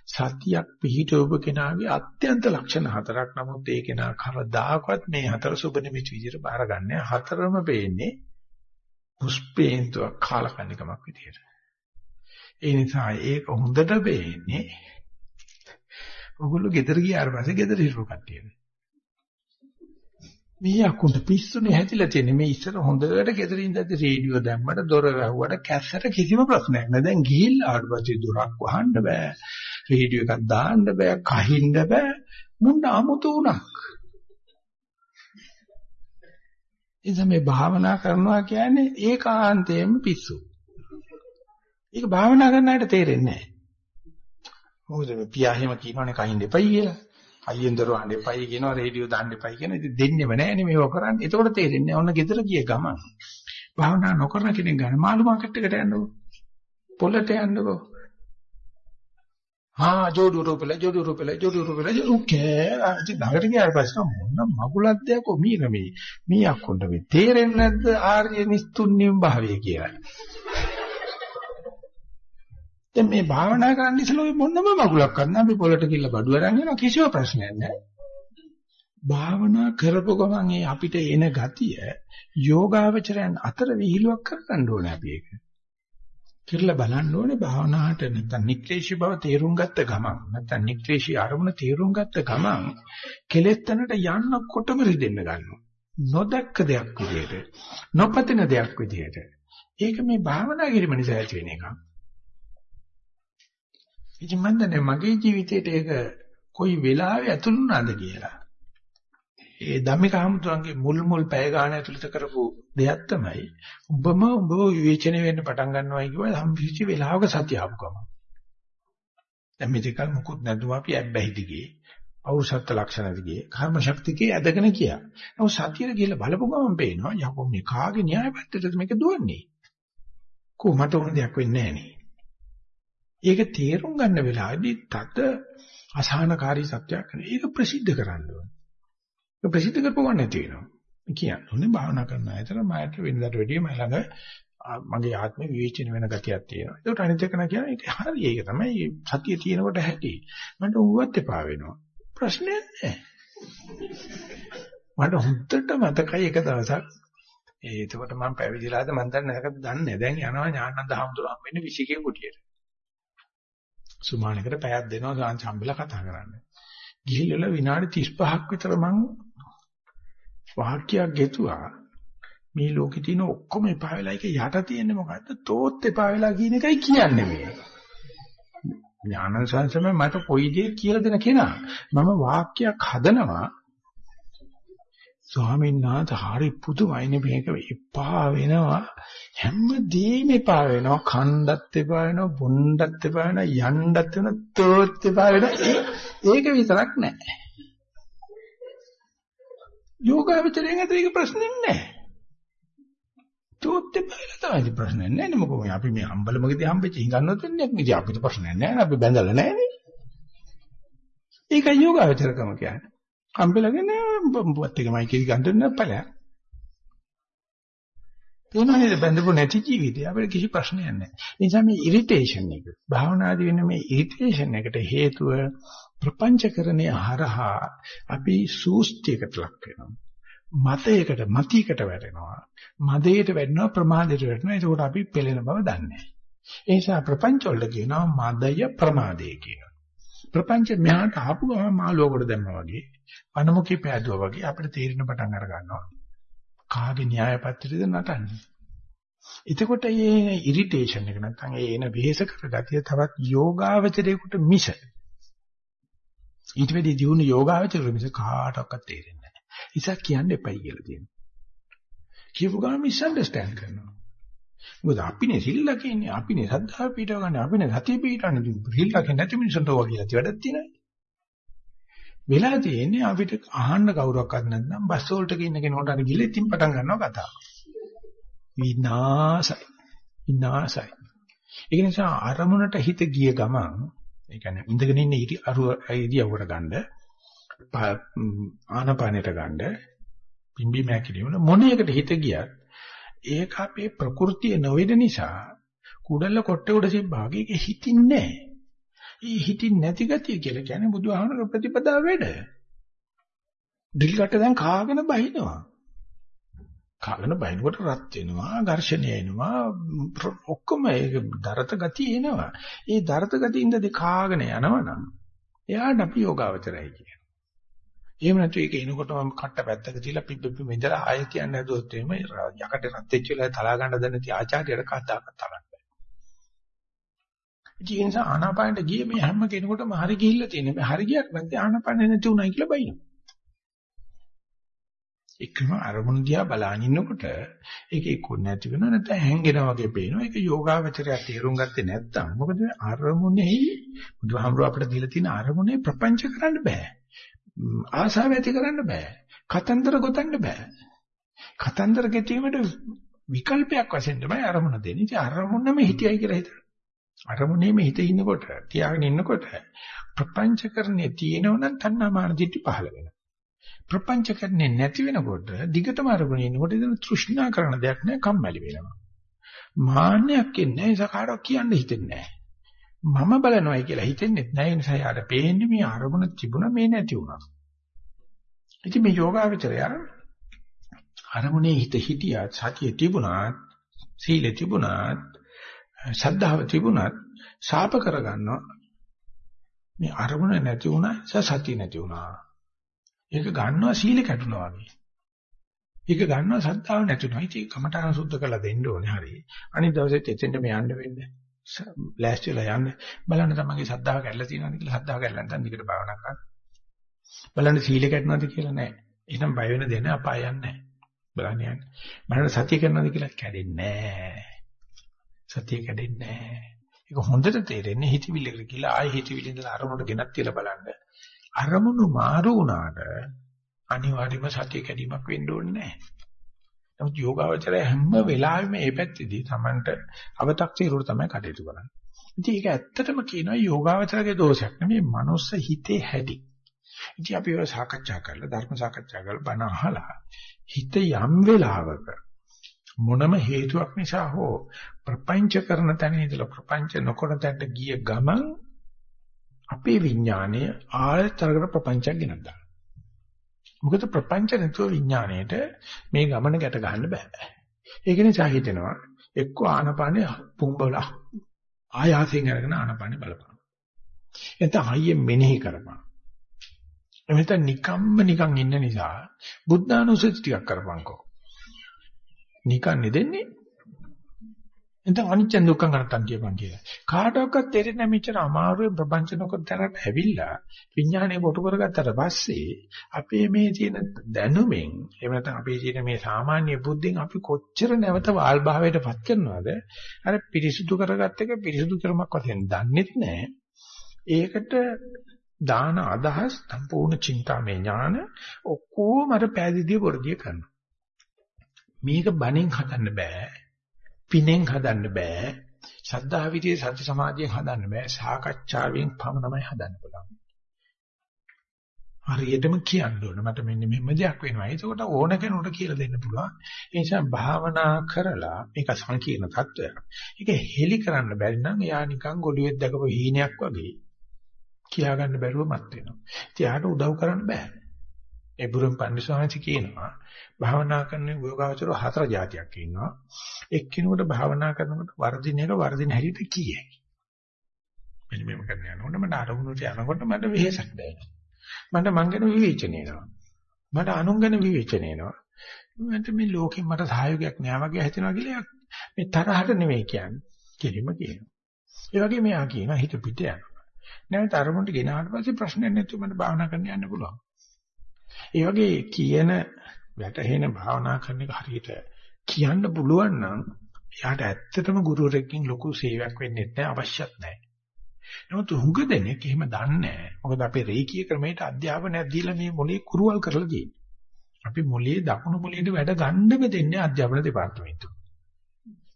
A: සතියක් පිහිටවප කෙනාගේ අත්‍යන්ත ලක්ෂණ හතරක්. නමුත් ඒ කෙනා කවදාකවත් මේ හතර සුබ නිමිති විදිහට බාරගන්නේ හතරම පේන්නේ පුස්පේන්තුවක් කාලකන්නිකමක් විදියට. ඒ නිසා ඒක හොඳට පේන්නේ ඔගොල්ලෝ ගෙදර ගියාට පස්සේ ගෙදර හිටපු කට්ටියනේ. මේ අකුන්ට පිස්සුනේ හැදිලා තියෙන්නේ මේ ඉස්සර හොඳට ගෙදර ඉඳද්දි රේඩියෝ දැම්මට දොර වැහුවට කැස්සට කිසිම ප්‍රශ්නයක් නෑ. දැන් ගිහිල්ලා ආවට පස්සේ දොරක් වහන්න බෑ. රේඩියෝ එකක් දාන්න බෑ, කහින්න බෑ. මුන්න 아무තු උනක්. එනිසා මේ භාවනා කරනවා කියන්නේ ඒකාන්තයෙන්ම පිස්සු. ඒක භාවනා කරන අයට තේරෙන්නේ නැහැ. මොකද මේ පියා එහෙම කියනවනේ කහින්න එපයි කියලා. අයියෙන් දරුව අහන්න එපයි කියනවා රේඩියෝ දාන්න එපයි කියන ඉතින් දෙන්නෙම නැහැනේ මේව කරන්නේ. එතකොට තේරෙන්නේ ඔන්න ගෙදර ගිය ගමන්. භාවනා නොකරන කෙනෙක් ගන්න මාළු මාකට් එකට යන්නකෝ. පොළට යන්නකෝ. හා ජෝඩු රූපල ජෝඩු රූපල ජෝඩු රූපල ඕකේ ඉතින් ළඟට ගියාට පස්සේ මොන මගුලක් දෙයක්ෝ මීන මේ මී අක්කොන්ට මේ තේරෙන්නේ නැද්ද ආර්ය නිස්තුන්නියම් භාවය කියලා දැන් මේ භාවනා කරන්න ඉස්සෙල්ලා ඔය මොනම මගුලක් කරන්න අපි පොළට කිල්ල බඩු අරන් යනවා කිසිම ප්‍රශ්නයක් නැහැ. භාවනා කරපු ගමන් ඒ අපිට එන ගතිය යෝගාවචරයන් අතර විහිළුවක් කරගන්න ඕනේ අපි ඒක. කියලා බලන්න ඕනේ භාවනාවට නැත්නම් නික්ලේශී බව තේරුම් ගත්ත ගමන් නැත්නම් නික්ලේශී අරමුණ තේරුම් ගත්ත ගමන් කෙලෙත්තනට යන්නකොටම රිදෙන්න ගන්නවා. නොදැක්ක දෙයක් විදියට නොපතින දෙයක් විදියට. ඒක මේ භාවනා කිරීම නිසා ඇති වෙන එකක්. ඉතින් මම දන්නේ මගේ ජීවිතේට ඒක කොයි වෙලාවෙ ඇතුළු වුණාද කියලා ඒ ධම්මික හමුදුරන්ගේ මුල් මුල් පැය ගාන ඇතුළත කරපු දෙයක් තමයි උඹම උඹ විවේචනය වෙන්න පටන් ගන්නවායි කිව්වා සම්පූර්ණ වෙලාවක සතිය ආපු ගම. දැන් මේකල් මුකුත් නැතුව අපි ඇබ්බැහි දිගේ පෞරුෂත්ව ලක්ෂණ දිගේ කර්ම ශක්තිකේ ඇදගෙන කියා. නමුත් සතියේ ගිහලා බලපු ගමන් පේනවා යකෝ මේ කාගේ න්‍යාය පැත්තටද මේක දුවන්නේ. කොහොමද උන දෙයක් වෙන්නේ නැහැ ඒක තේරුම් ගන්න වෙලාවේදී තද අසහනකාරී සත්‍යයක් නේ. ඒක ප්‍රසිද්ධ කරන්න ඕනේ. ඒක ප්‍රසිද්ධ කරපුවා නැති වෙනවා. කියන්නේ භාවනා කරන අතර මට වෙනදාට වැඩිය මම ළඟ මගේ ආත්ම විවේචන වෙන ගතියක් තියෙනවා. ඒකට අනිත් එක නා කියන්නේ ඒක හරි. ඒක තමයි සතිය තියෙනකොට හැටි. මට උවත් එපා වෙනවා. ප්‍රශ්නයක් නැහැ. මට හුත්තට මතකයි එක දවසක් ඒ එතකොට මම පැවිදිලාද මම දැන් නැකද දන්නේ දැන් යනවා ඥානන්ද හමුදුරම් වෙන්නේ විසිකේ කුටියට. සුමානකට පැයක් දෙනවා සාංශ හම්බෙලා කතා කරන්න. ගිහිල්ලා විනාඩි 35ක් විතර මං වාක්‍යයක් ගෙතුවා මේ ලෝකේ තියෙන ඔක්කොම එපා වෙලා එක යට තියෙන්නේ මොකද්ද? තෝත් එපා වෙලා කියන එකයි කියන්නේ මේ. ඥාන සංසම මට කොයි දේ කියලා දෙන කෙනා. මම වාක්‍යයක් හදනවා. ස්වාමීන් වහන්සේ හරි පුදුමයිනේ මේක එපා වෙනවා. හැමදේම එපා වෙනවා. කණ්ඩත් එපා වෙනවා, බොණ්ඩත් එපා වෙනවා, යණ්ඩත් වෙනවා, තෝත් එපා වෙනවා. ඒක විතරක් නෑ. යෝගාවචරයෙන් අතර ඒක ප්‍රශ්නේ නැහැ. තෝත් එපයිලා තමයි ප්‍රශ්නේ නැහැ මොකද අපි මේ අම්බලමකදී හම්බෙච්ච හිඟන්නොත් වෙන්නේ ඉතින් අපිට ප්‍රශ්නයක් නැහැ අපි බැඳලා නැහැනේ. ඒක යෝගාවචරකම කියන්නේ. හම්බෙලාගෙන බුවත් එකමයි කිරි ගන්න නැපලයක්. තේනවනේ බැඳපු නැති ජීවිතය අපිට කිසි ප්‍රශ්නයක් නැහැ. ඒ නිසා මේ ඉරිටේෂන් එක භාවනාදී වෙන මේ ඉරිටේෂන් එකට හේතුව ප්‍රපංචකරණය හරහා අපි සූස්තියකට ලක් වෙනවා. මතයකට මතියකට වැටෙනවා. මදයට වැටෙනවා ප්‍රමාදයට වැටෙනවා. ඒකෝට අපි පෙළෙන බව දන්නේ නැහැ. ඒ නිසා ප්‍රපංච වලට කියනවා මදය ප්‍රමාදය කියලා. ප්‍රපංච මෙහාට ආපු ගමන් මාළුවකට දැම්මා වගේ වනමුකේ පෑදුවා වගේ අපිට තේරෙන පටන් අර ගන්නවා. කාගේ න්‍යාය පත්‍රයද නටන්නේ? එතකොට මේ ඉරිටේෂන් එක නැත්නම් ඒ එන වෙහෙස කරගතිය තවත් යෝගාවචරයකට මිස ඊට වෙදී දියුණු යෝගාවචරය මිස කාටවත් තේරෙන්නේ නැහැ. ඉතින් කියන්න එපයි කියලා තියෙනවා. කියපු ගමන් මිස්અන්ඩර්ස්ටෑන්ඩ් කරනවා. මොකද අපිනේ සිල්ලා කියන්නේ අපිනේ සද්ධා පිටව ගන්න අපිනේ සතිය පිටවන්නේ සිල්ලා කියන්නේ නැති මිනිසුන්ට ඕවා කියලා වැඩක් තියෙනවා. වෙලා තියෙන්නේ අපිට අහන්න කවුරක්වත් නැත්නම් බස් වලට ඉන්න කෙනෙකුට අර ගිහලා ඉතින් පටන් ගන්නවා කතාව. විනාසයි. විනාසයි. ඒ නිසා අරමුණට හිත ගිය ගමන් ඒ කියන්නේ ඉඳගෙන ඉන්න ඉරි අරුව ඉරියව්වට ගන්න ආනපානෙට ගන්න පිම්බි මෑකිලිවල මොන එකට හිත ගියත් ඒක අපේ ප්‍රകൃතිය නොවේද නිසා කුඩල්ල කොට්ටේ උඩ සිබ්බාගේ ඒක හිතින්නේ නැහැ. ඒ හිතින් නැති ගතිය කියලා කියන්නේ බුදුහාමර ප්‍රතිපදාව වැඩ. ඩිල් කට දැන් කාගෙන බහිනවා. කාගෙන බහිනකොට රත් වෙනවා, ඝර්ෂණය එනවා, ඔක්කොම ඒක දරත ගතිය එනවා. ඒ දරත ගතිය ඉඳදී කාගෙන යනවනම් එයාට අපි යෝගාවචරයි කියන්නේ. එහෙම නැතු ඒක එනකොටම කට්ට පැත්තක තියලා පිප්පි මෙදලා ආයෙ කියන්නේ නැදුවොත් එහෙම යකට රත් වෙච්ච වෙලාවේ තලා ගන්න දැන ති ආචාර්යයට කතාවක් තලන්න බෑ. ඒ නිසා ආනාපානට ගියේ මේ හැම කෙනෙකුටම හරි ගිහිල්ලා තියෙන මේ හරි ගියක් නැත්නම් ආනාපාන නැති උනායි කියලා බයිනවා. එකම අරමුණ දිහා බලන ඉන්නකොට ඒක එක්ක නැති වෙනව නැත්නම් හැංගෙනා වගේ පේනවා. ඒක යෝගාවචරය තේරුම් ගත්තේ නැත්නම් මොකද අරමුණෙහි බුදුහාමුදුර අපිට දීලා තියෙන අරමුණේ ප්‍රපංච කරන්න බෑ. ආසාව ඇති කරන්න බෑ. කතන්දර ගොතන්න බෑ. කතන්දර ගෙතීමට විකල්පයක් වශයෙන් තමයි අරමුණ දෙන්නේ. ඉතින් අරමුණම හිතයි කියලා හිතන්න. අරමුණේම හිත ඉන්නකොට, තියාගෙන ඉන්නකොට ප්‍රපංචකරණේ තියෙනවනම් තණ්හාමාන දිටි පහළ වෙනවා. ප්‍රපංචකරණේ නැති වෙනකොට දිගටම අරමුණේ ඉන්නකොට ඉතින් තෘෂ්ණා කරන දෙයක් නෑ කම්මැලි වෙනවා. මාන්නයක් එන්නේ නැහැ සකාරක් කියන්න හිතෙන්නේ නැහැ. මම බලනවායි කියලා හිතෙන්නේ නැහැ. ඒ නිසා යාට පේන්නේ මේ අරමුණ තිබුණා මේ නැති වුණා. ඉතින් මේ යෝගාවචරය අරමුණේ හිත හිටියත් සතිය තිබුණාත් සීල තිබුණාත් ශ්‍රද්ධාව තිබුණාත් ශාප කරගන්නවා. මේ අරමුණ නැති වුණා සතිය නැති වුණා. ඒක ගන්නවා සීල කැඩුනා වගේ. ඒක ගන්නවා ශ්‍රද්ධාව නැති වුණා. ඉතින් කමඨාන සුද්ධ කරලා දෙන්න ඕනේ හරිය. අනිත් දවසෙත් එතෙන්ට මේ යන්න වෙන්නේ. ලෑස්තිලා යන්න බලන්න තමන්ගේ ශ්‍රද්ධාව කැඩලා තියෙනවද කියලා ශ්‍රද්ධාව කැඩලා නැත්නම් දිගට භාවනා කරන්න. බලන්න සීල කැඩනවද කියලා නෑ. එහෙනම් බය වෙන දෙන අපාය යන්නේ බලන්න යන්න. බලන්න සතිය කරනවද කියලා කැඩෙන්නේ නෑ. සතිය කැඩෙන්නේ නෑ. ඒක හොඳට තේරෙන්නේ හිතවිල්ලකට කියලා ආයෙ හිතවිල්ල ඉඳලා අරමුණට ගෙනත් තියලා බලන්න. අරමුණු මාරු වුණාට අනිවාර්යයෙන්ම සතිය කැඩීමක් වෙන්න ඕනේ නෑ. නමුත් යෝගාවචරය හැම වෙලාවෙම මේ පැත්තේදී Tamanට අව탁සීරුර තමයි කටයුතු කරන්නේ. ඉතින් ඒක ඇත්තටම කියනවා යෝගාවචරගේ දෝෂයක් නෙමෙයි මනුස්ස හිතේ හැටි. ඉතින් අපි ඔය සාකච්ඡා කරලා ධර්ම සාකච්ඡා කරලා බණ අහලා හිත යම් වෙලාවක මොනම හේතුවක් නිසා හෝ ප්‍රපංච කරන තැන ඉඳලා ප්‍රපංච නොකරන තැනට ගිය ගමන් අපේ විඥානය ආයතරකට ප්‍රපංචයක් ගෙනත් මොකද ප්‍රපංච නැතුව විඥාණයට මේ ගමන ගැට ගන්න බෑ. ඒක නිසා හිතෙනවා එක්ක ආනපානේ පුඹල ආයාසයෙන් අරගෙන ආනපානේ බලපන්. එතන හයියෙන් මෙනෙහි කරපන්. එමෙතන නිකම්ම නිකන් ඉන්න නිසා බුද්ධානුස්සති ටිකක් කරපන්කෝ. නිකන් නෙදෙන්නේ එතන අනිච්ච දුක්ඛ කරත්තන් කියපන් කියලා. කාටවත් තේරෙන්නේ මෙච්චර අමාරුවෙන් ප්‍රපංච නොකර තරට ඇවිල්ලා විඥානය කොටු කරගත්තට පස්සේ අපේ මේ තියෙන දැනුමෙන් එහෙම නැත්නම් අපේ තියෙන මේ සාමාන්‍ය බුද්ධියෙන් අපි කොච්චර නැවත වාල් භාවයටපත් කරනවද? අර පිරිසුදු කරගත්ත එක පිරිසුදු කරමක් වශයෙන් දන්නෙත් නැහැ. ඒකට දාන අදහස් සම්පූර්ණ චින්තාමය ඥාන ඔක්කොම අර පෑදීදී වර්ධිය කරනවා. මේක බණෙන් හදන්න බෑ. පිනෙන් හදන්න බෑ. ශ්‍රද්ධා විදියේ සත්‍ය සමාධියෙන් හදන්න බෑ. සාකච්ඡාවෙන් පමණමයි හදන්න පුළුවන්. හරියටම කියන්න ඕන. මට මෙන්න මෙහෙම දෙයක් වෙනවා. ඒකට ඕන කෙනෙකුට කියලා දෙන්න පුළුවන්. ඒ නිසා භාවනා කරලා මේක සංකීර්ණ තත්වයක්. ඒක හෙලි කරන්න බැරි නම් එයා නිකන් ගොළුෙක් දැකපු හීනයක් වගේ කියා ගන්න බැරුව මත් වෙනවා. ඉතින් යාට උදව් කරන්න බෑ. ඒ බුරුම් පන්සිවාංශ කියනවා භාවනා කරන යෝගාවචර හතර જાතියක් ඉන්නවා. එක්කිනෙකුට භාවනා කරනකොට වර්ධින එක වර්ධින හැටියට කීයයි. මෙන්න මේක කරන්න යනකොට මට අරමුණට යනකොට මට වෙහෙසක් දැනෙනවා. මට මං ගැන විවේචනය එනවා. මට අනුන් ගැන විවේචනය එනවා. මට මේ ලෝකෙන් මට සහයෝගයක් නෑ වගේ හිතෙනවා කියලා මේ තරහට නෙමෙයි කියන්නේ. කෙලිම කියනවා. ඒ වගේ මෙයා කියනවා හිත පිට යනවා. නැවත අරමුණට ගෙනාවට පස්සේ ප්‍රශ්නයක් නැතුව මට භාවනා කරන්න යන්න පුළුවන්. ඒ වගේ කියන වැටහෙන භාවනා කරන එක හරියට කියන්න පුළුවන් නම් එයාට ඇත්තටම ගුරුවරයෙක්ගෙන් ලොකු සේවයක් වෙන්නේ නැහැ අවශ්‍යත් නැහැ. නමුත් හුඟ දෙනෙක් එහෙම දන්නේ නැහැ. මොකද අපේ රේකී ක්‍රමයට අධ්‍යාපනයක් දීලා මේ මොලේ කුරුවල් කරලා තියෙන්නේ. අපි මොලේ දකුණු මොලේට වැඩ ගන්නම දෙන්නේ අධ්‍යාපන දෙපාර්තමේන්තුව.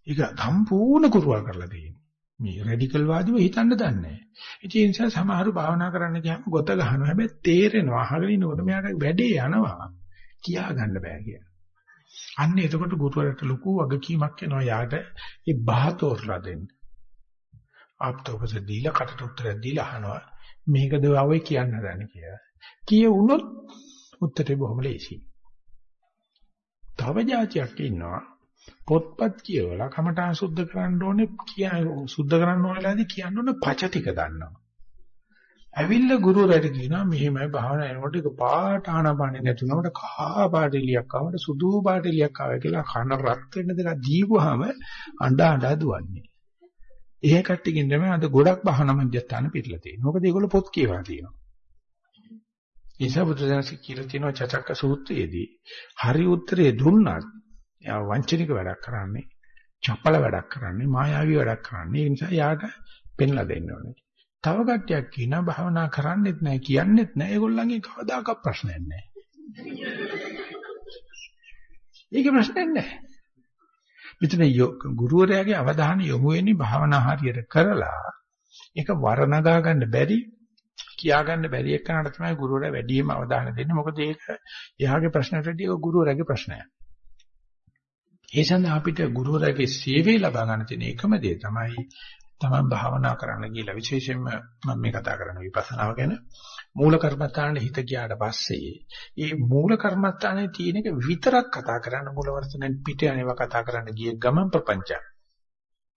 A: ඒක සම්පූර්ණ කුරුවල් කරලා තියෙන්නේ. මේ රැඩිකල් වාදීව හිතන්න දන්නේ නැහැ. ඒ නිසා සමහරව භාවනා කරන්න ගියාම ගොත ගහනවා. හැබැයි තේරෙනවා අහගෙන ඉන්නකොට මෙයාට වැඩේ යනවා. කියා ගන්න බෑ කියලා. අන්න එතකොට ගුරුවරට ලොකු වගකීමක් එනවා යාට ඒ බහතෝරලා දෙන්න. ආප්තෝපස දීලා කටට උත්තර දීලා අහනවා මේකද වවයි කියන්න හදන්නේ කියලා. කියවුනොත් උත්තරේ බොහොම ලේසියි. තව જાතියක් ඉන්නවා පොත්පත් කියවලා කමඨාන් සුද්ධ කරන්න ඕනේ කිය සුද්ධ කරන්න ඕනෙලාදී කියන්න ඕනේ පච ටික දන්නවා. ඇවිල්ලා ගුරුවරයාට කියනවා මෙහෙමයි භාවනා එනකොට එක පාට ආනපානෙ නැතුනකොට කහා පාට එලියක් ආවට සුදු පාට එලියක් ආවා කියලා කන රත් වෙන්න දෙලා දීපුවාම අඬ අඬ දුවන්නේ. එහෙ කට්ටියකින් තමයි අද ගොඩක් භාවනා මධ්‍යස්ථාන පිටලා තියෙන්නේ. මොකද ඒගොල්ලෝ පොත් කියවා තියෙනවා. ඉසබුදුදනසි කියලා තියෙනවා චචක්ක සූත්‍රයේදී හරි උත්තරේ දුන්නත් එයා වංචනික වැඩක් කරන්නේ, චපල වැඩක් කරන්නේ, මායාවී වැඩක් කරන්නේ. ඒ නිසා යාට පෙන්ලා දෙන්න ඕනේ. තව කට්ටියක් කියනවා භාවනා කරන්නෙත් නැහැ කියන්නෙත් නැහැ. ඒගොල්ලන්ගේ කවදාකවත් ප්‍රශ්නයක් නැහැ. ඒක ප්‍රශ්නයක් නැහැ. මෙතන ගුරුවරයාගේ අවධානය යොමු වෙන්නේ භාවනා හරියට කරලා ඒක වර්ණගා ගන්න බැරි කියා ගන්න බැරි එකනට තමයි ගුරුවරයා වැඩිම අවධානය දෙන්නේ. මොකද ඒක එයාගේ ප්‍රශ්නට වඩා ගුරුවරයාගේ ප්‍රශ්නයක්. ඒ සඳහා අපිට ගුරුවරයාගේ සේවය ලබා ගන්න තියෙන එකම දේ තමයි තමයි භාවනා කරන්න කියලා විශේෂයෙන්ම මම මේ කතා කරන විපස්සනාව ගැන මූල කර්මස්ථානෙ හිත ගියාට පස්සේ මේ මූල කර්මස්ථානේ තියෙන එක විතරක් කතා කරන්න මූල වර්තනෙන් පිට යනවා කතා කරන්න ගිය ගමන් ප්‍රපංච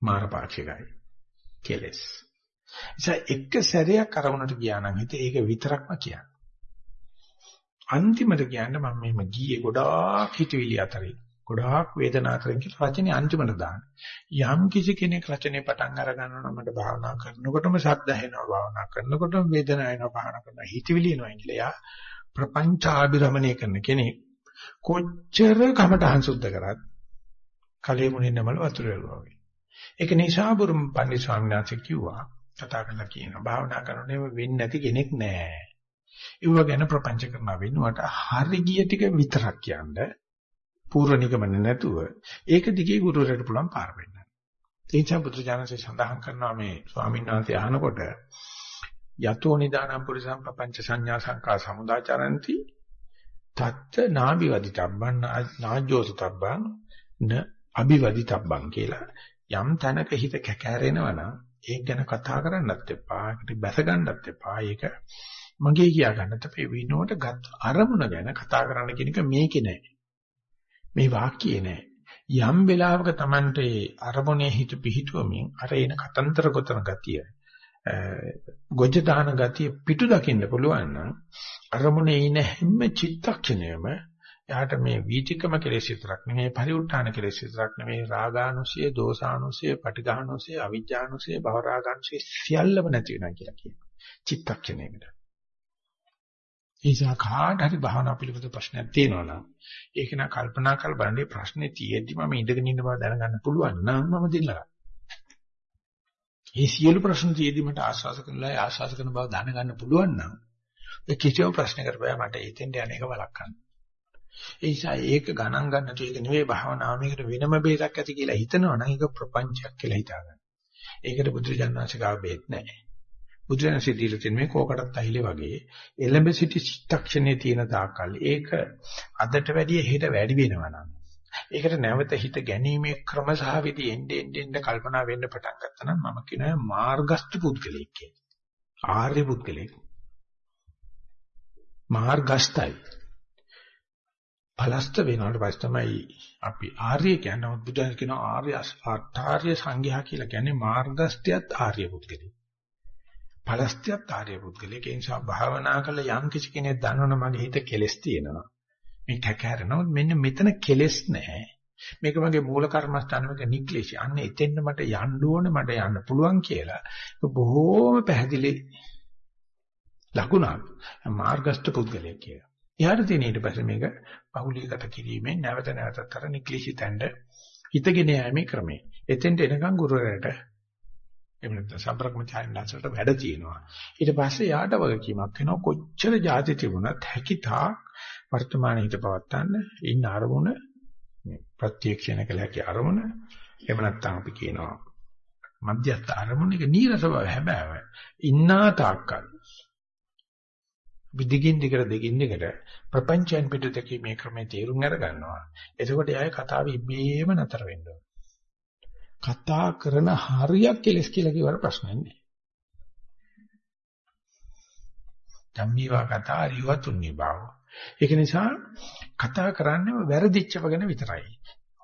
A: මාරපාක්ෂිකයි. කෙලස්. ඉතින් එක සැරයක් අරමුණට ගියා නම් හිත ඒක විතරක්ම කියන්නේ. අන්තිමට කියන්න මම මෙහෙම ගියේ ගොඩාක් හිතවිලි අතරින්. ගොඩාක් වේදනා කරන කියලා රචනයේ අන්තිමට දාන්න. යම් කිසි කෙනෙක් රචනයේ පටන් අර ගන්නවා මට භාවනා කරනකොටම ශබ්ද ඇහෙනවා භාවනා කරනකොටම වේදනා එනවා භාවනා කරනවා හිතවිලි එනවා කියලා. යා ප්‍රපංචාභිරමණය කරන කෙනෙක් කොච්චර කමටහන් සුද්ධ කරත් කලෙ මුණින් නමල වතුර වෙලුවා වගේ. ඒක නිසා බුරුම් පන්දි ස්වාමීන් වහන්සේ කිව්වා කතා කරලා කියනවා භාවනා කරනකොට වෙන්නේ නැති කෙනෙක් නෑ. ඒව ගැන ප්‍රපංච කරනවා වෙනුවට හරි ගිය ටික විතරක් කියන්නේ පූර්ව නිගමන නැතුව ඒක දිගේ ගුරුවරයාට පුළුවන් පාර වෙන්න. ඒ නිසා බුදුජානසෙ සඳහන් කරනවා මේ ස්වාමීන් වහන්සේ අහනකොට යතෝ නිදානම් පුරිසම් පపంచ සංඥා සංකා සමුදාචරಂತಿ තත්ත නාභි වදිතබ්බන් නාජ්ජෝස තබ්බන් න අභිවදි තබ්බන් කියලා යම් තැනක හිත කැකෑරෙනවා නම් ඒක ගැන කතා කරන්නත් එපා ඒකට බැස ගන්නත් එපා ඒක මගේ කියා ගන්නත් අපේ විනෝඩ ගත් අරමුණ ගැන කතා කරන්න කියන එක මේකේ නෑ මේ වාක්‍යයේ නෑ. යම් වෙලාවක Tamante අරමුණේ හිත පිහිටුවමින් අර එන කතන්තර ගොතන ගතිය ගොජ දාන ගතිය පිටු දකින්න පුළුවන් නම් අරමුණේ ඉන හැම චිත්තක්ෂණයම එයාට මේ වීතිකම කෙලෙස් විතරක් නෙමෙයි පරිඋත්ථාන කෙලෙස් විතරක් නෙමෙයි රාගානුසය, දෝසානුසය, පටිඝානුසය, අවිජ්ජානුසය, භවරාගානුසය සියල්ලම නැති වෙනවා කියලා කියනවා. චිත්තක්ෂණයකට. ඒසා කාට හරි භාවනා පිළිබඳ ප්‍රශ්නයක් තියෙනවා නම් ඒක නා කල්පනා කර බලන්නේ ප්‍රශ්නේ තියෙද්දි මම ඉඳගෙන ඉන්න බව දැනගන්න පුළුවන් නම් මම දිනලා. මේ සියලු ප්‍රශ්න තියෙද්දි මට ආශාස කරලා ආශාස කරන බව දැනගන්න පුළුවන් නම් ඒ කිසියම් ප්‍රශ්න කරපෑ මට එතෙන්ට යන එක වළක්වන්න. ඒ නිසා ඒක ගණන් ගන්න තු ඒක නෙවෙයි භාවනාව මේකට වෙනම බේරක් ඇති කියලා හිතනවා නම් ඒක ප්‍රපංචයක් කියලා හිතාගන්න. ඒකට බුදුජානනාංශිකාව බේත් නැහැ. බුදුරජාණන්සේ දීලා තියෙන මේ කෝකටත් ඇහිලේ වගේ එලඹ සිටි චිත්තක්ෂණයේ තියෙන තාකල් ඒක අදට වැඩිය හෙට වැඩි වෙනවා නම් ඒකට නැවත හිත ගැනීමේ ක්‍රම සහ විදි එන්නේ එන්නේ කල්පනා වෙන්න පටන් ගත්තා නම් මම කියනවා මාර්ගස්තු පුද්ගලෙක් කියලා. ආර්ය පුද්ගලෙක්. මාර්ගස්තයි. පලස්ත වෙනාට පස්සේ තමයි අපි ආර්ය කියන්නේ බුදුන් කියන ආර්ය ආර්ය සංඝයා කියලා කියන්නේ මාර්ගස්ත්‍යත් ආර්ය පුද්ගලෙක්. පලස්තියත් ආර්ය පුද්ගලයෙක් ඒ නිසා භාවනා කළ යම් කිසි කෙනෙක් දන්නවනේ මගේ හිත කෙලස් තියෙනවා මේ කැකහැරෙනවා මෙන්න මෙතන කෙලස් නැහැ මේක මගේ මූල කර්මස්ථානමක නික්ලේශي. අන්න එතෙන්න මට යන්න ඕනේ මට යන්න පුළුවන් කියලා. බොහෝම පැහැදිලි ලකුණක්. මාර්ගස්ත පුද්ගලයෙක් කියලා. එයාට තියෙන ඊට පස්සේ මේක බහුලීගත කිරීමෙන් නැවත නැවතත් අර නික්ලේශී තැන්න හිතගෙන යෑමේ ක්‍රමය. එතෙන්ට එනකන් ගුරුවරයාට එහෙම නැත්නම් සම්ප්‍රක්‍මචාරින්ලාසලට වැඩ තියෙනවා. ඊට පස්සේ යාට වගකීමක් වෙනවා කොච්චර જાති තිබුණත් හැකිතා වර්තමාන හිත පවත්තන්න ඉන්න අරමුණ ප්‍රත්‍යක්ෂණ කළ හැකි අරමුණ එහෙම නැත්නම් අපි කියනවා මධ්‍යස්ථ අරමුණ එක නීරස බව හැබෑව. ඉන්නා තාක්කල් විදිකින් දිගට දෙකින් දිගට ප්‍රපංචයන් පිටතකී මේ ක්‍රමයේ තේරුම් අර ගන්නවා. එතකොට එයාගේ කතාව ඉබේම නතර වෙන්න ඕන. කතා කරන හරියක් කෙලස් කියලා කිව්වට ප්‍රශ්නයක් නෑ. ධම්මීවා කතා රිවතුන්නි බව. ඒක නිසා කතා කරන්නේම වැරදිච්චව ගැන විතරයි.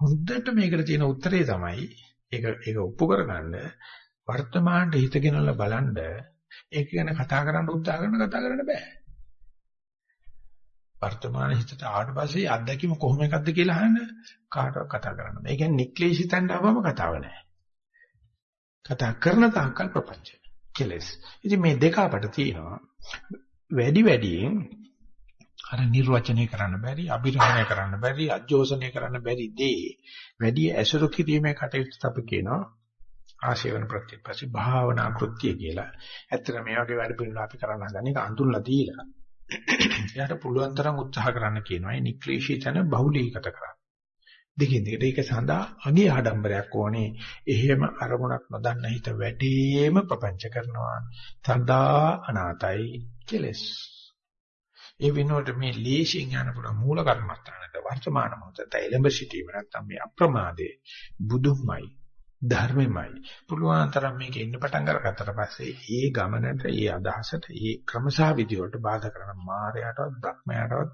A: හොඳට මේකට තියෙන උත්තරේ තමයි ඒක ඒක ඔප්පු කරගන්න වර්තමානට හිතගෙනලා බලන්න ඒක ගැන කතා කරන්න උත්සාහ කරන කතා කරන්න බෑ. වර්තමාන හිතට ආවට පස්සේ අත්දැකීම කොහොම එකක්ද කියලා අහන්න කාටවත් කතා කරන්න බෑ. ඒ කියන්නේ නික්ලේශී තැන්න ආවම කතාව නෑ. කතා කරන තාක්කල් ප්‍රපංච. කෙලස්. ඉතින් මේ දෙක අපට තියෙනවා. වැඩි වැඩියෙන් අර නිර්වචනය කරන්න බැරි, අභිරහණය කරන්න බැරි, අජෝසනය කරන්න බැරි දේ වැඩි ඇසුරු කිරීමේ කටයුතු අපි කියනවා ආශේවන ප්‍රතිපස්සේ භාවනා කෘත්‍ය කියලා. ඇත්තට මේ වගේ වැඩ පිළිවෙල අපි කරන්න හදන එක අඳුල්ලා දීලා එයාට පුළුවන් තරම් උත්සාහ කරන්න කියනවා. ඒ නික්ලේශී තන බහුලීගත කරන්න. දෙකින් දෙකට ඒක සඳහා අගේ ආඩම්බරයක් ඕනේ. එහෙම අරමුණක් නොදන්න හිත වැඩිම ප්‍රපංච කරනවා. සදා අනාතයි කෙලස්. ඒ වෙනුවට මේ ලේසියෙන් යන පුළුවන් මූල කර්මස්ථානට වර්තමාන මොහොතට එළඹ සිටීම නැත්තම් මේ අප්‍රමාදේ බුදුමයි ධර්මෙමයි. පුළුවන් තරම් මේක ඉන්න පටන් අරගත්තට පස්සේ ඒ ගමනට, ඒ අදහසට, ඒ ක්‍රමසා විදියට බාධා කරන මායයටවත්, බ්‍රහ්මයටවත්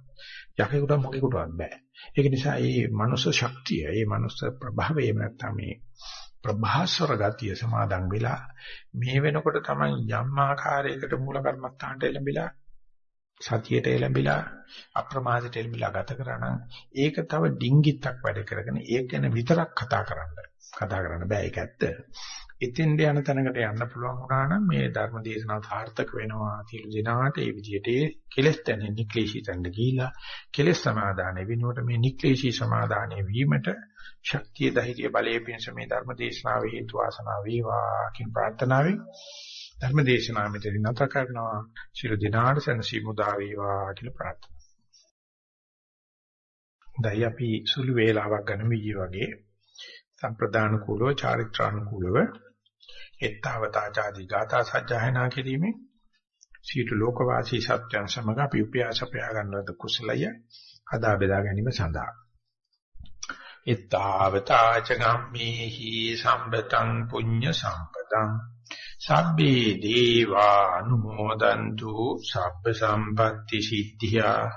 A: යකෙකුට මොකෙකුටවත් බෑ. ඒක නිසා මේ මනුස්ස ශක්තිය, මේ මනුස්ස ප්‍රභාවය නැත්තම් මේ ප්‍රභාස්වර ගතිය සමාදන් වෙලා මේ වෙනකොට තමයි යම් ආකාරයකට මූල කර්මස්ථානට එළඹිලා සතියට එළඹිලා අප්‍රමාදයට එළඹිලා ගත කරා නම් ඒක තව ඩිංගිත්තක් වැඩ කරගෙන ඒක ගැන විතරක් කතා කරන්න කතා කරන්න බෑ ඒක ඇත්ත. එතෙන්ට යන තැනකට යන්න පුළුවන් වුණා නම් මේ ධර්ම දේශනාව සාර්ථක වෙනවා කියලා දිනාට ඒ විදිහට කෙලස් තැන නික්ලේශී තැනට ගිහිලා කෙලස් සමාදානෙ වෙනුවට මේ නික්ලේශී සමාදානෙ වීමට ශක්තිය ධෛර්ය බලය පිණිස මේ ධර්ම දේශනාව හේතු වාසනා වේවා කියන ප්‍රාර්ථනාවෙන් ධර්ම දේශනාව මෙතන නැත කරනවා. ශිරු දිනාට සනසි මුදා වේවා කියලා ප්‍රාර්ථනා. දැන් අපි සුළු වේලාවක් ගන්න මීයේ වගේ. සම්ප්‍රදාන කුලව චාරිත්‍රානුකූලව එත්තවතාචාදී ගාථා සජ්ජායනා කිරීමෙන් සීතු ලෝකවාසී සත්‍යයන් සමග අපි උපයාස ප්‍රයා ගන්නවද කුසලය හදා බෙදා ගැනීම සඳහා. එත්තවතාච ගම්මේහි සම්බතං පුඤ්ඤ සම්පතං සබ්බේ දේවා අනුමෝදන්තු සබ්බ සම්පatti සිද්ධියා.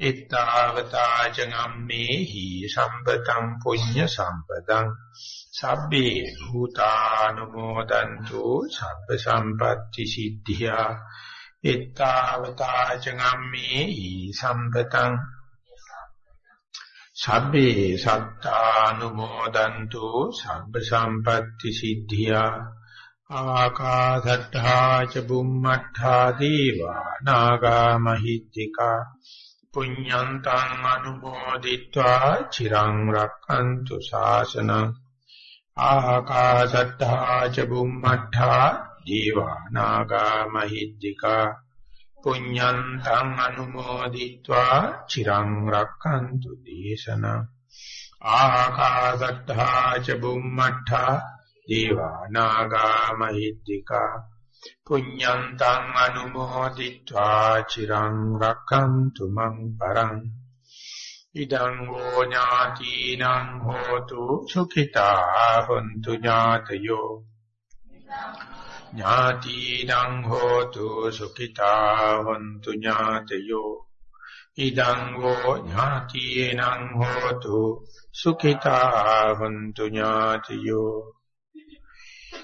A: එත්තාවතා චගම්මේහි සම්පතං පුඤ්ඤ සම්පතං සබ්බේ භූතානුමෝදන්තු සබ්බ සම්පatti සිද්ධියා. එත්තාවතා චගම්මේහි සම්පතං. සබ්බේ සත්තානුමෝදන්තු සබ්බ සම්පatti සිද්ධියා. ආකාසට්ඨා ච බුම්මට්ඨා දීවා නාගා මහිත්‍තිකා පුඤ්ඤන්තං අනුමෝදිत्वा චිරං රක්ඛන්තු ශාසනං ආකාසට්ඨා ච බුම්මට්ඨා දීවා නාගා මහිත්‍තිකා පුඤ්ඤන්තං අනුමෝදිत्वा චිරං රක්ඛන්තු දේශනං ආකාසට්ඨා ච බුම්මට්ඨා දේවා නාග මහිද්దికා පුඤ්ඤන්තං අනුමෝදිत्वा චිරං රක්칸තු මං පරං ඉදං හෝ ඥාතිනං හෝතු සුඛිතා හොන්තු ඥාතයෝ ඥාතිනං හෝතු සුඛිතා හොන්තු ඥාතයෝ ඉදං හෝ ඥාතිනං හෝතු සුඛිතා හොන්තු ඥාතයෝ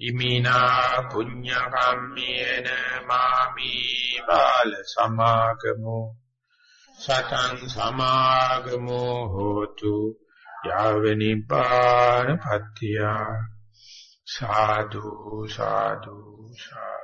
A: ඉමිනා පුඤ්ඤ කම්මේන මාමි බාල සමාගමෝ සතං සමාගමෝ හෝතු යාව නිපානපත්තිය සාදු සාදු සාදු